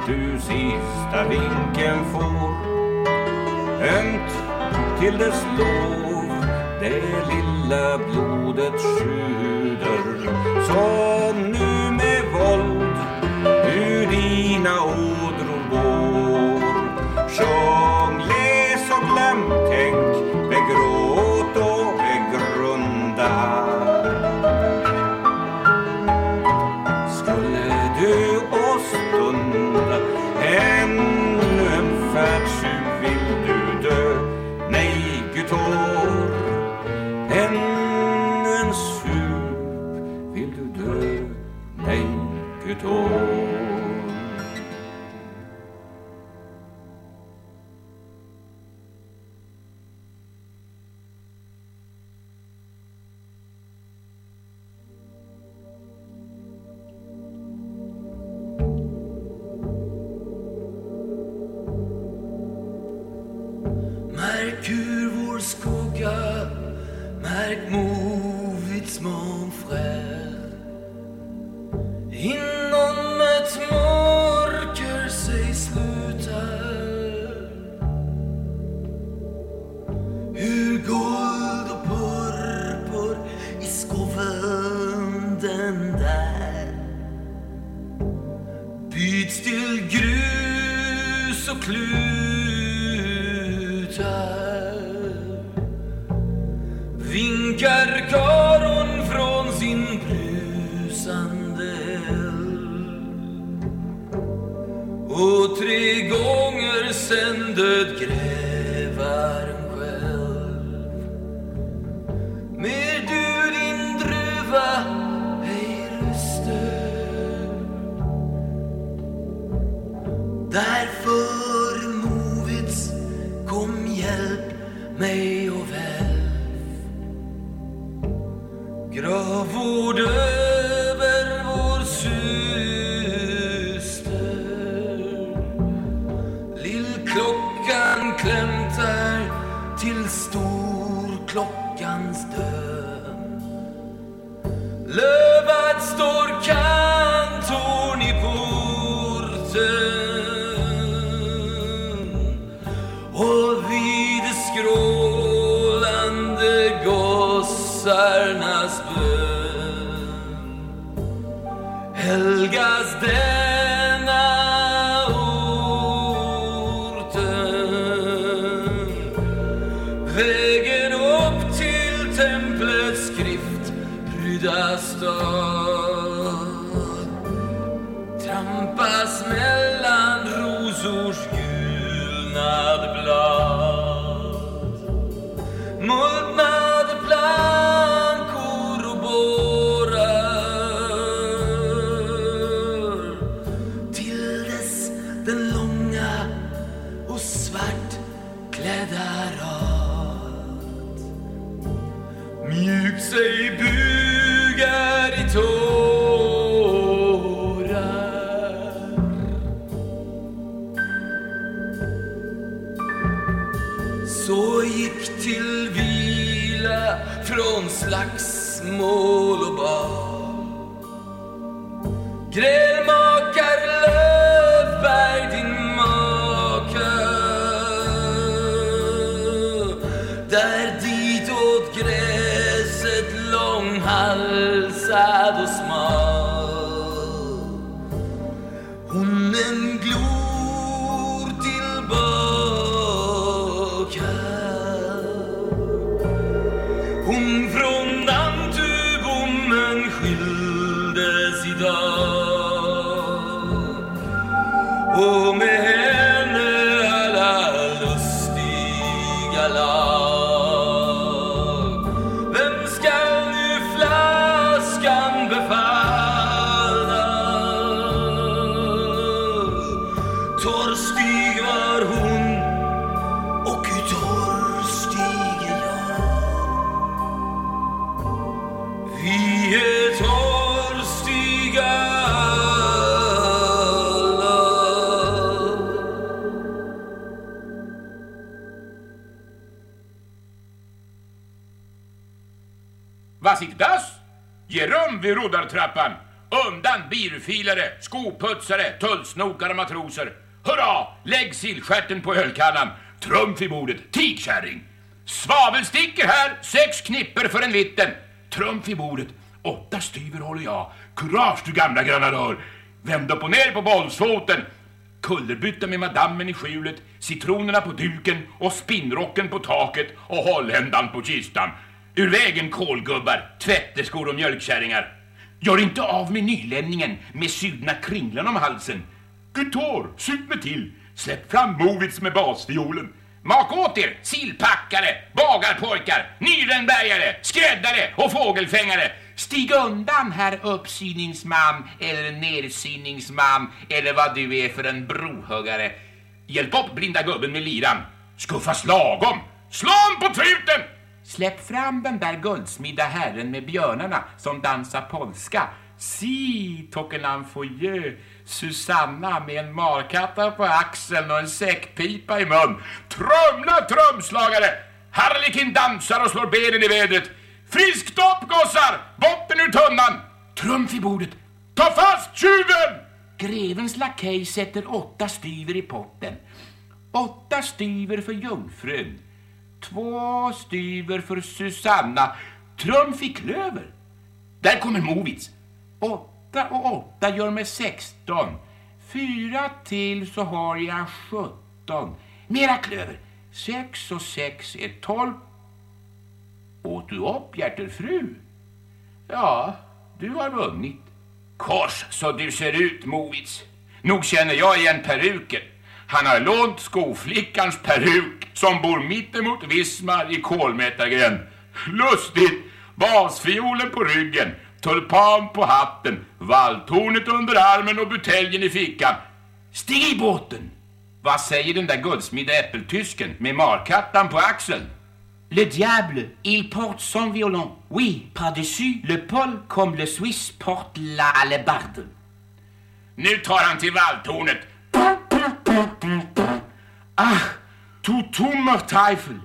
Du sista vinken får ömt till dess lov det lilla blodet sjuder. Som nu med våld ur dina ord Yeah. Undan skoputsare, tullsnokare och matroser. Hurra! Lägg sillstjärten på ölkannan. Trumf i bordet. Tikkärring. Svavelsticker här, sex knipper för en liten. Trumf i bordet. Åtta styver håller jag. Kurage du gamla granadör. Vänd upp och ner på bollsfoten. Kullerbytta med madammen i skjulet, citronerna på duken och spinnrocken på taket och holländan på kistan. Ur vägen kolgubbar, tvätterskor och mjölkkärringar. Gör inte av med nylänningen med sydna kringlan om halsen. Guitar, sug mig till. Släpp fram Movits med basfiolen. Mak åt er, sillpackare, bagarpojkar, nyrenbergare, skräddare och fågelfängare. Stig undan, herr uppsyningsman eller nersyningsman eller vad du är för en brohuggare. Hjälp upp blinda gubben med liran. Skuffas lagom. Slå om på truten! Släpp fram den där guldsmidda herren med björnarna som dansar polska. Si, Tokenan Foyeux, Susanna med en markatta på axeln och en säckpipa i mun. Trumla trumslagare! Harlekin dansar och slår benen i vädret. Friskt upp gossar! Botten ur tunnan! Trumf i bordet. Ta fast tjuven! Grevens lakej sätter åtta styver i potten. Åtta styver för jungfrun. Två styver för Susanna. Trumf i klöver. Där kommer Movits. Åtta och åtta gör mig sexton. Fyra till så har jag sjutton. Mera klöver. Sex och sex är tolv. Åt du upp, hjärterfru? Ja, du har vunnit. Kors så du ser ut, Movits. Nog känner jag igen peruken. Han har lånt skoflickans peruk som bor mittemot Vismar i Kolmätargränd. Lustigt! Basfiolen på ryggen, tulpan på hatten, valltornet under armen och buteljen i fickan. Stig i båten! Vad säger den där guldsmidda äppeltysken med markattan på axeln? Le diable, il porte son violon. Oui, par-dessus le Paul comme le Suisse porte la hallebarde. Nu tar han till valltornet. Ach, du dummer Teufel.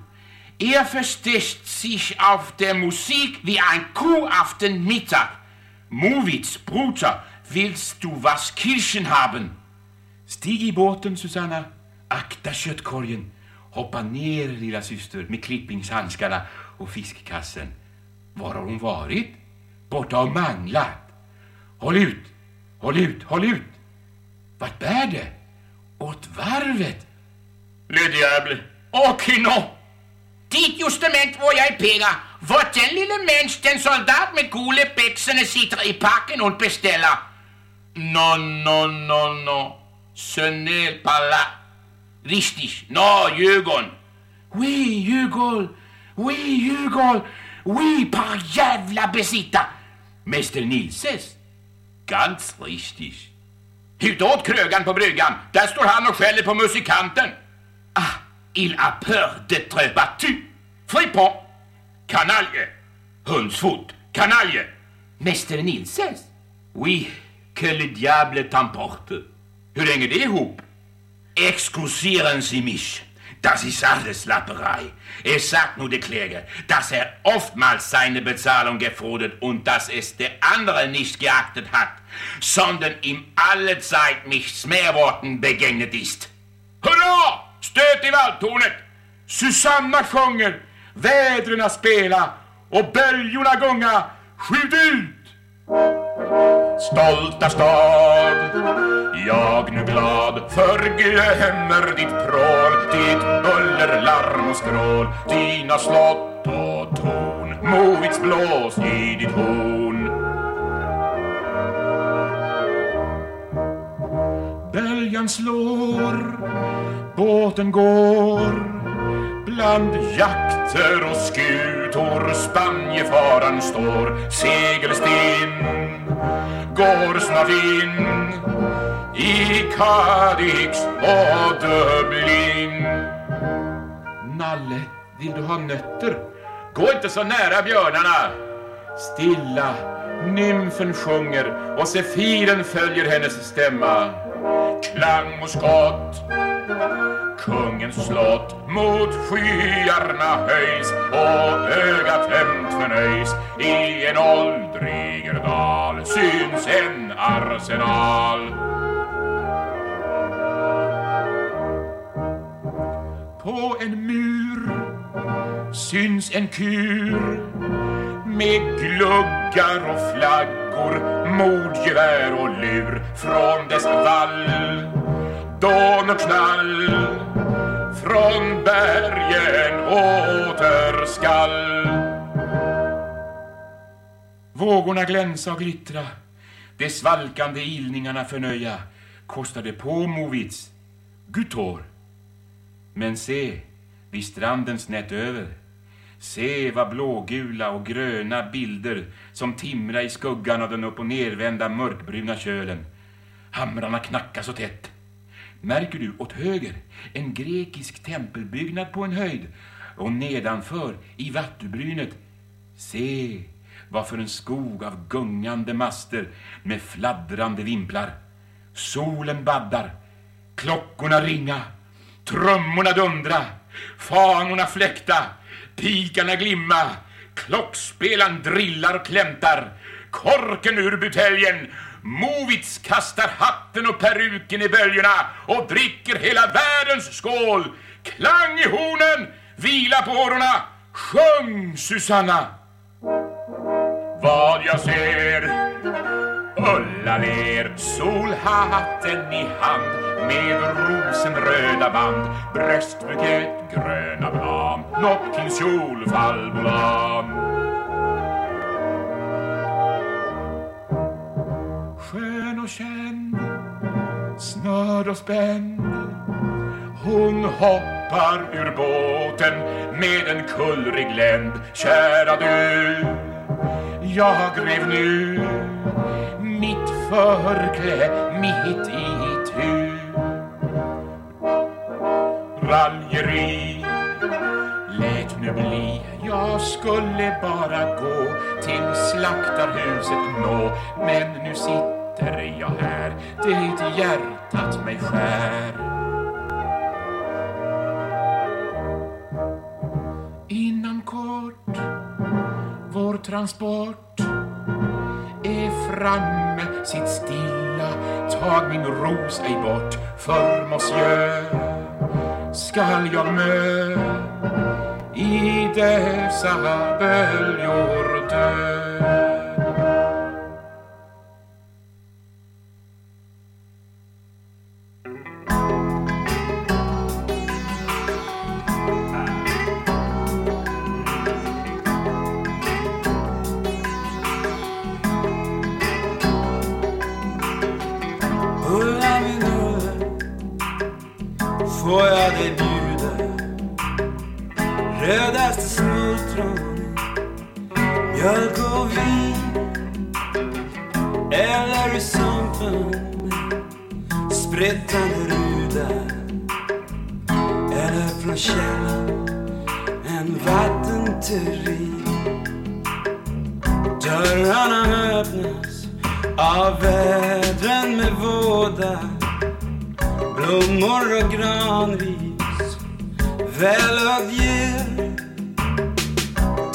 Er versteht sich auf der Musik wie ein Kuh auf den Mittag. Movits, Bruder, willst du was Kirschen haben? Stig i båten, Susanna. Akta köttkorgen. Hoppa ner, lilla syster, med klippingshandskarna och fiskkassen. Var har hon varit? Borta och manglat. Håll ut, håll ut, håll ut. Vart bär det? Åt varvet. Le diable. Och no. Dit justement hvor jeg peger. Hvor den lille mens den soldat med gule bæksene sitter i pakken und besteller. No, no, no, no. Ce n'est pas là. Richtig. No, Djurgården. Oui, Djurgården. Oui, Djurgården. Oui, par jävla besitta. Mäster Nilses. Ganz richtig. Utåt krögan på bryggan. Där står han och skäller på musikanten. Ah, il a peur d'être battu. Fripon. Kanalje. Hundsfot. Kanalje. Mäster Nilses. Oui, que le diable t'emporte. Hur hänger det ihop? Exkursieren Sie mich. Das ist alles Lapperei. Es sagt nur der Kläger, dass er oftmals seine Bezahlung gefordert und dass es der andere nicht geachtet hat, sondern ihm alle Zeit mit Smärworten begegnet ist. Hurra! Stöt i valthornet! Susanna sjunger, vädren spela och böljorna gunga. Skjut ut! Stolta stad, jag nu glad förglömmer ditt prål, ditt buller, larm och skrål, dina slott och torn, Movits blås i ditt horn. Bäljan slår, båten går, bland jakter och skutor Spanjefaran står, segelsten går snart in i Cadix och Dublin. Nalle, vill du ha nötter? Gå inte så nära björnarna. Stilla, nymfen sjunger och sefiren följer hennes stämma. Klang och skott, kungens slott mot skyarna höjs och ögat hämt förnöjs. I en åldriger dal syns en arsenal. På en mur syns en kur med gluggar och flaggor, mordgevär och lur från dess vall. Dån och knall från bergen åter skall. Vågorna glänsa och glittra, de svalkande ilningarna förnöja, kostade på Movits, Gutor. Men se, vid stranden snett över, se vad blågula och gröna bilder som timra i skuggan av den upp och nervända mörkbruna kölen. Hamrarna knackar så tätt. Märker du åt höger en grekisk tempelbyggnad på en höjd och nedanför i vattenbrynet se vad för en skog av gungande master med fladdrande vimplar. Solen baddar, klockorna ringa, trummorna dundra, fanorna fläkta, pikarna glimma, klockspelaren drillar och klämtar, korken ur buteljen, Movits kastar hatten och peruken i böljorna och dricker hela världens skål. Klang i hornen, vila på årorna, sjung Susanna. Vad jag ser Ulla ler, solhatten i hand med rosenröda band, bröstbukett, gröna blam, Nottkings kjol, fallbolan. Skön och känd, snörd och spänd, hon hoppar ur båten med en kullrig länd. Kära du, jag rev nu förkläde mitt i tu. Raljeri lät nu bli, jag skulle bara gå till slaktarhuset nå, men nu sitter jag här, det hjärtat mig skär. Innan kort vår transport är framme, sitt stilla, tag min ros ej bort, för monsieur skall jag mö i dessa böljor dö. Mjölk och vin eller i sumpen. Sprättande ruda eller från källan en vattenterrin. Dörrarna öppnas av vädren med våda. Blommor och granris. Väl ger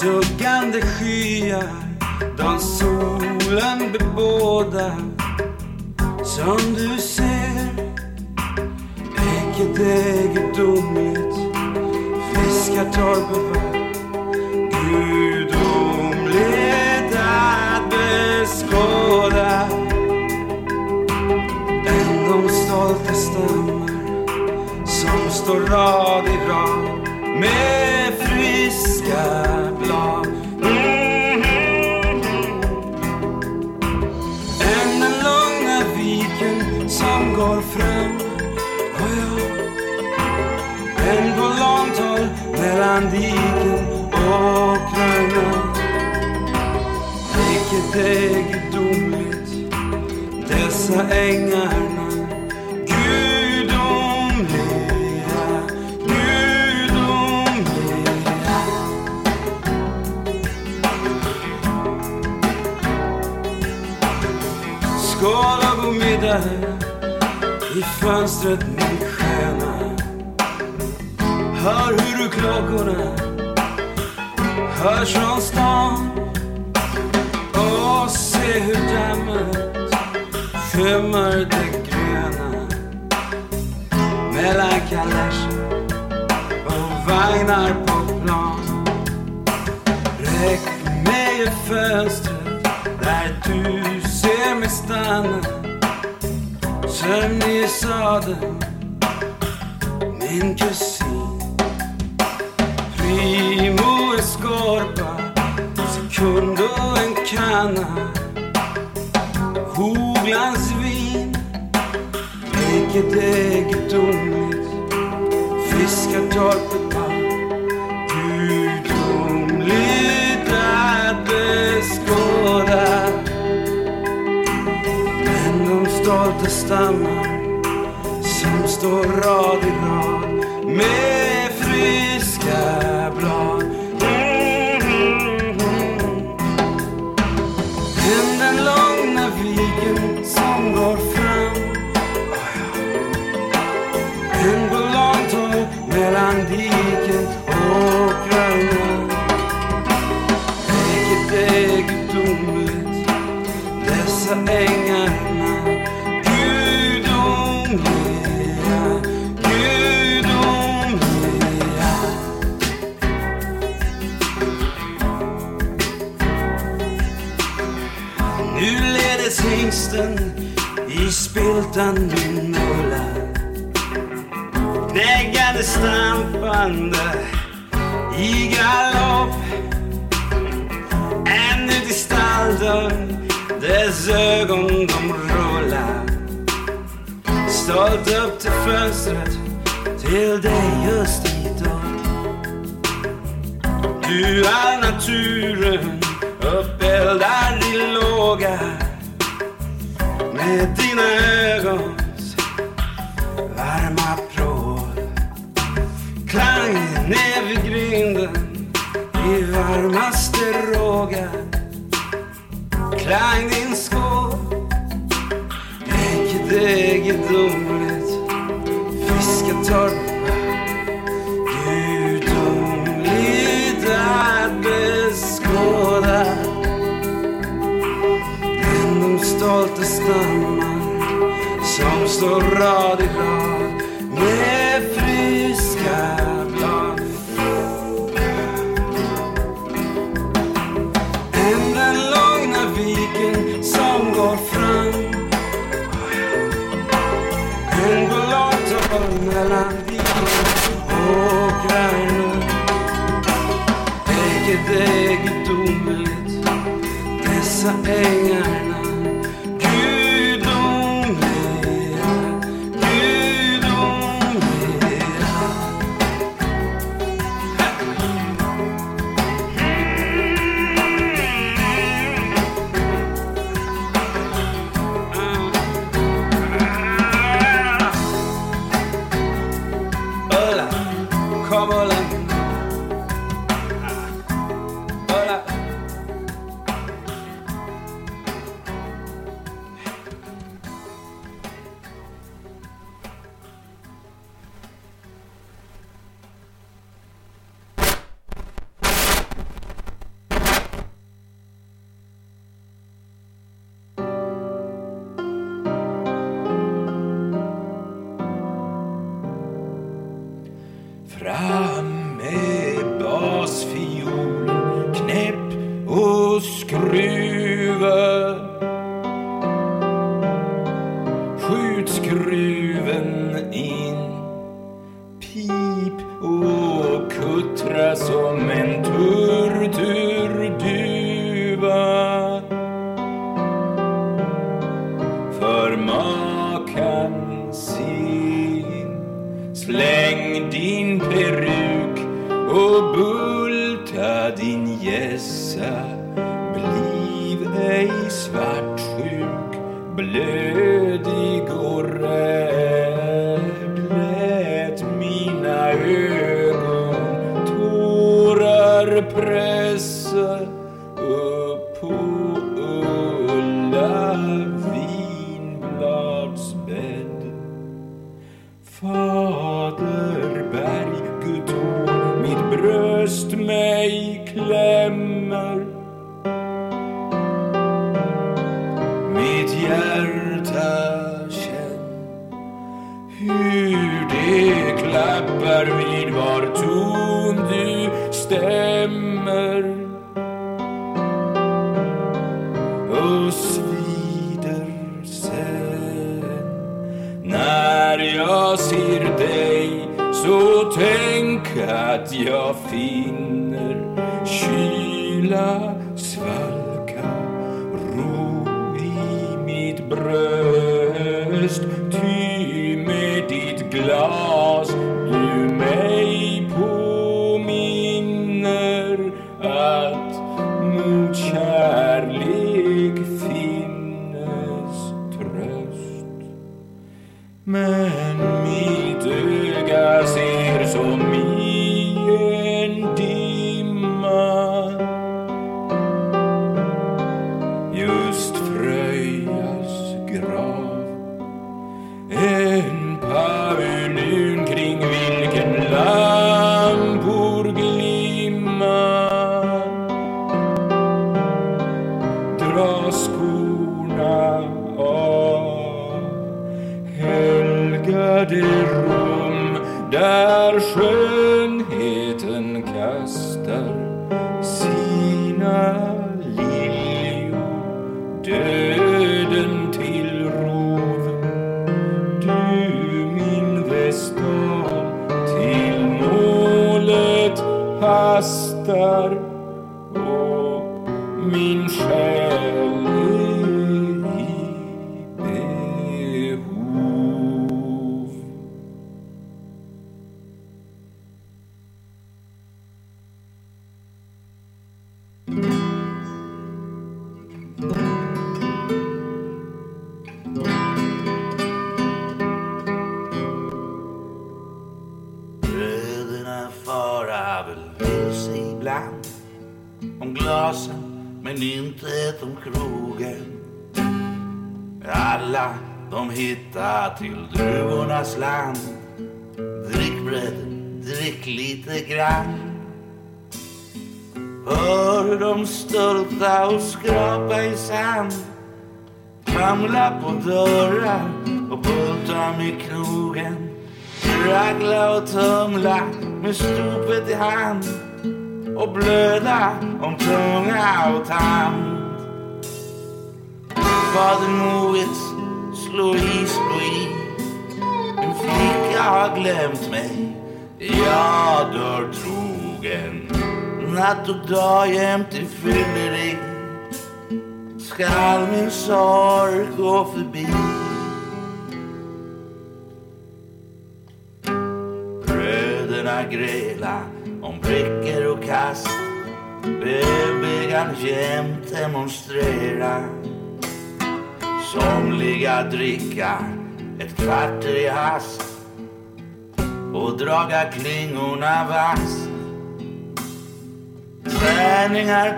duggande skyar de solen bebådar. Som du ser vilket egendomligt fiskartorpet var gudomligt att beskåda. Än de stolta stammar som står rad i rad med mellan diken och vilket egendomligt dessa ängarna. Gudomliga, gudomliga. Skål och god middag i fönstret. Frågorna hörs från stan. Och se hur dammet skymmer det gröna mellan kalescher och vagnar på plan. Räck mig ett fönstret där du ser mig stanna. Sömnig i sadeln, min kusin. Primo en skorpa, en Cana. en kanna Hoglandsvin, vilket egendomligt Fiskartorpet var gudomligt att beskåda Men de stolta stammar som står rad i rad med utan min måla. Knäggande stampande i galopp. Ännu till dess ögon de rullar Stolt upp till fönstret till dig just idag. Du är naturen uppeldad i låga dina ögons varma prål Klangen ner vid grinden. I varmaste råga Klang dessa ängarna Fra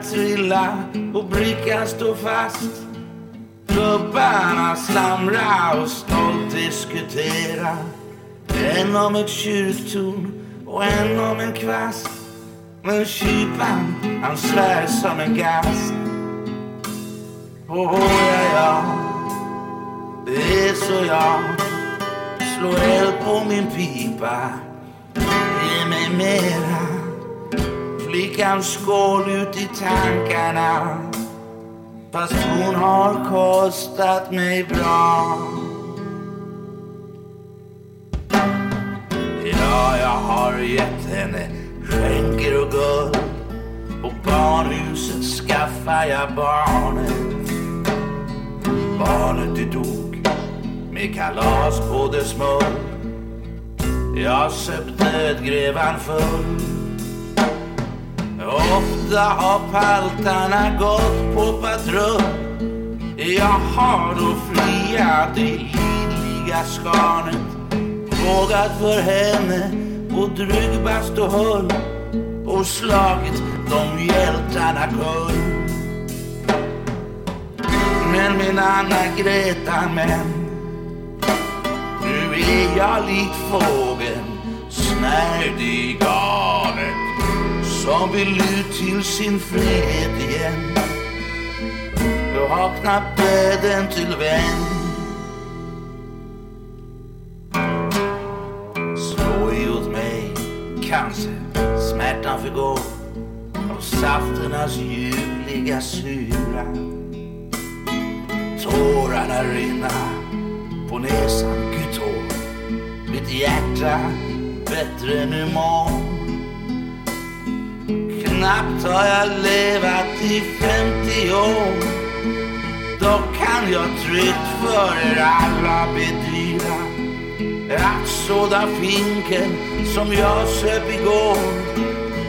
trilla och brickan står fast. Gubbarna slamrar och stolt diskutera. En om ett kyrktorn och en om en kvast. Men kyparen, han svär som en gast. Och oh, ja, ja, det är så jag slår eld på min pipa. Ge mig mera flickan skål ut i tankarna. Fast hon har kostat mig bra. Ja, jag har gett henne skänker och guld. Och barnhuset skaffar jag barnet Barnet det dog med kalas på dess mun Jag söp dödgrävan full. Ofta har paltarna gått på patrull. Jag har då friat det lidliga skarnet. Vågat för henne på dryg bastuhull och slagit de hjältarna kull. Men min Anna-Greta, men nu är jag likt fågeln snärdig galet som vill ut till sin frihet igen. Jag har knappt döden till vän. Slå i åt mig, cancer, smärtan förgår av safternas ljuvliga syra. Tårarna rinna på näsan, gud tår. Mitt hjärta bättre än imorgon. Knappt har jag levat i 50 år. Dock kan jag tryggt för er alla bedyra att sådär finken som jag söp igår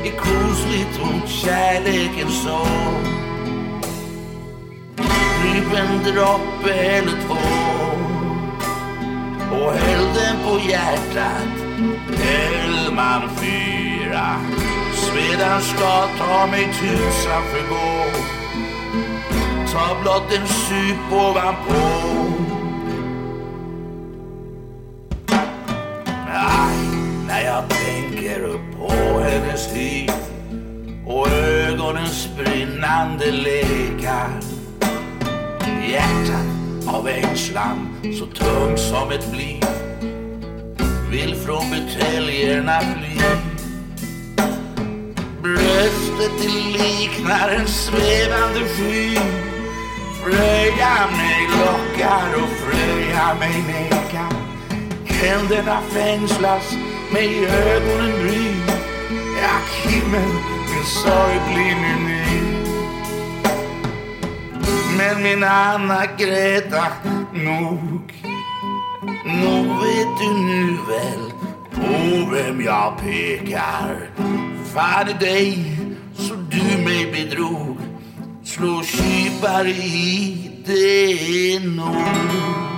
är kosligt mot kärlekens sår. Dryp en droppe eller två och häll den på hjärtat. Hellman fyra. Svedan ska ta mig tusan förgå. Ta blott en sup ovanpå. Aj, när jag tänker upp på hennes hy och ögonens brinnande lekar. Hjärtat av ängslan så tungt som ett bly vill från buteljerna fly. Bröstet det liknar en svävande sky. Fröja mig lockar och fröja mig nekar. Händerna fängslas, mig ögonen bryr. Ack himmel, min sorg blir nu ny. Men min Anna-Greta, nog, nog vet du nu väl på vem jag pekar. Fan i dig, så du mig bedrog. Slå kypare i det nog.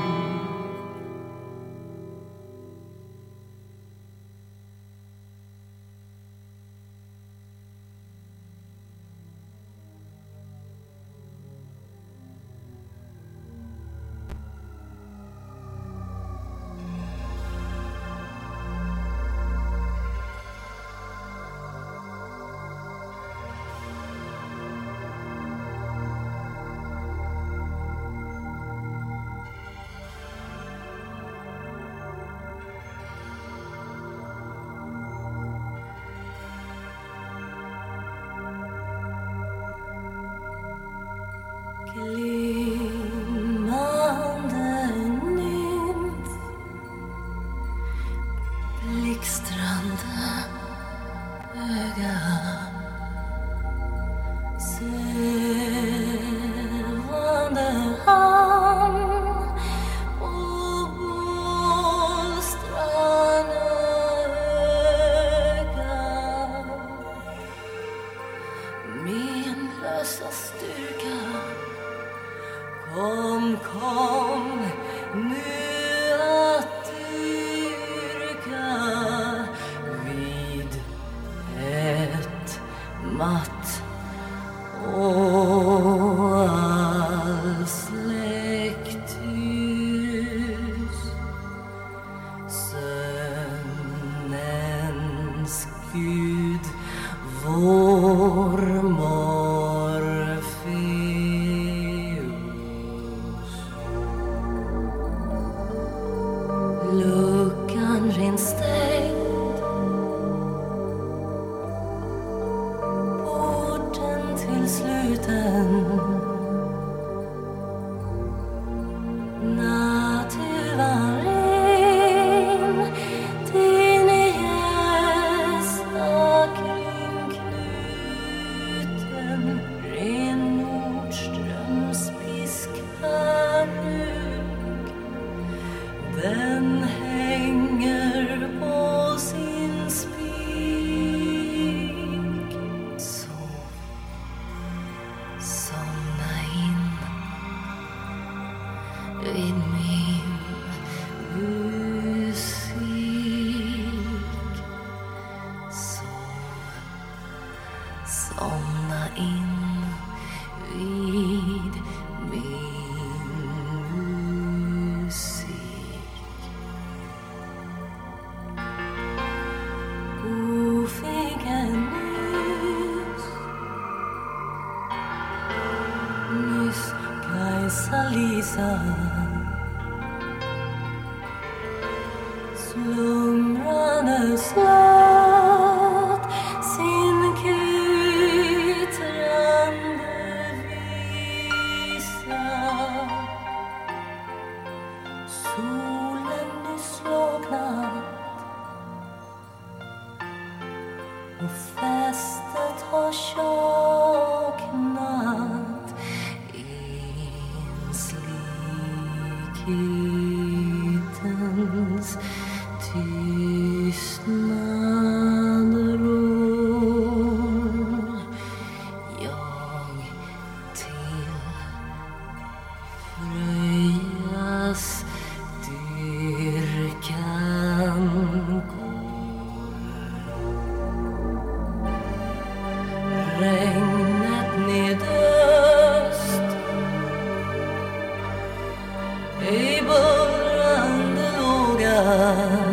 Låga